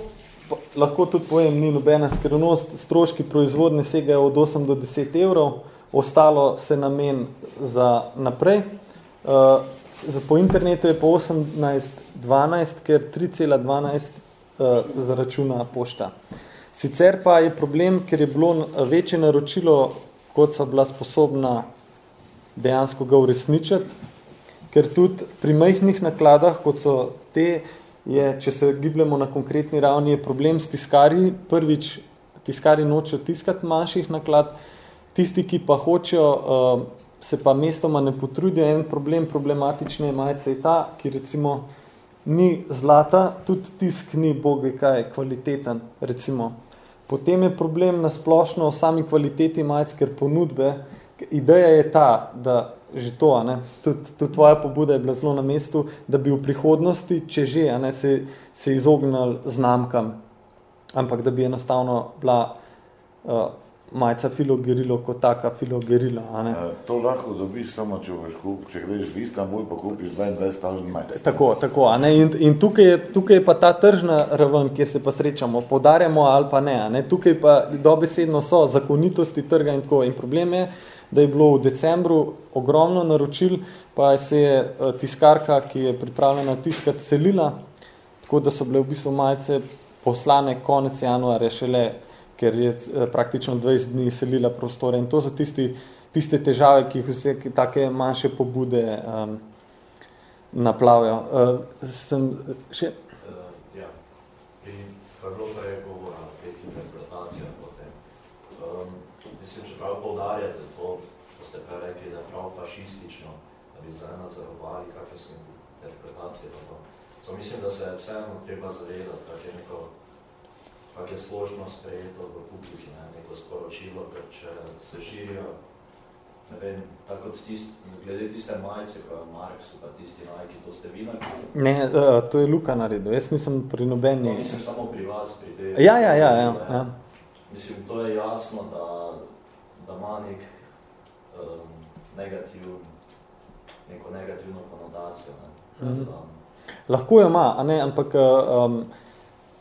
lahko tudi pojem, ni nobena skrivnost, stroški proizvodne segajo od 8 do 10 evrov, ostalo se namen za naprej. Uh, po internetu je po 18-12, ker 3,12 uh, zaračuna pošta. Sicer pa je problem, ker je bilo večje naročilo, kot so bila sposobna dejansko ga uresničiti, ker tudi pri majhnih nakladah, kot so te, je, če se gibljamo na konkretni ravni, je problem s tiskarji. Prvič, tiskari nočejo tiskati manjših naklad, tisti, ki pa hočejo, uh, se pa mestoma ne potrudijo. En problem problematične majice je ta, ki recimo ni zlata, tudi tisk ni boge kaj kvaliteten, recimo. Potem je problem na splošno o sami kvaliteti majic, ker ponudbe, ideja je ta, da že to, ne, tudi, tudi tvoja pobuda je bila zelo na mestu, da bi v prihodnosti, če že, ne, se, se izognali znamkam, ampak da bi enostavno bila uh, majca filogerilo kot taka filogerilo. E, to lahko dobiš samo, če, kup, če greš v Istanbul, pa kupiš 22 tažen majc. Tako, tako. A ne? In, in tukaj, je, tukaj je pa ta tržna raven, kjer se pa srečamo, podarjamo ali pa ne. A ne? Tukaj pa dobesedno so zakonitosti trga in tako. In problem je, da je bilo v decembru ogromno naročil, pa se je e, tiskarka, ki je pripravljena tiskati, selila, tako da so bile v bistvu majice poslane konec januarja šele ker je eh, praktično 20 dni selila prostore. In to so tisti, tiste težave, ki jih vse take manjše pobude um, naplavijo. Uh, sem še... Uh, ja, pri Karlo prej govora o teh interpretacijah potem. Um, mislim, če prav poudarjate to, ko ste prej rekli, da je prav fašistično, da bi zdaj nazarovali kakve so interpretacije. To, to mislim, da se vseeno treba zavedati, kak je neko kak je splošno sprejeto v publiki, ne, neko sporočilo, ker če se širijo, ne vem, tako kot tist, glede tiste majice, ko je Marx, pa tisti Nike, to ste vi Ne, uh, to je Luka naredil, jaz nisem pri nobeni... No, mislim samo pri vas, pri te... Ja, ja, ja, ja, ja. Mislim, to je jasno, da, da ima nek um, negativ, neko negativno konotacijo. Ne, mm -hmm. Lahko jo ima, a ne, ampak um,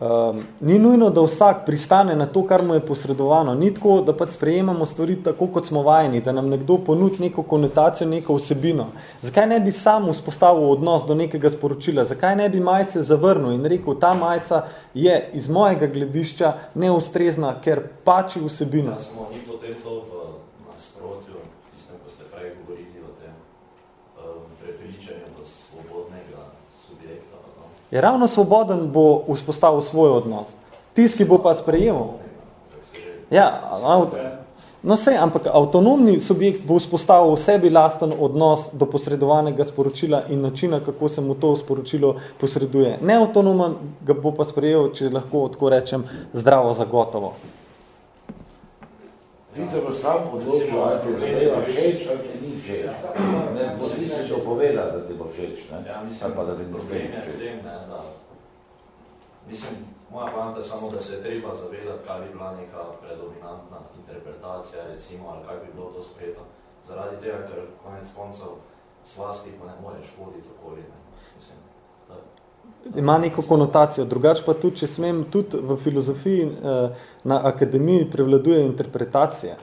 Um, ni nujno, da vsak pristane na to, kar mu je posredovano. Ni tako, da pač sprejemamo stvari tako, kot smo vajeni, da nam nekdo ponudi neko konotacijo, neko vsebino. Zakaj ne bi sam vzpostavil odnos do nekega sporočila? Zakaj ne bi majice zavrnil in rekel, ta majica je iz mojega gledišča neustrezna, ker pači vsebino? Ja, smo, ni potem to v nasprotju, tistem, ko ste prej govorili o tem um, prepričanju do svobodnega subjekta, je ravno svoboden bo vzpostavil svoj odnos. Tisk, ki bo pa sprejemal. Ja, no se, ampak avtonomni subjekt bo vzpostavil v sebi lasten odnos do posredovanega sporočila in načina, kako se mu to sporočilo posreduje. Neautonomen ga bo pa sprejel, če lahko tako rečem, zdravo zagotovo. Ti se boš sam odločil, ali ti zadeva všeč, ali ti ni všeč. Ne, bo ti se to poveda, da ti bo všeč, ne? Ja, mislim, ali pa da ti ne sme všeč. Tem, ne, da, mislim, moja poanta je samo, da se je treba zavedati, kaj bi bila neka predominantna interpretacija, recimo, ali kaj bi bilo to sprejeto. Zaradi tega, ker konec koncev svasti pa ne moreš voditi okoli, ne? Ima neko konotacijo. Drugač pa tudi, če smem, tudi v filozofiji eh, na akademiji prevladuje interpretacije.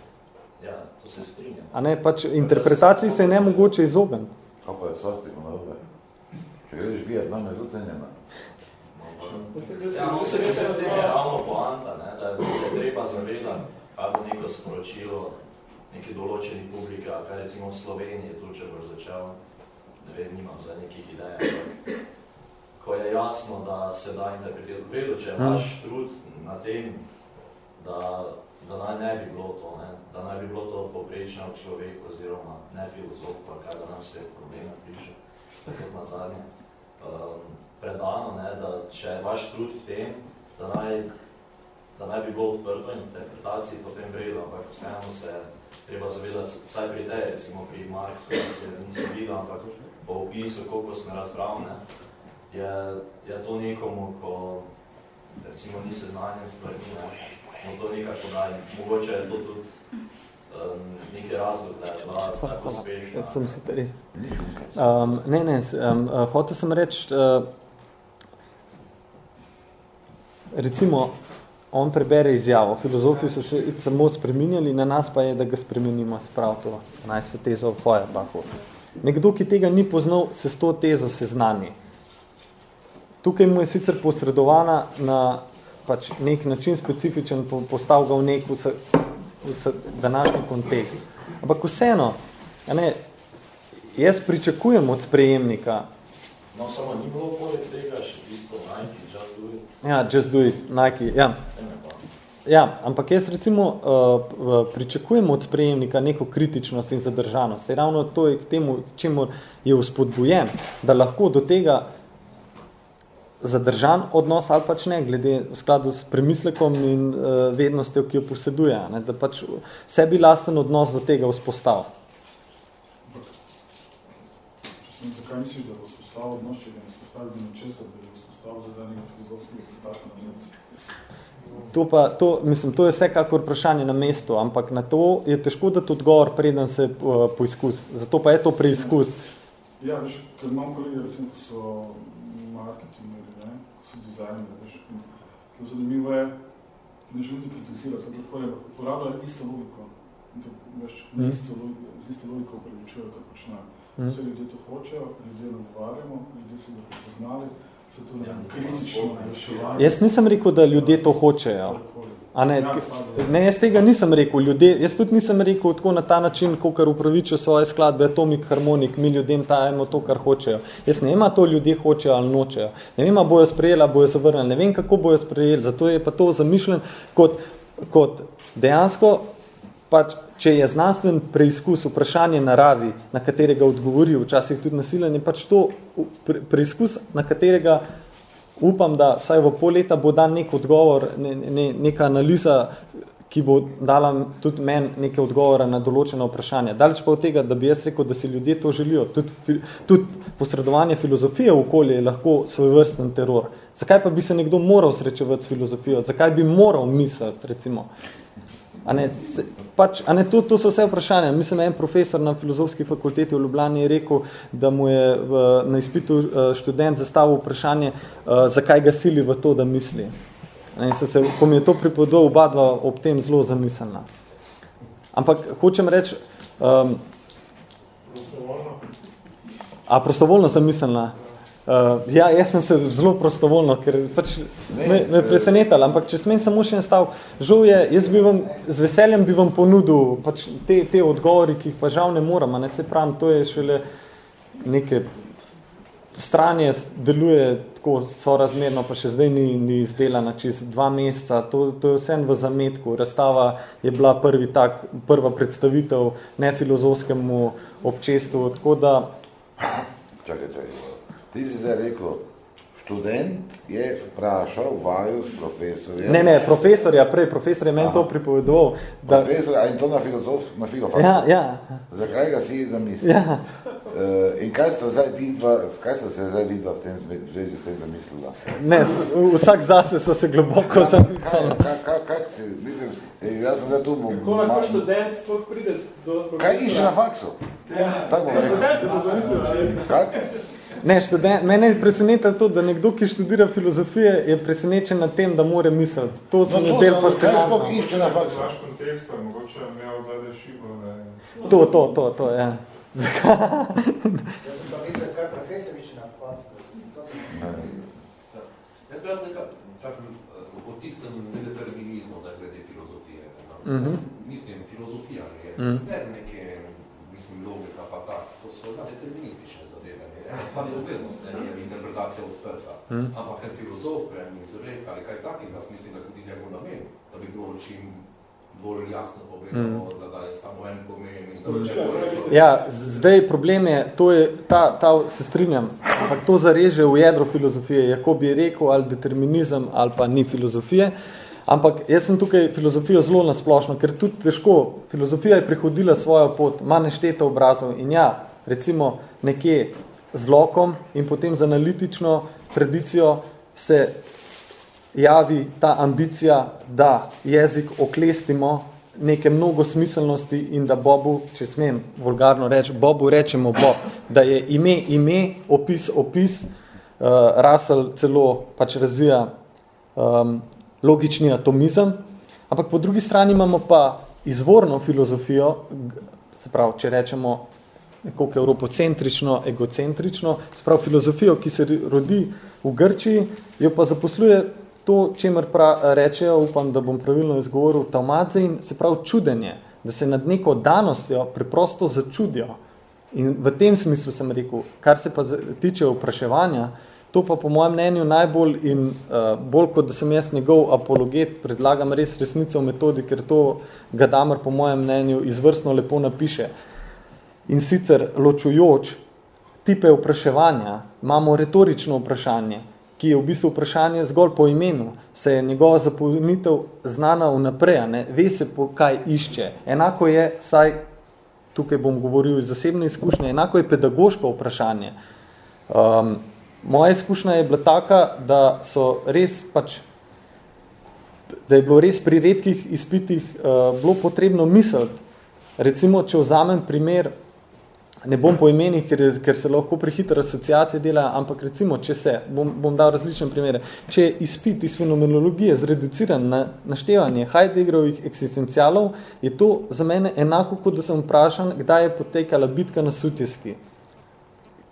Ja, to se strinjam. A ne, pač interpretaciji se je ne mogoče izogniti. Kaj pa je svastika na vode? Če vidiš Vietnam, je tudi cenjena. Ja, no se mislim, da je ravno poanta, ne, da se treba zavedati, kaj bo neko sporočilo neki določeni publike, a kaj recimo v Sloveniji, tu če boš začel, ne vem, nimam za nekih idej, ko je jasno, da se da interpretirati. Vredo, če imaš trud na tem, da, da naj ne bi bilo to, ne? da naj bi bilo to poprečno človek oziroma ne filozof, pa kaj da nam spet probleme piše, tako na zadnje, um, predano, ne? da če imaš trud v tem, da naj, da naj bi bilo odprto interpretaciji, potem vredo, ampak vseeno se treba zavedati, vsaj pri tej, recimo pri Marksu, da se nisem videl, ampak po opisu, koliko sem razbral, ne? Je, je to nekomu, ko recimo ni seznanjen s stvarmi, mu to nekaj podaji. Mogoče je to tudi um, neki razlog, da je bila tako uspešna. Ja, sem se res. Um, ne, ne, um, uh, hotel sem reči, uh, recimo, on prebere izjavo, filozofi so se samo spreminjali, na nas pa je, da ga spremenimo, sprav to 11. tezo v Feuerbachu. Nekdo, ki tega ni poznal, se s to tezo seznani. Tukaj mu je sicer posredovana na pač nek način specifičen, postav ga v nek vse, vse današnji kontekst. Ampak vseeno, ne, jaz pričakujem od sprejemnika. No, samo ni bilo poleg tega še tisto Nike, Just Do It. Ja, Just Do It, Nike, ja. Ja, ampak jaz recimo uh, pričakujem od sprejemnika neko kritičnost in zadržanost. Se ravno to je k temu, čemu je vzpodbujen, da lahko do tega zadržan odnos ali pač ne, glede v skladu s premislekom in uh, vednostjo, ki jo poseduje, ne, da pač sebi lasten odnos do tega vzpostav. Zakaj misliš, da bo vzpostavil odnos, če ga ne vzpostavil do nečesa, da je vzpostavil za danega filozofskega citata na Nemci? To, pa, to, mislim, to je vsekakor vprašanje na mestu, ampak na to je težko dati odgovor, preden se uh, poizkus. Zato pa je to preizkus. Ja, veš, ker imam kolegi, recimo, ko so veš, zelo zanimivo je, ne želim kritizirati, kako je, uporabljajo isto logiko, in to, veš, mm. isto logiko, z isto logiko upravičujejo, kar počnejo. Mm. Vse ljudje to hočejo, ljudje nagovarjamo, ljudje so ga prepoznali, so to kritično reševanje. Jaz nisem rekel, da ljudje to hočejo. A ne, ne, jaz tega nisem rekel. Ljudje, jaz tudi nisem rekel tako na ta način, kakor upravičujo svoje skladbe, atomik, harmonik, mi ljudem tajemo to, kar hočejo. Jaz ne vem, to ljudje hočejo ali nočejo. Ne vem, bojo sprejeli, bojo zavrnili. Ne vem, kako bojo sprejeli. Zato je pa to zamišljen kot, kot dejansko, pač, če je znanstven preizkus, vprašanje naravi, na katerega odgovori, včasih tudi nasiljen, je pač to preizkus, na katerega upam, da saj v pol leta bo dan nek odgovor, ne, ne, neka analiza, ki bo dala tudi meni neke odgovore na določene vprašanja. Daleč pa od tega, da bi jaz rekel, da si ljudje to želijo. Tudi, tudi posredovanje filozofije v okolje je lahko svojvrsten teror. Zakaj pa bi se nekdo moral srečevati s filozofijo? Zakaj bi moral misliti, recimo? A ne, se, pač, a ne, to, to so vse vprašanja. Mislim, en profesor na filozofski fakulteti v Ljubljani je rekel, da mu je v, na izpitu uh, študent zastavil vprašanje, uh, zakaj ga sili v to, da misli. In so se, ko mi je to pripodal, oba dva ob tem zelo zamislena. Ampak hočem reči... Um, prostovoljno. A, prostovoljno zamislena. Uh, ja, jaz sem se zelo prostovoljno, ker pač ne, me, me presenetali, ampak če smem samo še en stav, žal je, jaz bi vam, z veseljem bi vam ponudil pač te, te odgovori, ki jih pa žal ne moram, ne se pravim, to je šele neke stranje deluje tako sorazmerno, pa še zdaj ni, ni izdelana čez dva meseca, to, to je vse v zametku, razstava je bila prvi tak, prva predstavitev nefilozofskemu občestvu, tako da... Čakaj, čakaj. Ti si zdaj rekel, študent je vprašal vaju s profesorjem. Ne, ne, profesorja, prej profesor je meni to pripovedoval. Da... Profesor, a in to na filozof, na filofaksu? Ja, ja. Zakaj ga si da misli? Ja. Uh, in kaj sta, zdaj vidva, kaj sta se zdaj vidva v tem zvezi s tem zamislila? Ne, vsak zase so se globoko zamislila. Kaj, kaj, kaj, kaj, mislim, jaz sem zdaj tu... Kako lahko študent sploh pride do... Kaj išče na faksu? Ja, tako bom rekel. Študent se zamislil. Kaj? Ne, študent, mene je presenetilo to, da nekdo, ki študira filozofije, je presenečen na tem, da more misliti. To se no, mi zdel fascinantno. Kaj išče na faksu? Vaš kontekst, mogoče imel zadaj šibo, ne? To, to, to, to, ja. Zakaj? Jaz pa mislim, kaj profesor išče na faksu, Jaz bi nekaj o tistem nedeterminizmu za glede filozofije. Mm -hmm. Mislim, filozofija je mm. ne neke, mislim, logika pa tak, to so deterministične ena stvar je uglednost, ne, je interpretacija odprta. Hmm. Ampak ker filozof, ker mi izrek ali kaj takega, mislim, da tudi njegov namen, da bi bilo čim bolj jasno povedano, hmm. da, da je samo en pomen. In da se ja, zdaj problem je, to je, ta, ta se strinjam, ampak to zareže v jedro filozofije, jako bi rekel, ali determinizem, ali pa ni filozofije. Ampak jaz sem tukaj filozofijo zelo nasplošno, ker tudi težko, filozofija je prihodila svojo pot, ima nešteto obrazov in ja, recimo nekje z lokom in potem z analitično tradicijo se javi ta ambicija, da jezik oklestimo neke mnogo smiselnosti in da Bobu, če smem vulgarno reči, Bobu rečemo Bob, da je ime ime, opis opis, uh, Russell celo pač razvija um, logični atomizem, ampak po drugi strani imamo pa izvorno filozofijo, se pravi, če rečemo nekoliko evropocentrično, egocentrično, sprav filozofijo, ki se rodi v Grčiji, jo pa zaposluje to, čemer pra, rečejo, upam, da bom pravilno izgovoril, taumadze in se pravi čudenje, da se nad neko danostjo preprosto začudijo. In v tem smislu sem rekel, kar se pa tiče vpraševanja, to pa po mojem mnenju najbolj in uh, bolj kot da sem jaz njegov apologet, predlagam res resnico v metodi, ker to Gadamer po mojem mnenju izvrstno lepo napiše in sicer ločujoč tipe vpraševanja, imamo retorično vprašanje, ki je v bistvu vprašanje zgolj po imenu, se je njegova zapolnitev znana vnaprej, ne? ve se, po kaj išče. Enako je, saj tukaj bom govoril iz zasebne izkušnje, enako je pedagoško vprašanje. Um, moja izkušnja je bila taka, da so res pač da je bilo res pri redkih izpitih uh, bilo potrebno misliti. Recimo, če vzamem primer ne bom po imenih, ker, ker se lahko prehitro asociacije dela, ampak recimo, če se, bom, bom dal različne primere, če je izpit iz fenomenologije zreduciran na naštevanje Heideggerovih eksistencialov, je to za mene enako, kot da sem vprašan, kdaj je potekala bitka na Sutjeski.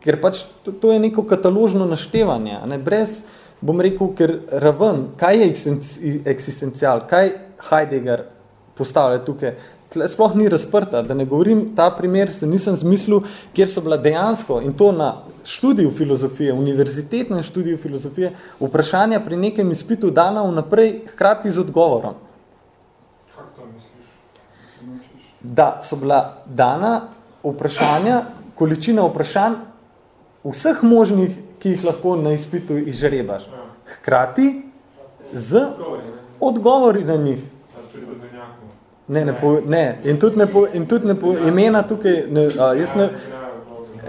ker pač to, to je neko kataložno naštevanje, ne, brez, bom rekel, ker raven, kaj je eksistencial, kaj Heidegger postavlja tukaj, tle sploh ni razprta, da ne govorim, ta primer se nisem zmislil, kjer so bila dejansko, in to na študiju filozofije, univerzitetnem študiju filozofije, vprašanja pri nekem izpitu dana vnaprej, hkrati z odgovorom. Da so bila dana vprašanja, količina vprašanj vseh možnih, ki jih lahko na izpitu izžrebaš. Hkrati z odgovori na njih. Ne, ne, po, ne. In tudi ne, po, in tudi ne po, imena tukaj, ne, a, jaz ne,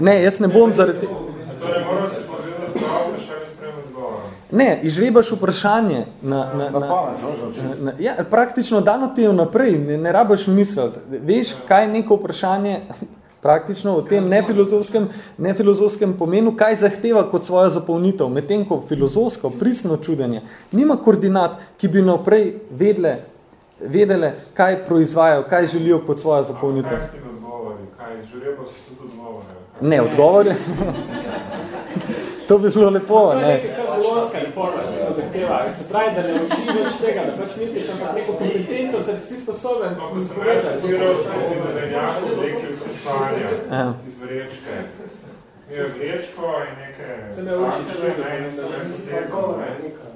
ne, jaz ne bom zaradi... Torej, moram se povedati prav, vprašanje sprem odgovor. Ne, izžrebaš vprašanje na, na, Na na, pamet, na, na, ja, praktično dano ti je vnaprej, ne, ne rabiš misliti. Veš, kaj je neko vprašanje, <laughs> praktično v tem nefilozofskem, nefilozofskem pomenu, kaj zahteva kot svojo zapolnitev, medtem ko filozofsko, pristno čudenje, nima koordinat, ki bi naprej vedle, vedele, kaj proizvajajo, kaj želijo kot svojo zapolnitev. Kaj s tem odgovori? Kaj, žureba so tudi odgovore? Kaj? Ne, odgovor To bi bilo lepo, To je ne. nekaj bolonska reforma, ki se zahteva. Se pravi, da ne uči več tega, da pač misliš, ampak neko kompetentnost, da si sposoben No, ko sem jaz citiral spet nedenjako nekaj vprašanja Ja. iz vrečke. Je vrečko in neke Se ne uči fakte, človeka, ne, se ne potekal, odgovor ne. ne. Je ne?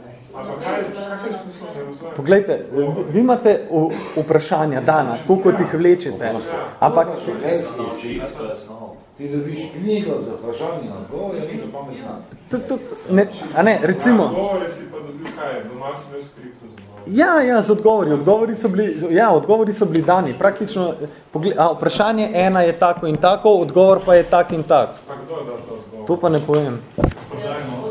Poglejte, vi imate vprašanja dana, tako kot jih vlečete. Ampak. Ti dobiš knjigo za vprašanje na odgovor, je ni to to, ne, a ne, recimo, Odgovore si pa dobil kaj? Doma sem imel skripto za. Ja, ja, z odgovori. Odgovori so bili, ja, odgovori so bili dani. Praktično, pogled, a, vprašanje ena je tako in tako, odgovor pa je tak in tak. Pa kdo da to odgovor? To pa ne povem. Bili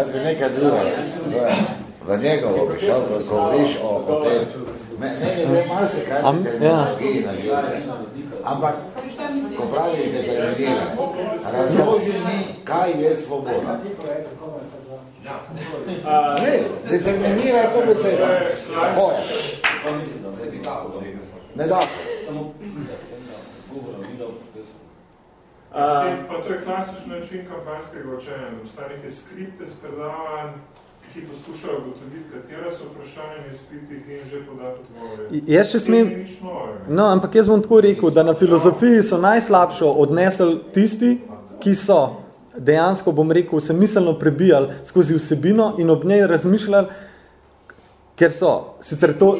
Jaz bi nekaj drugega, v njegovo bi šel, ko govoriš o, o tem. Me- Meni je malo se kaj Am- terminologiji na živce. Ampak, ko praviš determinira, razloži mi, kaj je svoboda. Ne, determinira to besedo. Hoja. Ne da. Potem Pa to je klasičen način kampanjskega učenja, da obstaja neke skripte s predavanj, ki poskušajo ugotoviti, katera so vprašanja na izpitih in že podati odgovore. Jaz, če smem-. No, ampak jaz bom tako rekel, da na filozofiji so najslabšo odnesli tisti, ki so dejansko, bom rekel, se miselno prebijali skozi vsebino in ob njej razmišljali, ker so, sicer to,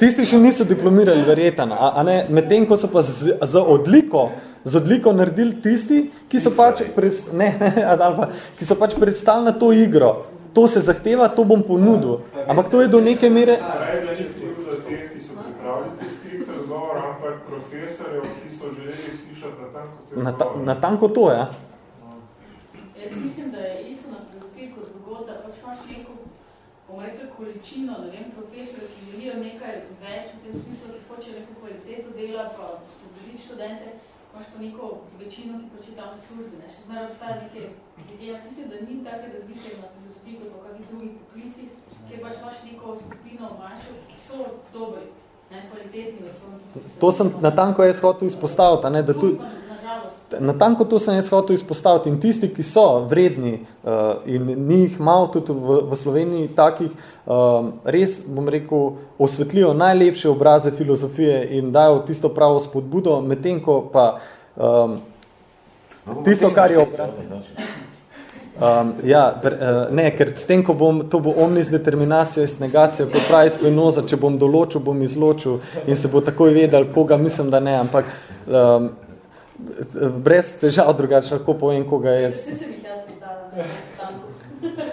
tisti še niso diplomirali, verjetno, a, a ne, medtem ko so pa z, z odliko, z odliko naredili tisti, ki so pač, pres, ne, <laughs> ne, pa, ki so pač predstavili na to igro. To se zahteva, to bom ponudil. Ampak to je do neke mere... Da ni kriv za teh, ki so pripravili te skripte odgovor, ampak profesorjev, ki so želeli slišati na tanko te to, ja. Jaz mislim, da je isto na filozofiji kot drugod, da pač imaš neko, bomo rekli, količino, ne vem, profesor, ki želijo nekaj več, v tem smislu, ki hoče neko kvaliteto dela, pa spodbuditi študente, imaš pa neko večino, ki pač je tam v službi, ne? Še zmeraj obstaja neke izjeme. Mislim, da ni take razlike na filozofiji kot pa kakih drugih poklicih, kjer pač imaš neko skupino manjšo, ki so dobri, ne, kvalitetni v To sem na tanko jaz hotel izpostaviti, ne, da tu, Na tanko to sem jaz hotel izpostaviti in tisti, ki so vredni uh, in ni jih malo tudi v, v Sloveniji takih, um, res, bom rekel, osvetlijo najlepše obraze filozofije in dajo tisto pravo spodbudo, medtem ko pa um, tisto, kar je. Um, ja, dr, uh, ne, ker s tem, ko bom, to bo omnis determinacijo in negacijo, kot pravi Spinoza, če bom določil, bom izločil in se bo takoj vedel, koga mislim, da ne, ampak um, brez težav drugače lahko povem, koga je. Vse sem jih jaz izdala.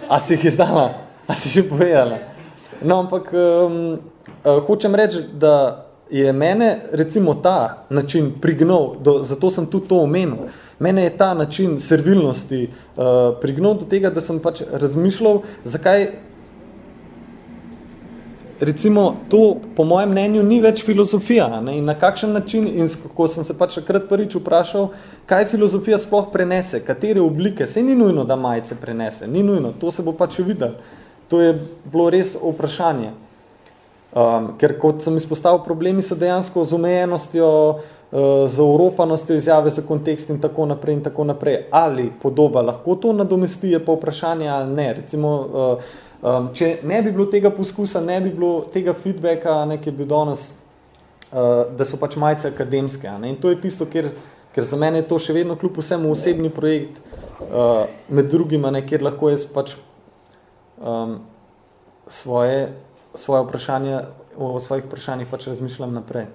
A si jih izdala? A si že povedala? No, ampak um, uh, hočem reči, da je mene recimo ta način prignal, do, zato sem tudi to omenil, mene je ta način servilnosti uh, prignal do tega, da sem pač razmišljal, zakaj recimo to po mojem mnenju ni več filozofija ne? in na kakšen način in s- ko sem se pač takrat prvič vprašal, kaj filozofija sploh prenese, katere oblike, se ni nujno, da majice prenese, ni nujno, to se bo pač videl. To je bilo res vprašanje. Um, ker kot sem izpostavil, problemi so dejansko z omejenostjo za Evropanost izjave za kontekst in tako naprej in tako naprej. Ali podoba lahko to nadomesti, je pa vprašanje ali ne. Recimo, um, če ne bi bilo tega poskusa, ne bi bilo tega feedbacka, ne, ki je bil danes, uh, da so pač majce akademske. Ne. In to je tisto, ker, ker za mene je to še vedno kljub vsemu osebni projekt, uh, med drugima, ne, kjer lahko jaz pač um, svoje, svoje vprašanje, o svojih vprašanjih pač razmišljam naprej.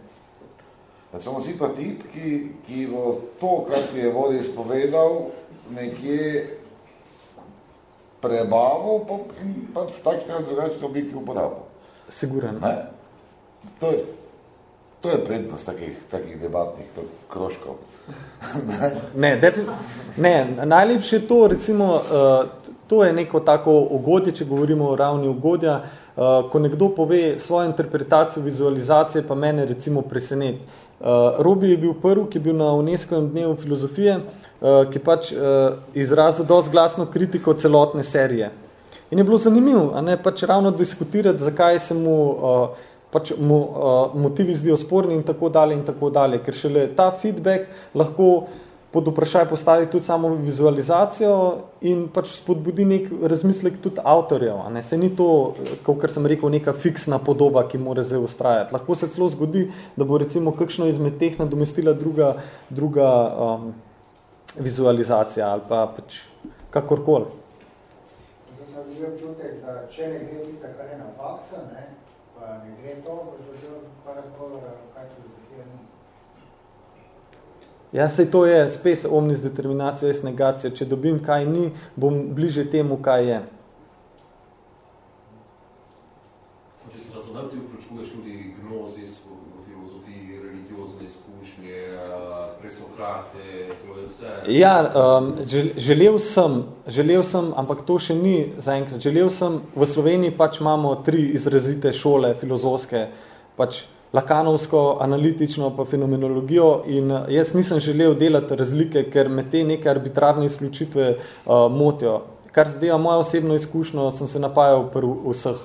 Samo si pa tip, ki, ki bo to, kar ti je vodi izpovedal, nekje prebavil in pa v takšne drugačne obliki uporabil. Siguren. Ne? To je, to je prednost takih, takih debatnih kroškov. <laughs> ne, ne, najlepše je to, recimo, uh, to je neko tako ugodje, če govorimo o ravni ugodja, uh, ko nekdo pove svojo interpretacijo vizualizacije, pa mene recimo preseneti. Uh, Robi je bil prvi, ki je bil na UNESCO dnevu filozofije, ki pač uh, izrazil dosti glasno kritiko celotne serije. In je bilo zanimivo, a ne pač ravno diskutirati, zakaj se mu uh, pač mu uh, motivi zdijo sporni in tako dalje in tako dalje, ker šele ta feedback lahko pod vprašaj postavi tudi samo vizualizacijo in pač spodbudi nek razmislek tudi avtorjev. A ne? Se ni to, kot sem rekel, neka fiksna podoba, ki mora zdaj ustrajati. Lahko se celo zgodi, da bo recimo kakšno izmed teh nadomestila druga, druga um, vizualizacija ali pa pač kakorkoli. Zdaj sem dobil občutek, da če ne gre tista, kar je na faksa, ne, pa ne gre to, boš dobil pa razgovora, kaj filozofija ni. Ja, sej to je spet omni z determinacijo, jaz negacijo. Če dobim, kaj ni, bom bliže temu, kaj je. Če se razumel, ti vključuješ tudi gnozis v, v filozofiji, religiozne izkušnje, presokrate, to je vse. Ja, um, želel sem, želel sem, ampak to še ni zaenkrat. Želel sem, v Sloveniji pač imamo tri izrazite šole filozofske, pač lakanovsko, analitično pa fenomenologijo in eh, jaz nisem želel delati razlike, ker me te neke arbitrarne izključitve uh, motijo. Kar zadeva mojo osebno izkušnjo, sem se napajal pri vseh.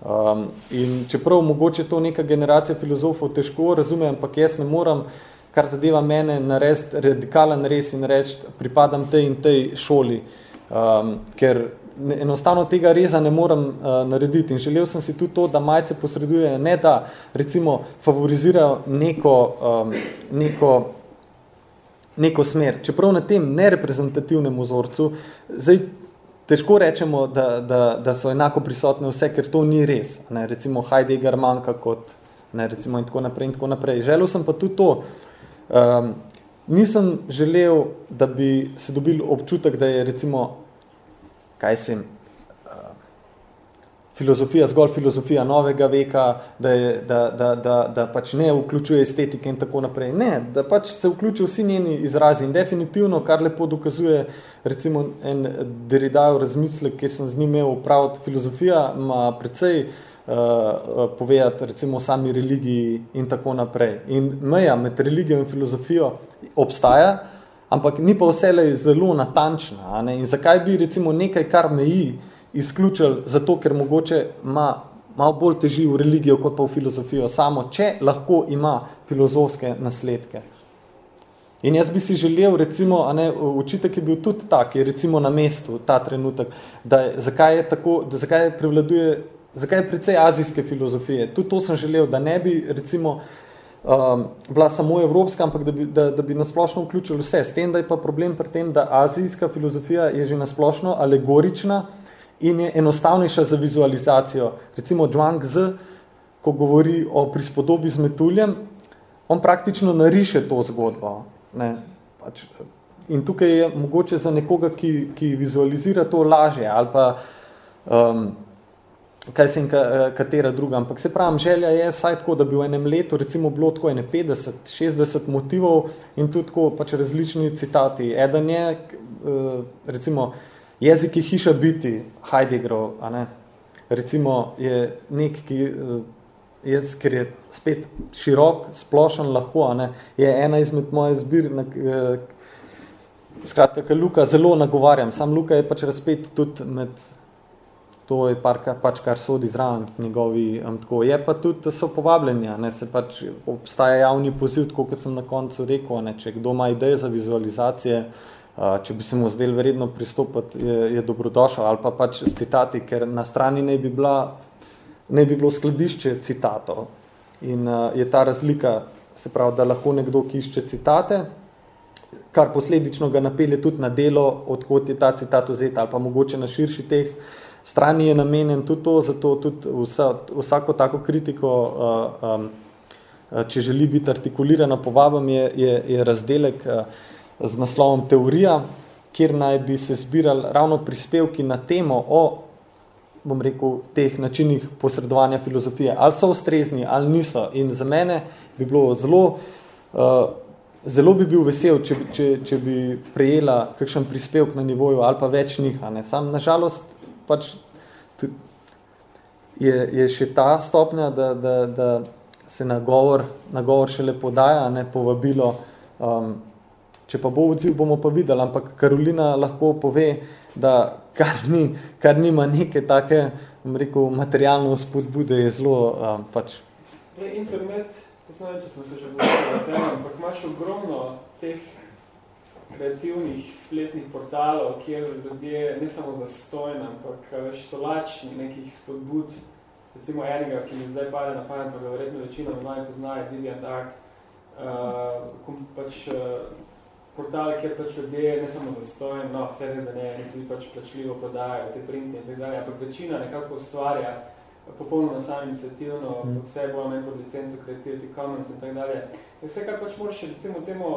Um, in čeprav mogoče to neka generacija filozofov težko razume, ampak jaz ne moram, kar zadeva mene, narediti radikalen res in reči, pripadam tej in tej šoli, um, ker enostavno tega reza ne morem uh, narediti in želel sem si tudi to, da majce posreduje, ne da recimo favorizirajo neko, um, neko, neko smer. Čeprav na tem nereprezentativnem vzorcu, zdaj težko rečemo, da, da, da so enako prisotne vse, ker to ni res. Ne? Recimo Heidegger manjka kot, ne? recimo in tako naprej in tako naprej. Želel sem pa tudi to, um, nisem želel, da bi se dobil občutek, da je recimo kaj se jim, uh, filozofija, zgolj filozofija novega veka, da, je, da, da, da, da pač ne vključuje estetike in tako naprej. Ne, da pač se vključuje vsi njeni izrazi in definitivno, kar lepo dokazuje recimo en Derridajev razmislek, kjer sem z njim imel praviti, filozofija ima precej uh, povedati recimo o sami religiji in tako naprej. In meja med religijo in filozofijo obstaja, ampak ni pa vselej zelo natančna. Ne? In zakaj bi recimo nekaj, kar meji, izključili zato, ker mogoče ima malo bolj teži v religijo, kot pa v filozofijo samo, če lahko ima filozofske nasledke. In jaz bi si želel, recimo, a ne, učitek je bil tudi tak, je recimo na mestu ta trenutek, da zakaj je tako, da zakaj prevladuje, zakaj je precej azijske filozofije. Tudi to sem želel, da ne bi, recimo, um, bila samo evropska, ampak da bi, da, da bi nasplošno vključili vse. S tem, da je pa problem pri tem, da azijska filozofija je že nasplošno alegorična in je enostavnejša za vizualizacijo. Recimo Zhuang Z, ko govori o prispodobi z metuljem, on praktično nariše to zgodbo. Ne? Pač, in tukaj je mogoče za nekoga, ki, ki vizualizira to lažje ali pa um, kaj se in katera druga. Ampak se pravim, želja je saj tako, da bi v enem letu recimo bilo tako ene 50, 60 motivov in tudi tako pač različni citati. Eden je, eh, recimo, jezik je hiša biti, Heideggerov, a ne? Recimo je nek, ki eh, jaz, ker je spet širok, splošen, lahko, a ne? je ena izmed moje zbir, na, eh, skratka, ker Luka zelo nagovarjam. Sam Luka je pač razpet tudi med to je par, pač kar sodi zraven njegovi, um, tako. Je pa tudi, da so povabljeni, ne, se pač obstaja javni poziv, tako kot sem na koncu rekel, ne, če kdo ima ideje za vizualizacije, uh, če bi se mu zdel vredno pristopiti, je, je dobrodošel, ali pa pač s citati, ker na strani ne bi, bila, ne bi bilo skladišče citatov. In uh, je ta razlika, se pravi, da lahko nekdo, ki išče citate, kar posledično ga napelje tudi na delo, odkot je ta citat vzet, ali pa mogoče na širši tekst, strani je namenjen tudi to, zato tudi vsa, vsako tako kritiko, uh, um, če želi biti artikulirana, povabam, je, je, je razdelek uh, z naslovom Teorija, kjer naj bi se zbirali ravno prispevki na temo o bom rekel, teh načinih posredovanja filozofije. Ali so ustrezni, ali niso. In za mene bi bilo zelo, uh, zelo bi bil vesel, če, če, če bi prejela kakšen prispevk na nivoju ali pa več njih. Ne. Sam, nažalost, pač je, je še ta stopnja, da, da, da se nagovor, nagovor šele podaja, ne povabilo. Um, če pa bo odziv, bomo pa videli, ampak Karolina lahko pove, da kar, ni, kar nima neke take, rekel, materialno spodbude, je zelo um, pač. Internet, ne znam, če smo se že govorili o tem, ampak imaš ogromno teh kreativnih spletnih portalov, kjer ljudje ne samo zastojni, ampak veš, so lačni nekih spodbud. Recimo enega, ki mi zdaj pade na pamet, pa ga verjetno večina mnoji poznaje, DeviantArt, uh, pač uh, portale, kjer pač ljudje ne samo zastojni, no, vse res za ne, tudi pač plačljivo prodajajo te printe in tako dalje, ampak večina nekako ustvarja popolnoma sam iniciativno, mm. vse bo ne pod licenco Creativity Commons in tako dalje. In vse, kar pač moraš recimo temu,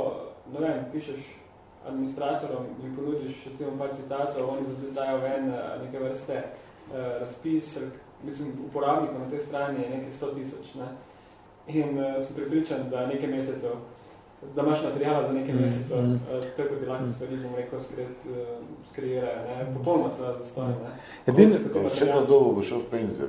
no vem, pišeš administratorom in ponudiš recimo par citatov, oni dajo ven eh, neke vrste uh, razpis, mislim, uporabnikov na tej strani je nekaj 100 tisoč. Ne? In uh, sem pripričan, da nekaj mesecev da imaš materijala za nekaj mm, mesecev, mm. tako ti lahko stvari, bom rekel, skrijerajo, ne, popolno se zastavim, ne. Edin, vse to dobo bo šel v penzijo,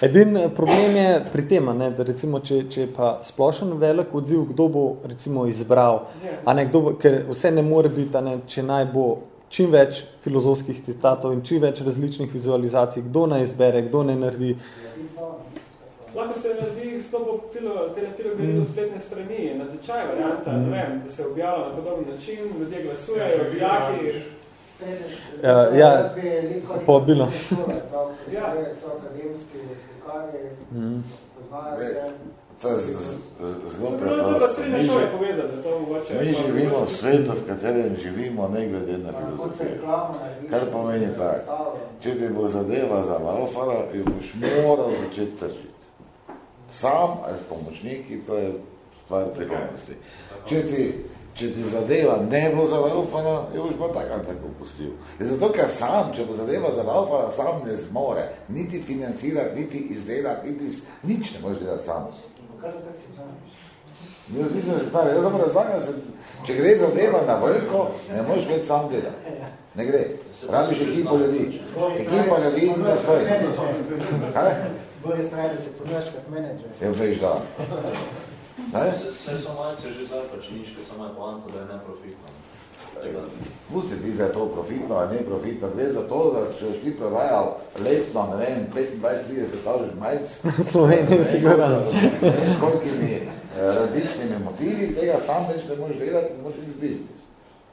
Edin problem je pri tem, ne, da recimo, če, če je pa splošen velik odziv, kdo bo recimo izbral, a ne, kdo bo, ker vse ne more biti, a ne, če naj bo čim več filozofskih citatov in čim več različnih vizualizacij, kdo naj izbere, kdo ne naredi, Lahko se naredi s to filo, telefilogenijo mm. spletne strani, natečaj varianta, mm. ne vem, da se objavlja na podoben način, ljudje glasujejo, dijaki. Uh, ja, pobilo. Ja, so akademski slikarji, mm. se. Zelo preprosto. Mi živimo v svetu, v katerem živimo, ne glede na filozofijo. Kar pomeni tako, če ti bo zadeva za laufala, jo boš moral začeti tržiti sam ali s pomočniki, to je stvar prihodnosti. Če ti, če ti zadeva ne bo zalaufana, je boš pa tako tako pustil. Je zato, ker sam, če bo zadeva zalaufana, sam ne zmore niti financirati, niti izdelati, niti nič ne možeš delati sam. Mi različno se stane, jaz samo razlagam se, če gre zadeva na veliko, ne možeš več sam delati. Ne gre. Rabiš ekipo ljudi. Ekipa ljudi ni zastojna. Kaj? Bolj straj, da se podaš kot menedžer. Ja, veš, da. Se so malce že zdaj pačniške, samo je poanto, da je neprofitno. Pusti ti za to profitno ali neprofitno, gre za to, da če ti prodajal letno, ne vem, 25-30 tažih majc, Slovenije sigurno. S kolikimi eh, različnimi motivi, tega sam več ne možeš delati, ne možeš biti biznis.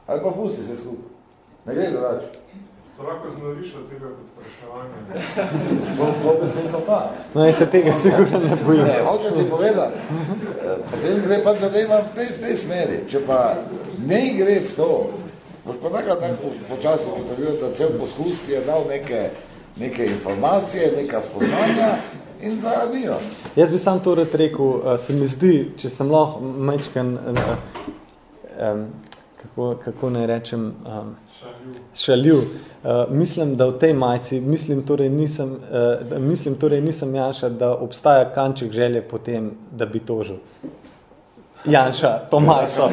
Ali pa pusti se skupaj. Ne gre drugače. To lahko znoriš od tega kot vprašanje. To <laughs> pa. No in se tega sigurno ne boji. Ne, hočem ti povedati, eh, potem gre pa zadeva v tej, v tej smeri. Če pa ne gre v to, boš pa tako tako počasno potrebil, da cel poskus ti je dal neke, neke informacije, neka spoznanja in zaradijo. Jaz bi sam to rad rekel, eh, se mi zdi, če sem lahko mečken, um, kako, kako ne rečem, um, šaljiv. Uh, mislim, da v tej majci, mislim torej, nisem, uh, mislim torej nisem Janša, da obstaja kanček želje potem, da bi tožil. Janša, to majco.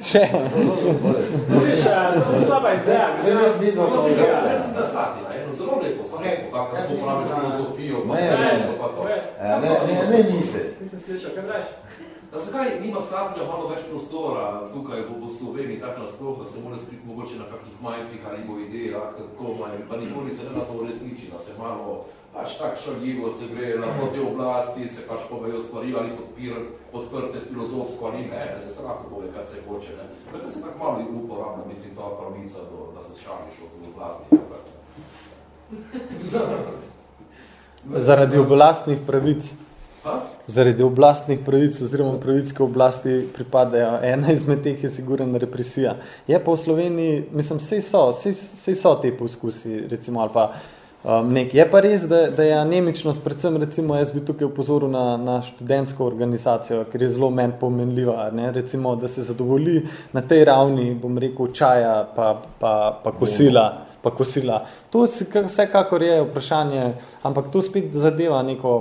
Še. Slaba ideja. Zelo lepo, samo kako uporabiti filozofijo. Ne, ne, ne, ne, ne, niste. Nisem slišal, kaj braš? Da zakaj nima Satrija malo več prostora tukaj v, v Sloveniji, tako nasploh, da se mora skriti mogoče na kakih majcih ali bo ideja, kako manj, pa nikoli se ne na to resniči, da se malo pač tak šaljivo se gre na proti oblasti, se pač povejo stvari ali podpir, podprte filozofsko ali ne, ne, se se lahko pove, kaj se hoče, ne. Tako se tako malo uporabna, mislim, ta pravica, do, da se šališ od oblasti. Zaradi oblastnih pravic. Ha? Zaradi oblastnih pravic oziroma pravic, ki oblasti pripadajo. Ena izmed teh je sigurna represija. Je pa v Sloveniji, mislim, vse so, vse, vse so te poskusi, recimo, ali pa um, nek. Je pa res, da, da je anemičnost, predvsem recimo, jaz bi tukaj upozoril na, na študentsko organizacijo, ker je zelo meni pomenljiva, ne? recimo, da se zadovolji na tej ravni, bom rekel, čaja pa, pa, pa kosila. Pa kosila. To vsekakor je vprašanje, ampak to spet zadeva neko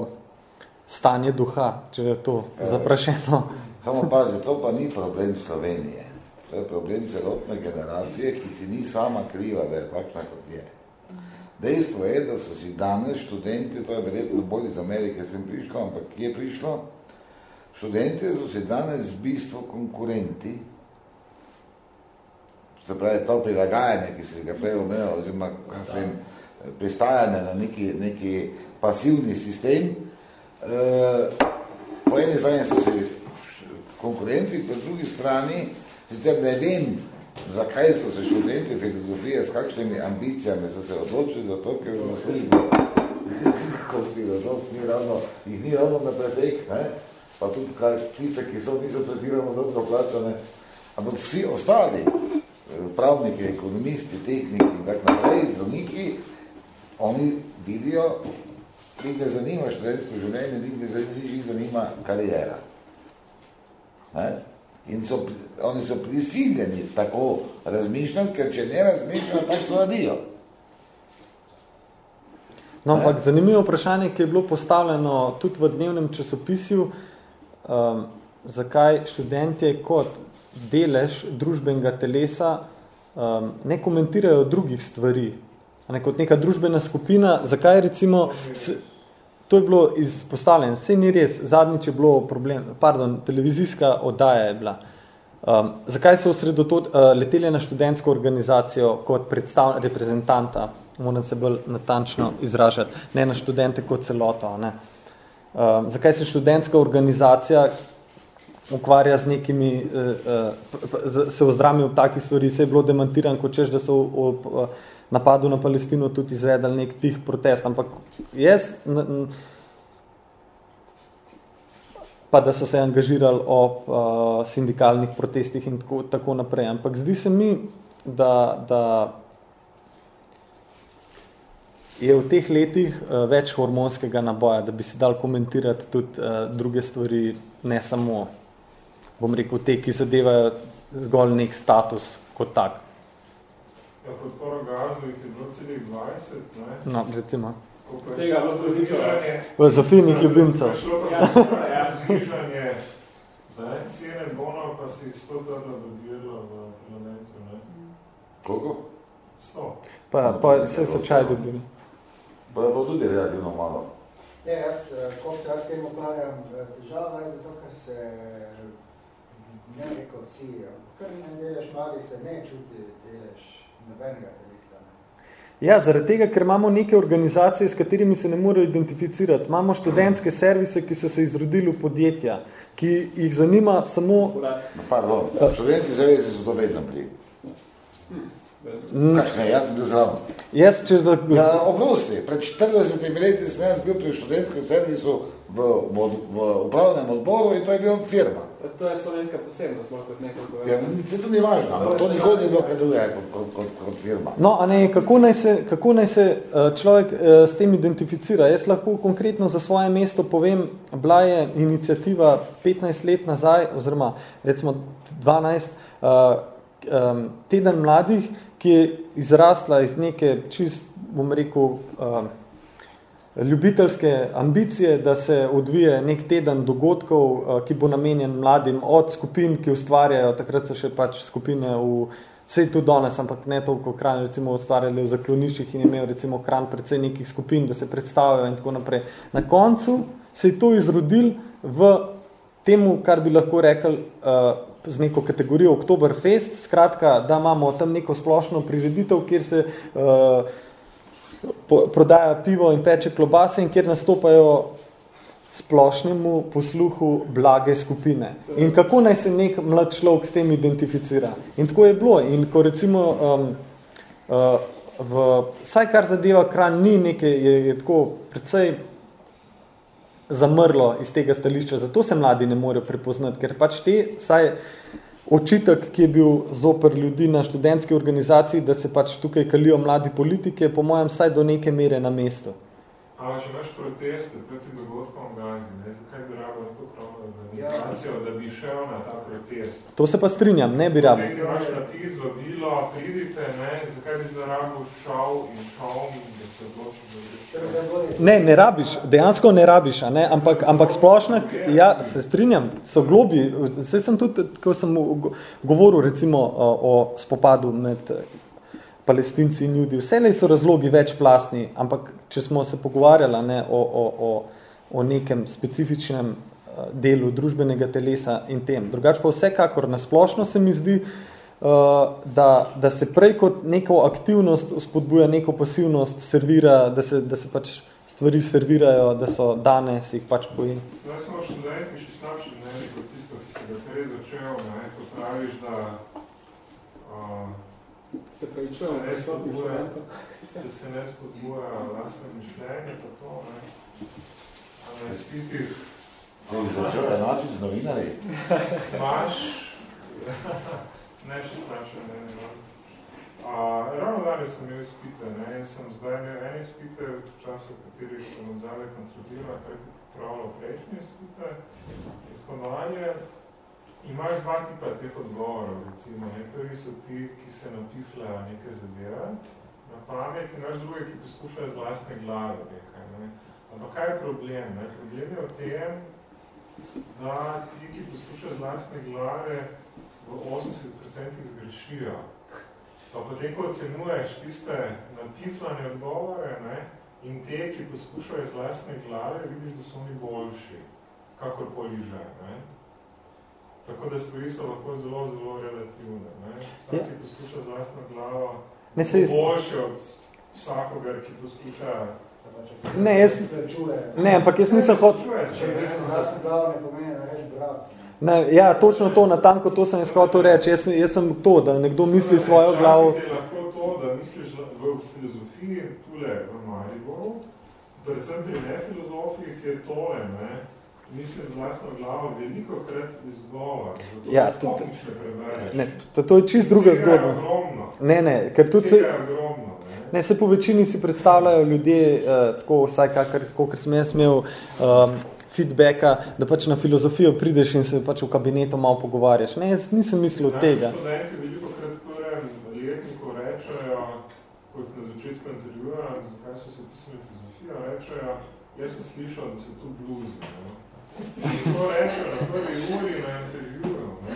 stanje duha, če je to Ja. zaprašeno. Samo pazi, to pa ni problem Slovenije. To je problem celotne generacije, ki si ni sama kriva, da je takšna kot je. Dejstvo je, da so si danes študenti, to je verjetno bolj iz Amerike sem prišlo, ampak kje je prišlo? Študenti so si danes v bistvu konkurenti, se pravi to prilagajanje, ki si ga prej omenil, oziroma kaj se vem, pristajanje na neki, neki pasivni sistem, po eni strani so si konkurenti, po drugi strani, sicer ne vem, zakaj so se študenti filozofije s kakšnimi ambicijami so se odločili za to, ker na službi <laughs> kot filozof ni ravno, jih ni ravno na pretek, ne? pa tudi kaj, tiste, ki so, niso pretirano dobro plačane, ampak vsi ostali, eh, pravniki, ekonomisti, tehniki in tako naprej, zdravniki, oni vidijo, jih ne zanima študentsko življenje, njih ne zanima, njih zanima karijera. Ne? In so, oni so prisiljeni tako razmišljati, ker če ne razmišljajo, tako so adijo. No, ampak zanimivo vprašanje, ki je bilo postavljeno tudi v dnevnem časopisju, um, zakaj študentje kot delež družbenega telesa um, ne komentirajo drugih stvari, ne kot neka družbena skupina, zakaj recimo, s, to je bilo izpostavljeno, vse ni res, zadnjič je bilo problem, pardon, televizijska oddaja je bila, um, zakaj so osredotot, uh, leteli na študentsko organizacijo kot predstav, reprezentanta, moram se bolj natančno izražati, ne na študente kot celoto. Ne. Um, zakaj se študentska organizacija ukvarja z nekimi, uh, uh, se ozdrami v takih stvari, se je bilo demantiran, kot češ, da so v, v napadu na Palestino tudi izvedali nek tih protest, ampak jaz, pa da so se angažirali ob uh, sindikalnih protestih in tako, tako naprej, ampak zdi se mi, da, da je v teh letih uh, več hormonskega naboja, da bi si dal komentirati tudi uh, druge stvari, ne samo, bom rekel, te, ki zadevajo zgolj nek status kot tak. Ja, podporo gazu jih je bilo celih 20, ne? No, recimo. Tega različno. znižanje- V Zofijinih ljubimcev. Je šlo pa Ja. ja, znižanje ne? cene bonov, pa si jih 100 trda dobilo v parlamentu, ne? Koliko? 100. Pa, pa vse so čaj dobili. Pa je bilo tudi relativno malo. Ne, jaz, eh, ko se jaz tem ukvarjam, eh, težava je zato, ker se ne rekel vsi, kar en delež mladi se ne čuti delež nobenega telesa. Ja, zaradi tega, ker imamo neke organizacije, s katerimi se ne morejo identificirati. Imamo študentske servise, ki so se izrodili v podjetja, ki jih zanima samo... Pardon, študenti zavezi so to vedno bili. Mm. Kakšne, jaz sem bil zraven. Jaz, če da... Ja, oprosti, pred 40 leti sem jaz bil pri študentskem servisu v, v, v upravnem odboru in to je bila firma. To je slovenska posebnost, bolj kot nekaj Ja, se to ni važno, ampak to nikoli ni bilo kaj drugega kot, kot, kot, kot firma. No, a ne, kako naj se, kako naj se eh, človek eh, s tem identificira? Jaz lahko konkretno za svoje mesto povem, bila je inicijativa 15 let nazaj, oziroma recimo 12, uh, um, teden mladih, ki je izrasla iz neke čist, bom rekel, um, ljubiteljske ambicije, da se odvije nek teden dogodkov, uh, ki bo namenjen mladim od skupin, ki ustvarjajo, takrat so še pač skupine v Sej tudi danes, ampak ne toliko kran, recimo ustvarjali v zakloniščih in imel recimo kran precej nekih skupin, da se predstavljajo in tako naprej. Na koncu se je to izrodil v temu, kar bi lahko rekel uh, z neko kategorijo Oktoberfest, skratka, da imamo tam neko splošno prireditev, kjer se uh, po, prodaja pivo in peče klobase in kjer nastopajo splošnemu posluhu blage skupine. In kako naj se nek mlad človek s tem identificira? In tako je bilo. In ko recimo um, uh, v, saj kar zadeva kran ni nekaj, je, je tako predvsej zamrlo iz tega stališča, zato se mladi ne morejo prepoznati, ker pač te, saj očitek, ki je bil zoper ljudi na študentski organizaciji, da se pač tukaj kalijo mladi politike, po mojem, saj do neke mere na mestu. Ali če imaš proteste proti dogodkom v Gazi, ne? zakaj bi rabo neko krovno organizacijo, ja. da bi šel na ta protest? To se pa strinjam, ne bi rabo. Potem imaš napis, vabilo, pridite, ne? zakaj bi za rabo šel in šel in da se odločil, Ne, ne rabiš, dejansko ne rabiš, a ne? Ampak, ampak splošno, ja, se strinjam, so globi, vse sem tudi, ko sem govoril recimo o spopadu med palestinci in ljudi. Vse so razlogi večplastni, ampak če smo se pogovarjali ne, o, o, o, o nekem specifičnem eh, delu družbenega telesa in tem. Drugač pa vsekakor nasplošno se mi zdi, uh, da, da se prej kot neko aktivnost spodbuja neko pasivnost, servira, da se, da se pač stvari servirajo, da so dane, se jih pač bojim. Zdaj smo še zdaj še slabši mnenje kot tisto, ki se ga tere začel, ne, ko praviš, da uh, se pravi, čujem, ne spodbuja, da se ne spodbuja vlastne mišljenje, pa to, ne. A na izpitih... Se bi začel enačiti z novinarji? Imaš... ne, še slabše, ne, ne, ne. A, ravno danes sem imel izpite, ne, in sem zdaj imel ene izpite, v času, v katerih sem od zadaj kontrolirala, kaj ti popravljal prejšnje izpite, in tako dalje. Imaš dva tipa teh odgovorov, recimo, ne, prvi so ti, ki se napifljajo nekaj zadeve, na pamet, in imaš druge, ki poskušajo z vlastne glave nekaj, ne. Ampak kaj je problem, ne? Problem je v tem, da ti, ki poskušajo z vlastne glave, v 80% zgrešijo. Pa potem, ko ocenuješ tiste napiflane odgovore, ne, in te, ki poskušajo z vlastne glave, vidiš, da so oni boljši, kakorkoli že. Ne. Tako da stvari so lahko zelo, zelo relativne. Ne. Vsak, ki poskuša z vlastno glavo, ne, se je boljši od vsakogar, ki poskuša Ne, jaz, ne, ampak jaz nisem hod... Če nisem vlastno glavo, ne pomeni, da reč bravo. Ne, ja, točno to, na tanko to sem jaz hotel reči. Jaz, jaz sem to, da nekdo misli svojo glavo. Včasih je lahko to, da misliš v filozofiji, tule v Mariboru, predvsem pri nefilozofih je tole, ne, mislim vlastno glavo veliko krat izgovor, zato ja, to, to, ne to, to je čist druga zgodba. Ne, ne, ker tudi se... Ogromno, ne. ne, se po večini si predstavljajo ljudje, uh, tako vsaj kakor, kakor sem jaz imel, um, feedbacka, da pač na filozofijo prideš in se pač v kabinetu malo pogovarjaš. Ne, jaz nisem mislil od tega. Študenti veliko krat skoraj letniku rečejo, kot na začetku intervjuja, zakaj so se pisali filozofijo, rečejo, jaz sem slišal, da se tu bluzi. Ne? In to rečejo na prvi uri na intervjuju. Ne?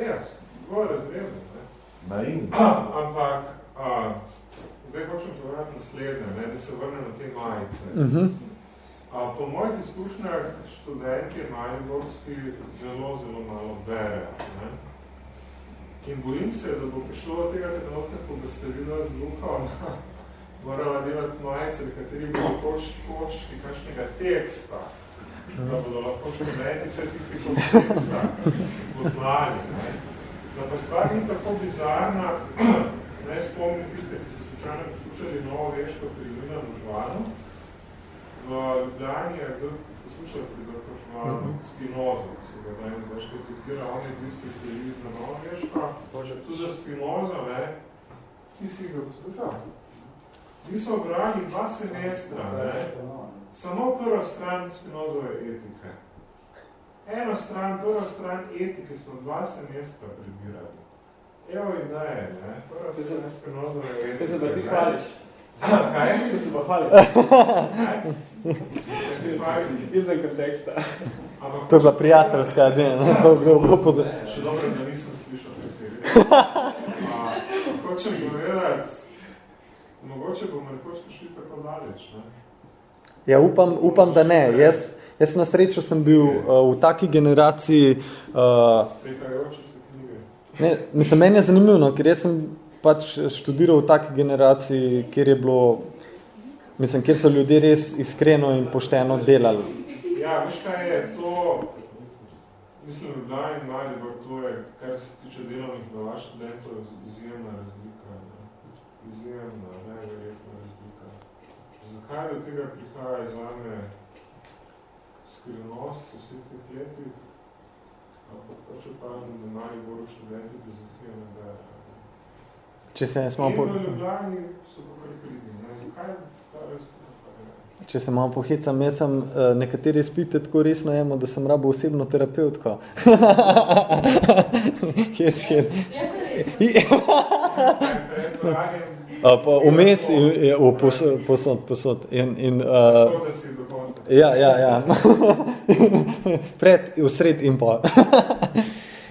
Res, bilo je razredno. Naivno. <clears throat> Ampak, a, zdaj hočem povedati naslednje, ne? da se vrnem na te majice. Uh -huh. A, po mojih izkušnjah študenti Mariborski zelo, zelo malo berejo. Ne? In bojim se, da bo prišlo od tega trenutka, ko boste videla z Lukom, <laughs> morala delati majice, v kateri bodo koščki kakšnega teksta, da bodo lahko študenti vse tisti poznali. Ne? Da pa stvar ni tako bizarna, <clears throat> ne spomnim tiste, ki so slučajno poslušali novo veško pri Milanu Žvanu, v Ljubljani je kdo poslušal pri dr. Šmanu Spinozo, ki se ga danes večkrat citira, on je bil specialist za Novoveško. Tu za Spinozo, ne, ti si ga poslušal. Mi smo brali dva semestra, ne, samo prva stran Spinozove etike. Eno stran, prva stran etike smo dva semestra prebirali. Evo ideje, ne, prva stran Spinozove etike. Kaj se pa ti hvališ? Kaj? Kaj se pa hvališ? Kaj? Izem konteksta. To je bila prijateljska, že ne, dolgo, dolgo pozor. Še dobro, da nisem slišal te serije. <laughs> Hočem povedati, mogoče bomo nekoč prišli tako daleč, ne? Ja, upam, upam, da ne. Jaz, Jaz na srečo sem bil uh, v taki generaciji... Uh, se knjige. Meni je zanimivo, ker jaz sem pač študiral v taki generaciji, kjer je bilo, mislim, kjer so ljudje res iskreno in pošteno delali. Ja, veš kaj je to, mislim, Ljubljani in Maribor, to je, kar se tiče delovnih na vaš študentov, izjemna razlika. Izjemna, razlika. Zakaj do tega prihaja iz vame skrivnost v vseh teh letih? Ampak pač opazim, da Maribor študenti filozofijo ne daje. Če se ne smo... In v Ljubljani so pa kar pridni. Zakaj ta? Če se malo pohecam, jaz sem uh, nekateri spite tako resno jemo, da sem rabo osebno terapeutko. <laughs> Hec, hec. <laughs> Vmes, posod, posod, posod. In, in, uh, ja, ja, ja. <laughs> Pred, v sred in pol. <laughs>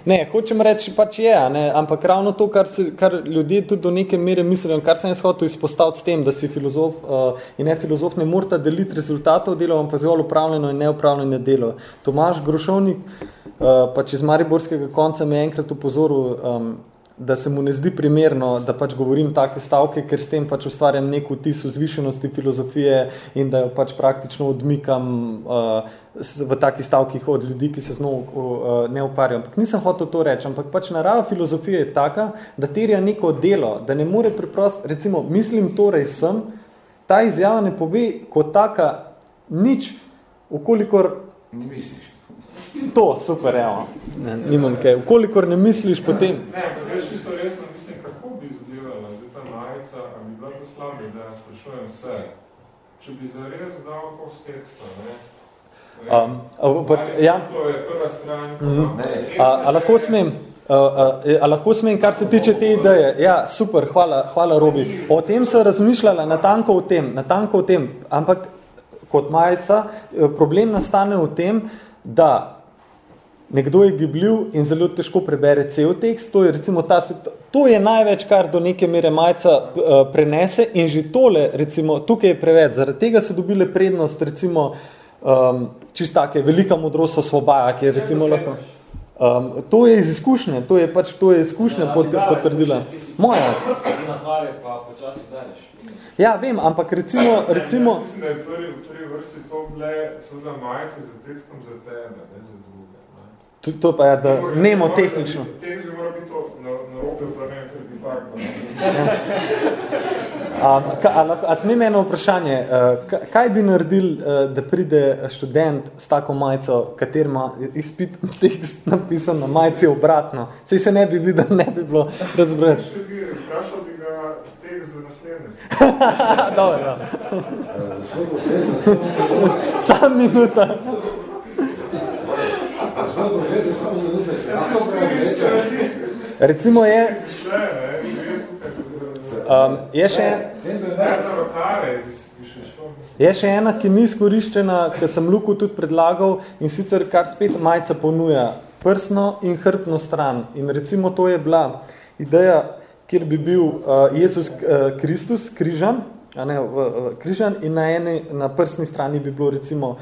Ne, hočem reči, pač je, ne, ampak ravno to, kar, se, kar ljudje tudi do neke mere mislijo, kar sem jaz hotel izpostaviti s tem, da si filozof uh, in ne filozof ne morata deliti rezultatov dela, pa zelo upravljeno in neupravljeno delo. Tomaš Grošovnik, uh, pač iz Mariborskega konca me je enkrat upozoril, um, da se mu ne zdi primerno, da pač govorim take stavke, ker s tem pač ustvarjam nek vtis vzvišenosti filozofije in da jo pač praktično odmikam uh, v takih stavkih od ljudi, ki se z njo uh, ne ukvarjam. Ampak nisem hotel to reči, ampak pač narava filozofije je taka, da terja neko delo, da ne more preprosto, recimo, mislim torej sem, ta izjava ne pove kot taka nič, ukolikor... Ne misliš. To, super, evo. Ne, nimam kaj. Ukolikor ne misliš potem... Ne, ne veš, čisto resno mislim, kako bi izgledala zdaj ta majica, a bi bila to slaba ideja, sprašujem se. Če bi zares dal to z teksta, ne? Um, but, ja. To je prva stran. Mm a, a lahko smem? A, a, a lahko smem, kar se tiče te ideje? Ja, super, hvala, hvala Robi. O tem sem razmišljala, natanko o tem, natanko o tem, ampak kot majica, eh, problem nastane v tem, da nekdo je gibljiv in zelo težko prebere cel tekst, to je recimo ta to je največ, kar do neke mere majca uh, prenese in že tole, recimo, tukaj je preveč, zaradi tega so dobile prednost, recimo, um, čist take, velika modrost osvobaja, ki je recimo lahko... Um, to je iz izkušnje, to je pač, to je izkušnja ja, pot, potrdila. Moja. Ja, vem, ampak recimo... recimo... Ja, mislim, da je prvi, prvi vrsti to bile, so za majice za tekstom za tebe, ne za To pa je, da nemo tehnično. Tehnično mora biti to na, na robe upravljanje, ker bi tak. A, a, a smem eno vprašanje, eh, kaj bi naredil, eh, da pride študent s tako majico, kater ima izpit tekst napisan na majici obratno? Sej se ne bi videl, ne bi bilo razbrati. Vprašal bi ga tekst za naslednje. <laughs> Dobro, ja. Sam minuta. Recimo je... Um, je še Je še ena, ki ni izkoriščena, ki sem Luku tudi predlagal in sicer kar spet majica ponuja prsno in hrbno stran. In recimo to je bila ideja, kjer bi bil uh, Jezus uh, Kristus križan, a ne, v, v, križan in na, eni, na prsni strani bi bilo recimo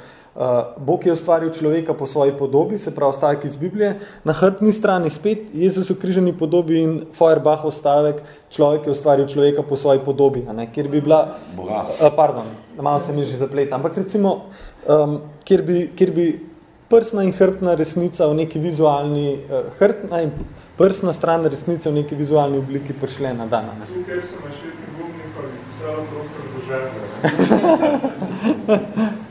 Bog je ustvaril človeka po svoji podobi, se pravi stavek iz Biblije, na hrbni strani spet Jezus v križani podobi in Feuerbach ostavek, človek je ustvaril človeka po svoji podobi, a ne, kjer bi bila... Boga. Uh, pardon, malo se mi že zaplet, ampak recimo, um, kjer, bi, kjer bi prsna in hrbna resnica v neki vizualni, uh, hrbna in prsna stran resnice v neki vizualni obliki prišle na dan. Ne. Tukaj so našli gumni, pa bi pisalo prostor za žene. <laughs>